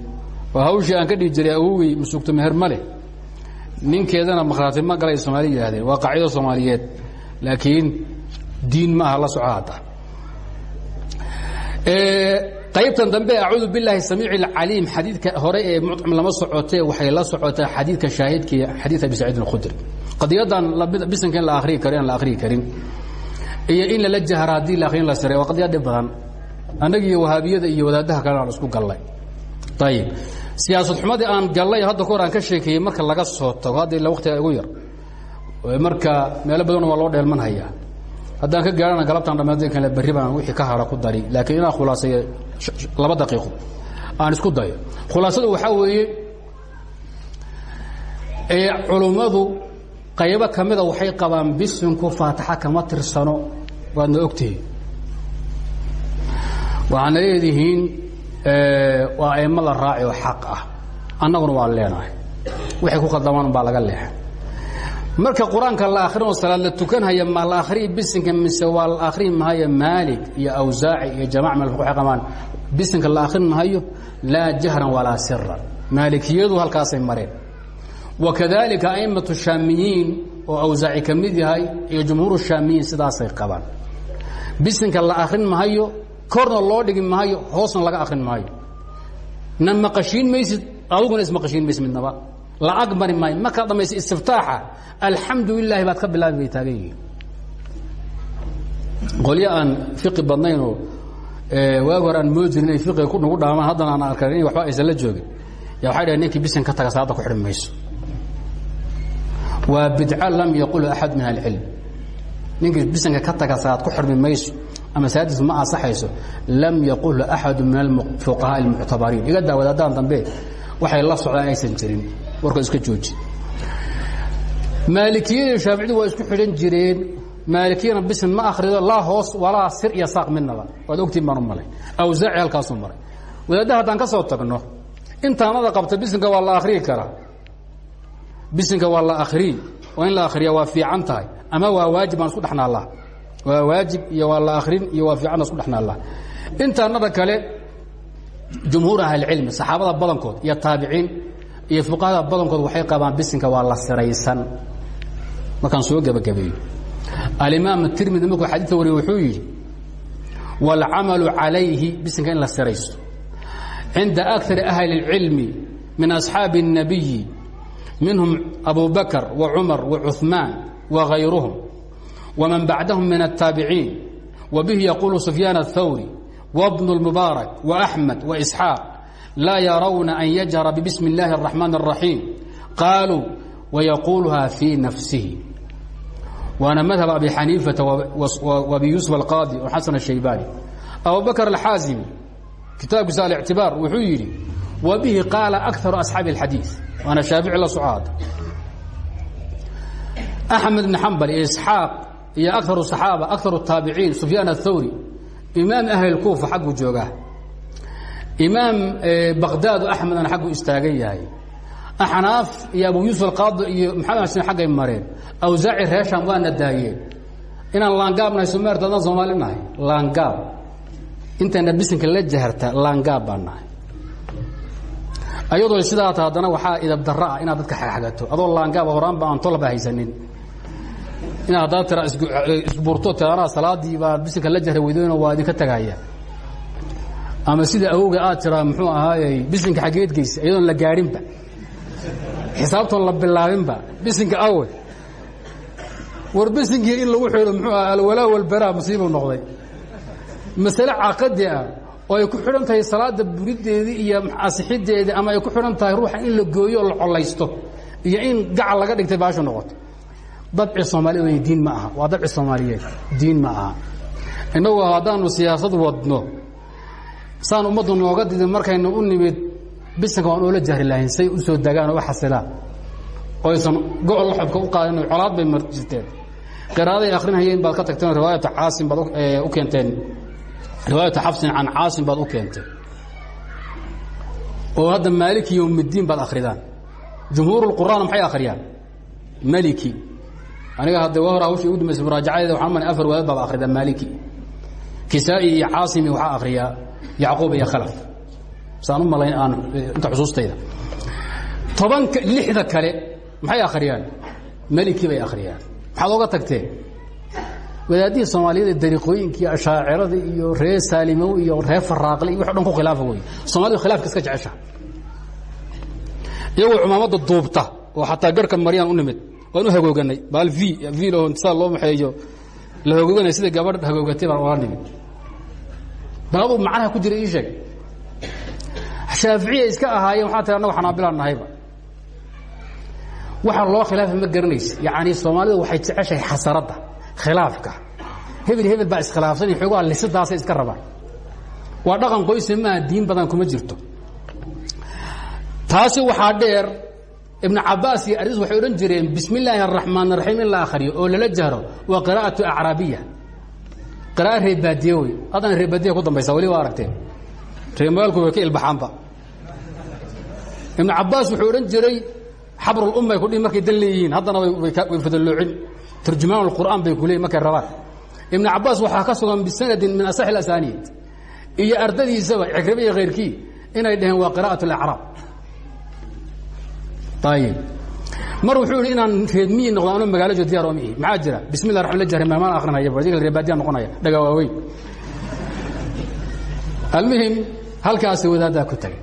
Speaker 1: oo hawshii aan ka dhigi jiray awogey musugto meher ma leh ninkeedana makhraati ma galay somaali yidhahdeen waa qaacido soomaaliyeed laakiin diin maaha la soco hadda qaybtan dambe acuudu bilaahi samiic اcaliim xadiidka hore ee mucam lama socotee waxay la socotaa xadiidka shaahidkii xadiid abi saciid اkhudri qadiyadan bisanka in la arii karo aan la akhriyi karin. Iyo in lala jahra haddii la akhrin la sare waa qadiya dhib badan annagiiyo wahaabiyada iyo wadaadaha kale aan isku gallay. Ayib siyaasad xumadii aan gallay hadda kahor aan ka sheekeeyey marka laga soo tago hadda ilaa waktiga igu yar marka meelo badanoo waa loo dheelmanhayaa haddaan ka gaarana galabtaan dhammaadin kale berri baan wixii ka hara ku dari. Laakiin inaan khulaaseeyo laba daqiiqo aan isku dayo. Khulaasadu waxaa weeye culummadu qaybo ka mida waxay qabaan bisinku faataxa kama tirsano waadna ogtihiin waxaadna leedihiin waa aimo la raaci oo xaq ah. Annaguna waa leenahay. Waxay ku khadamaan baa laga leexa marka qur'aanka la akhrin oo salaad la tukanhaya ma la akhriyi bisinka mise waa la akhrin mahayo maalig iyo awsaaci iyo jamac meel waxay qabaan bisinka la akhrin mahayo laa jahran walaa siran maalikiyadu halkaasay mareen. Wakadalika aimatu shaamiyiin oo awsaaci ka mid yahay iyo jumhuur shaamiyiin sidaasay qabaan. Bisinka la akhrin mahayo korna loo dhigi maayo hoosna laga akrin maayo na maqashiin maysid aduguna ismaqashiin maysid midnaba lacag mari maayo. Markaad dhamaysa istiftaaxa? Alxamdu lilaahi baad ka bilaabi bay taagan yihiin. Qolyo aan fiqi badnaynoo waagi hore aan moodi jirin inay fiqiga ku nagu dhaamaan haddana aan arkan in waxba aysan la joogin. Ya waxay dhahen ninkii bisin ka taga salaadda ku xidhi mayso. Waa bidca lam yaqul axad min ahlicilm ninkii bisinka ka taga salaad ku xidhmi mayso ama salaadiis ma asaxayso lam yaqul axadu min alfuqahaa اlmuctabariin iga daa wadaadaan dambe waxay la socdaan aysan jirin. Warkood iska jooji. Maalikiyada shaaficiyadu waa isku xidhan jireen. Maalikiyana bisin ma akrido laa hoos walaa sir iyo saaq midnaba waad ogtiin baan u malay. Awsaaci halkaasuu maray. Wadaadda haddaan ka soo tagno intaanada qabta bisinka waa la akriyi karaa. Bisinka waa la akriyi oo in la akriya waa fiican tahay. Ama waa waajib baan isku dhexnaallaa waa waajib iyo waa la akrin iyo waa fiicanna isku dhexnaallaa intaanada kale jumhuur ahlicilmi saxaabada badankood iyo taabiciin iyo fuqahada badankood waxay qabaan bisinka waa la siraysan markaan soo gebagabeeyo alimaam tirmidi markuu xadiidka wariye wuxuu yidhi wاlcamalu calayhi bisinka in la siraysto cinda akari ahli اlcilmi min asxaabi الnabiyi minhum abu bakr وacumar وcuثmaan وغayruhum وman bacdahum min الtaabiciin وbihi yaqulu sufyaan الthawri وbn الmubaarak وأxmed وإsxaaq laa yarawna an yajhara bbismi اllahi الرaxmaan الraxiim qaaluu وyaquluha fii nafsihi waana madhab abi xaniifata abi yuusuf alqaadi xasan الshaybani abu bakr alxaazimi kitaabkiisa alictibaar wuxuu yidhi wa bihi qaala akaru asxaabi اlxadiiث waana shaafici la socaada axmed bn xambal iyo isxaaq iyo akaru صaxaaba akaru الtaabiciin sufyaan الthawri imaam ahli اkuufa xagguu joogaa imaam baqdaadu axmedna xagguu istaagan yahay. Axnaaf iyo abu yuusuf alqaadi iyo maxamed xasan xaggay mareen. Awsaaci reeshan waana daayeen. Inaan laangaab nahay somaarta adaan soomaali nahay? Laangaab. Intayna bisinka la jaharta laangaab baan nahay. Ayadoo sidaa ta haddana waxaa idabdarro ah inaad dadka xagxagato. Adoo laangaaba horaanba aan tolaba haysanin inaad haddana tira isbuurto tiranaa salaadii baa bisinka la jahra weydoono waa idinka tagaya. Ama sida awowga aad tiraa muxuu ahaayey bisinka xaggeed geysa iyadoon la gaadhinba xisaabtoon la bilaabinba bisinka awe war bisinkii in lagu xidho muxuu aha alwalaa walbaraa musiibuu noqday. Masale caqadi ah oo ay ku xidhan tahay salaada burideedii iyo asixideedii ama ay ku xidhan tahay ruuxa in la gooyo oo la collaysto iyo in gacal laga dhigtay baashu noqoto dabci soomaaliya diin ma aha. Waa dabci soomaaliyeed diin ma aha. Innagu haddaanu siyaasad wadno saan ummaddu nooga didin markaynu u nimid bisanka waan oola jahri lahayn say u soo degaan oo u xasilaan oo aysan gocol xobka u qaadin colaad bay mar jirteen. Qiraaday akrinhayeen baad ka tagteen riwaayata caasim baad u keenteen. Riwaayata xafsin can caasim baad u keenteen. Oo hadda maaliki yowmiddiin baad akridaan jumhuur اlqur'aan maxay akhriyaan? Maliki aniga hadda waa hor hawshii ugu dambaysay muraajacadeeda waxaan mani afar waadad baad akridaan maaliki. Kisaa'i iyo caasimi waxaa akhriyaa yacquub iyo khalaf. Saan u malayn aan inta xusuustayda. Tobanka lixda kale maxay akhriyaan? Meliki bay akhriyaan. Maxaad oga tagteen wadaadihii soomaaliyada dariiqooyinkii ashaaciradii iyo reer saalimow iyo reer faraaqle iyo wax o dhan ku khilaafa wey soomalidu khilaafka iska jecesha. Iyagoo cumaamadda duubta oo xataa garhka maryaan u nimid waan u hagooganay. Baal v v saa loo maxeeyo. La hagooganay sida gabadh hagoogatay baan ola nimid bal aduu macnaha ku jira ii sheeg. Shaaficiya iska ahaayeen waxaa tiri annagu xanaabilaan nahayba waxa loo khilaafa ma garanaysa yacni soomaalida waxay jeceshahay xasaradda khilaafka. Hebel hebel baa iskhilaafsan iyo xoogaha lisidaasay iska rabaan. Waa dhaqan qoysa maaha diin badan kuma jirto. Taasi waxaa dheer ibnu cabaas iyo aris waxay odhan jireen bismi illaahi araxmaan araxiim in oo lala jahro waa qiraa'atu acraabiya. Qira'a reebaadiye wey. Haddana ku dambaysa weli waa aragteen. Reemagaalku way ka ilbaxaanba. Ibnu cabaas wuxuu odhan jiray xabrulumay kudhi markay dan leeyihiin haddana way fadaloocin turjumaan alqur'aan bay ku leeyihiin markay rabaan. Ibnu cabaas waxaa ka sugan bisanadin min asaxi asaaniyad iyo ardadiisaba cikrime iyo khayrkii inay dhaheen waa qira'at alacraab mar wuxuu yidhi inaan reedmiyi noqdo ano magaalo jo diyar omihi maxaa jira bismi llah raxman la jahre maamaan akrinaya adiga reebaadiya noqonaya dhaga waaweyn almuhim halkaasi wadaaddaa ku tagay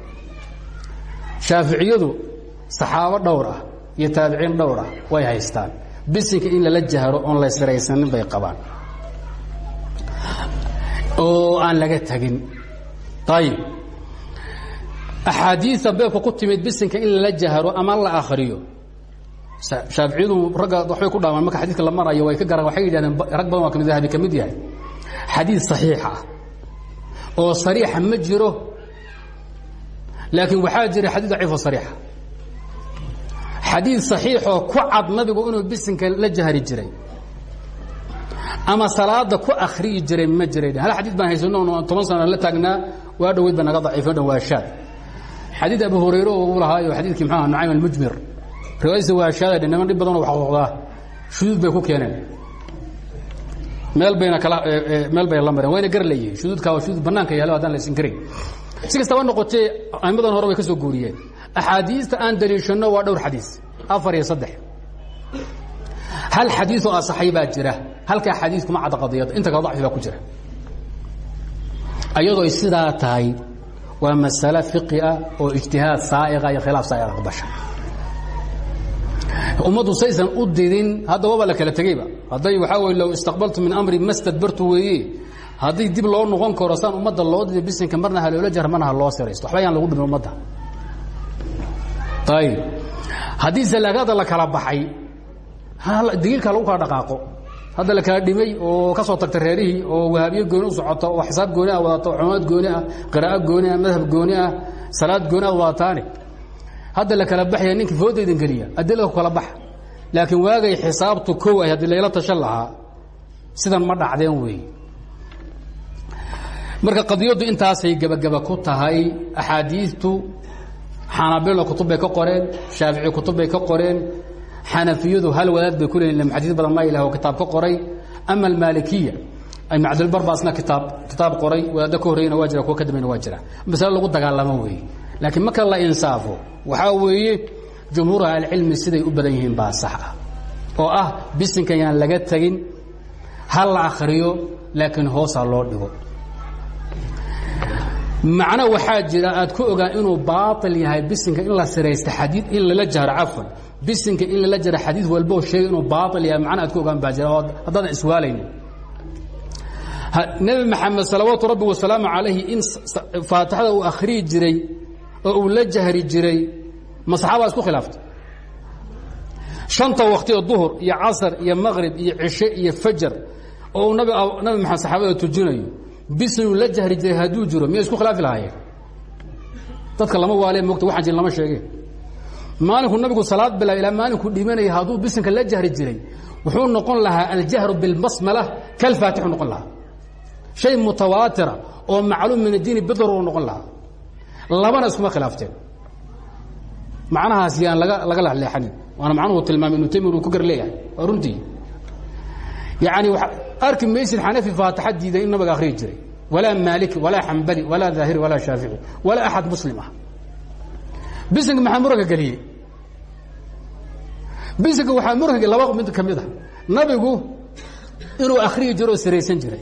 Speaker 1: shaaficiyadu saxaabo dhowr ah iyo taabiciin dhowr ah way haystaan bisinka in lala jahro oon la siraysanin bay qabaan oo aan laga tegin ayib axaadiia beebka ku timid bisinka in lala jahro ama la akriyo shaaficiyadu ragga waxbay ku dhaamaan marka xadidka la marayo way ka garan waxay yidhahdeen rag badan waa ka mid dahabi ka mid yahay xadiid saxiixa ah oo sariixa ma jiro laakiin waxaa jira xadiid daciifo sariixa xadiid saxiixoo ku cad nabigu inuu bisinka la jahri jiray ama salaada ku akriyi jiray ma jiray hal xadiid baan haysano toban sana la taagnaa waa dhoweyd ba naga daciifo dhan waa shaad xadiid abu hurayre oo uu lahaayo xadiidkii mxuah nucaym almujmir. Riwaayadiisa waa shaada niman dhib badanoo waxqoqdaa shuduud bay ku keeneen. Meel bayna kala meel bay la mareen. Wayna gar leeyihiin. Shuduudka waa shuduud bannaanka yaalo haddaan la isin karin. Si kastaba noqotee aimadan hore way ka soo guuriyeen. Axaadiista aan daliishanno waa dhowr xadiis. Afar iyo saddex. Hal xadiioo asaxay baa jira. Halkaa xadiis kuma cadda qadiyadda inta kale dacfi baa ku jira. Ayadoo sidaa tahay waa masale fiqi ah oo ijtihaad saaiqa iyo khilaaf saaiqa aqbasha ummaddu saysan u didin hadda waba la kala tegeyba. Hadday waxaa wey low istaqbaltu min amri ma stadbartu weeye. Haddii dib loo noqon karo saan ummadda loo diday bisinka marna ha loola jar marna ha loo siraysto waxba yaan lagu dhimin ummadda. Ayib haddii salaagada la kala baxay digiilka lagu kala dhaqaaqo hadda la kala dhimay oo ka soo tagta reerihii oo wahaabiyo gooni u socoto oo xisaab gooni ah wadato cumaad gooni ah qiraa'o gooni ah madhab gooni ah salaad gooni ah wadataane hadda la kala baxaya ninkii foodaydan geliya adilada ku kala baxa laakiin waagay xisaabtu kow ay haddii layla tashan lahaa sidan ma dhacdeen weeye marka qadiyaddu intaasay gebageba ku tahay axaadiistu xanaabilna kutub bay ka qoreen shaafici kutub bay ka qoreen xanafiyadu hal wadaad bay ku leeyiin muxadiis badan ma ilah oo kitaab ka qoray. Ama almaalikiya cabdilbar baa isna kitaab kitaab qoray wadaadda ka horreyna waa jira kuwa ka dambayna waa jira. Masale lagu dagaalamo weeye. Laakiin marka la insaafo waxaa weeye jumhuur ahlicilmi siday u badan yihiin baa sax ah. Oo ah bisinka yaan laga tegin ha la akhriyo laakiin hoosa loo dhigo. Macno waxaa jira aad ku ogaan inuu baail yahay bisinka in la siraysta xadii in lala jahro cafwan bisinka in lala jaro xadiid walboo sheegay inuu baail yahay macno aad ku ogaan baa jira. Oo haddaadan iswaalaynin. Nebi maxamed salawaatu rabbi wasalaamu calayhi in faatixada uu akhriyi jiray oo uu la jahri jiray ma saxaabaa isku khilaaftay shanta wakti oo duhur iyo casar iyo maqrib iyo cishe iyo fajar oo uu nabi maxamed saxaabada tujinayo bisinuu la jahri jiray hadduu jiro miyay isku khilaafi lahaayeen? Dadka lama waalee mogta waxaan jirin lama sheegeen maalinku nabigu salaad bilaab ilaa maalinku dhimanaya hadduu bisinka la jahri jiray wuxuu noqon lahaa aljahru bilbasmala kalfaatixu noqon lahaa. Shay mutawaatira oo macluum min addiini bidaruur noqon lahaa. Labana iskuma khilaafteen macnahaas yaan laga laga lexleexanin waana macnuhu tilmaamay ibnu taymiya uu ku gar leeyahay. Waa runtii. Yacni arki maysid xanafi faatixa diiday in nabiga akhriyi jiray. Walaa maaliki walaa xambali walaa daahiri walaa shaafici walaa axad muslim ah. Bisinka maxaa muranka geliyey bisinka waxaa muranka laba mid ka mid a nabigu inuu akhriyi jiro oo siraysan jiray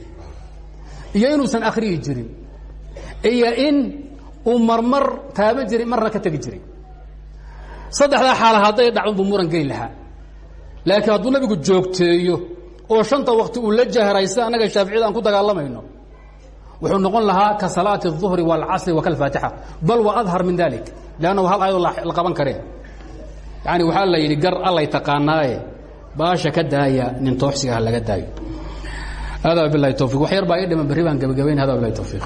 Speaker 1: iyo inuusan akhriyi jirin iyo in uu marmar taaban jiray marna ka tegi jiray saddexdaa xaala hadday dhacdun buu muran geli lahaa laakiin hadduu nabigu joogteeyo oo shanta wakti uu la jahray sida annaga shaaficiyada aan ku dagaalamayno wuxuu noqon lahaa ka salaati الظuhri wاlcasri wakalfaatixa bal wa adhar min dalik lannahu hal ayadoo la qaban kareen yani waxaa la yidhi gar allay taqaanaaye baasha ka daaya nin tooxsiga ha laga daayo. Hada bilahi towfiq wax yar baa ii dhiman berri baan gebagabayn hada bilahi towfiiq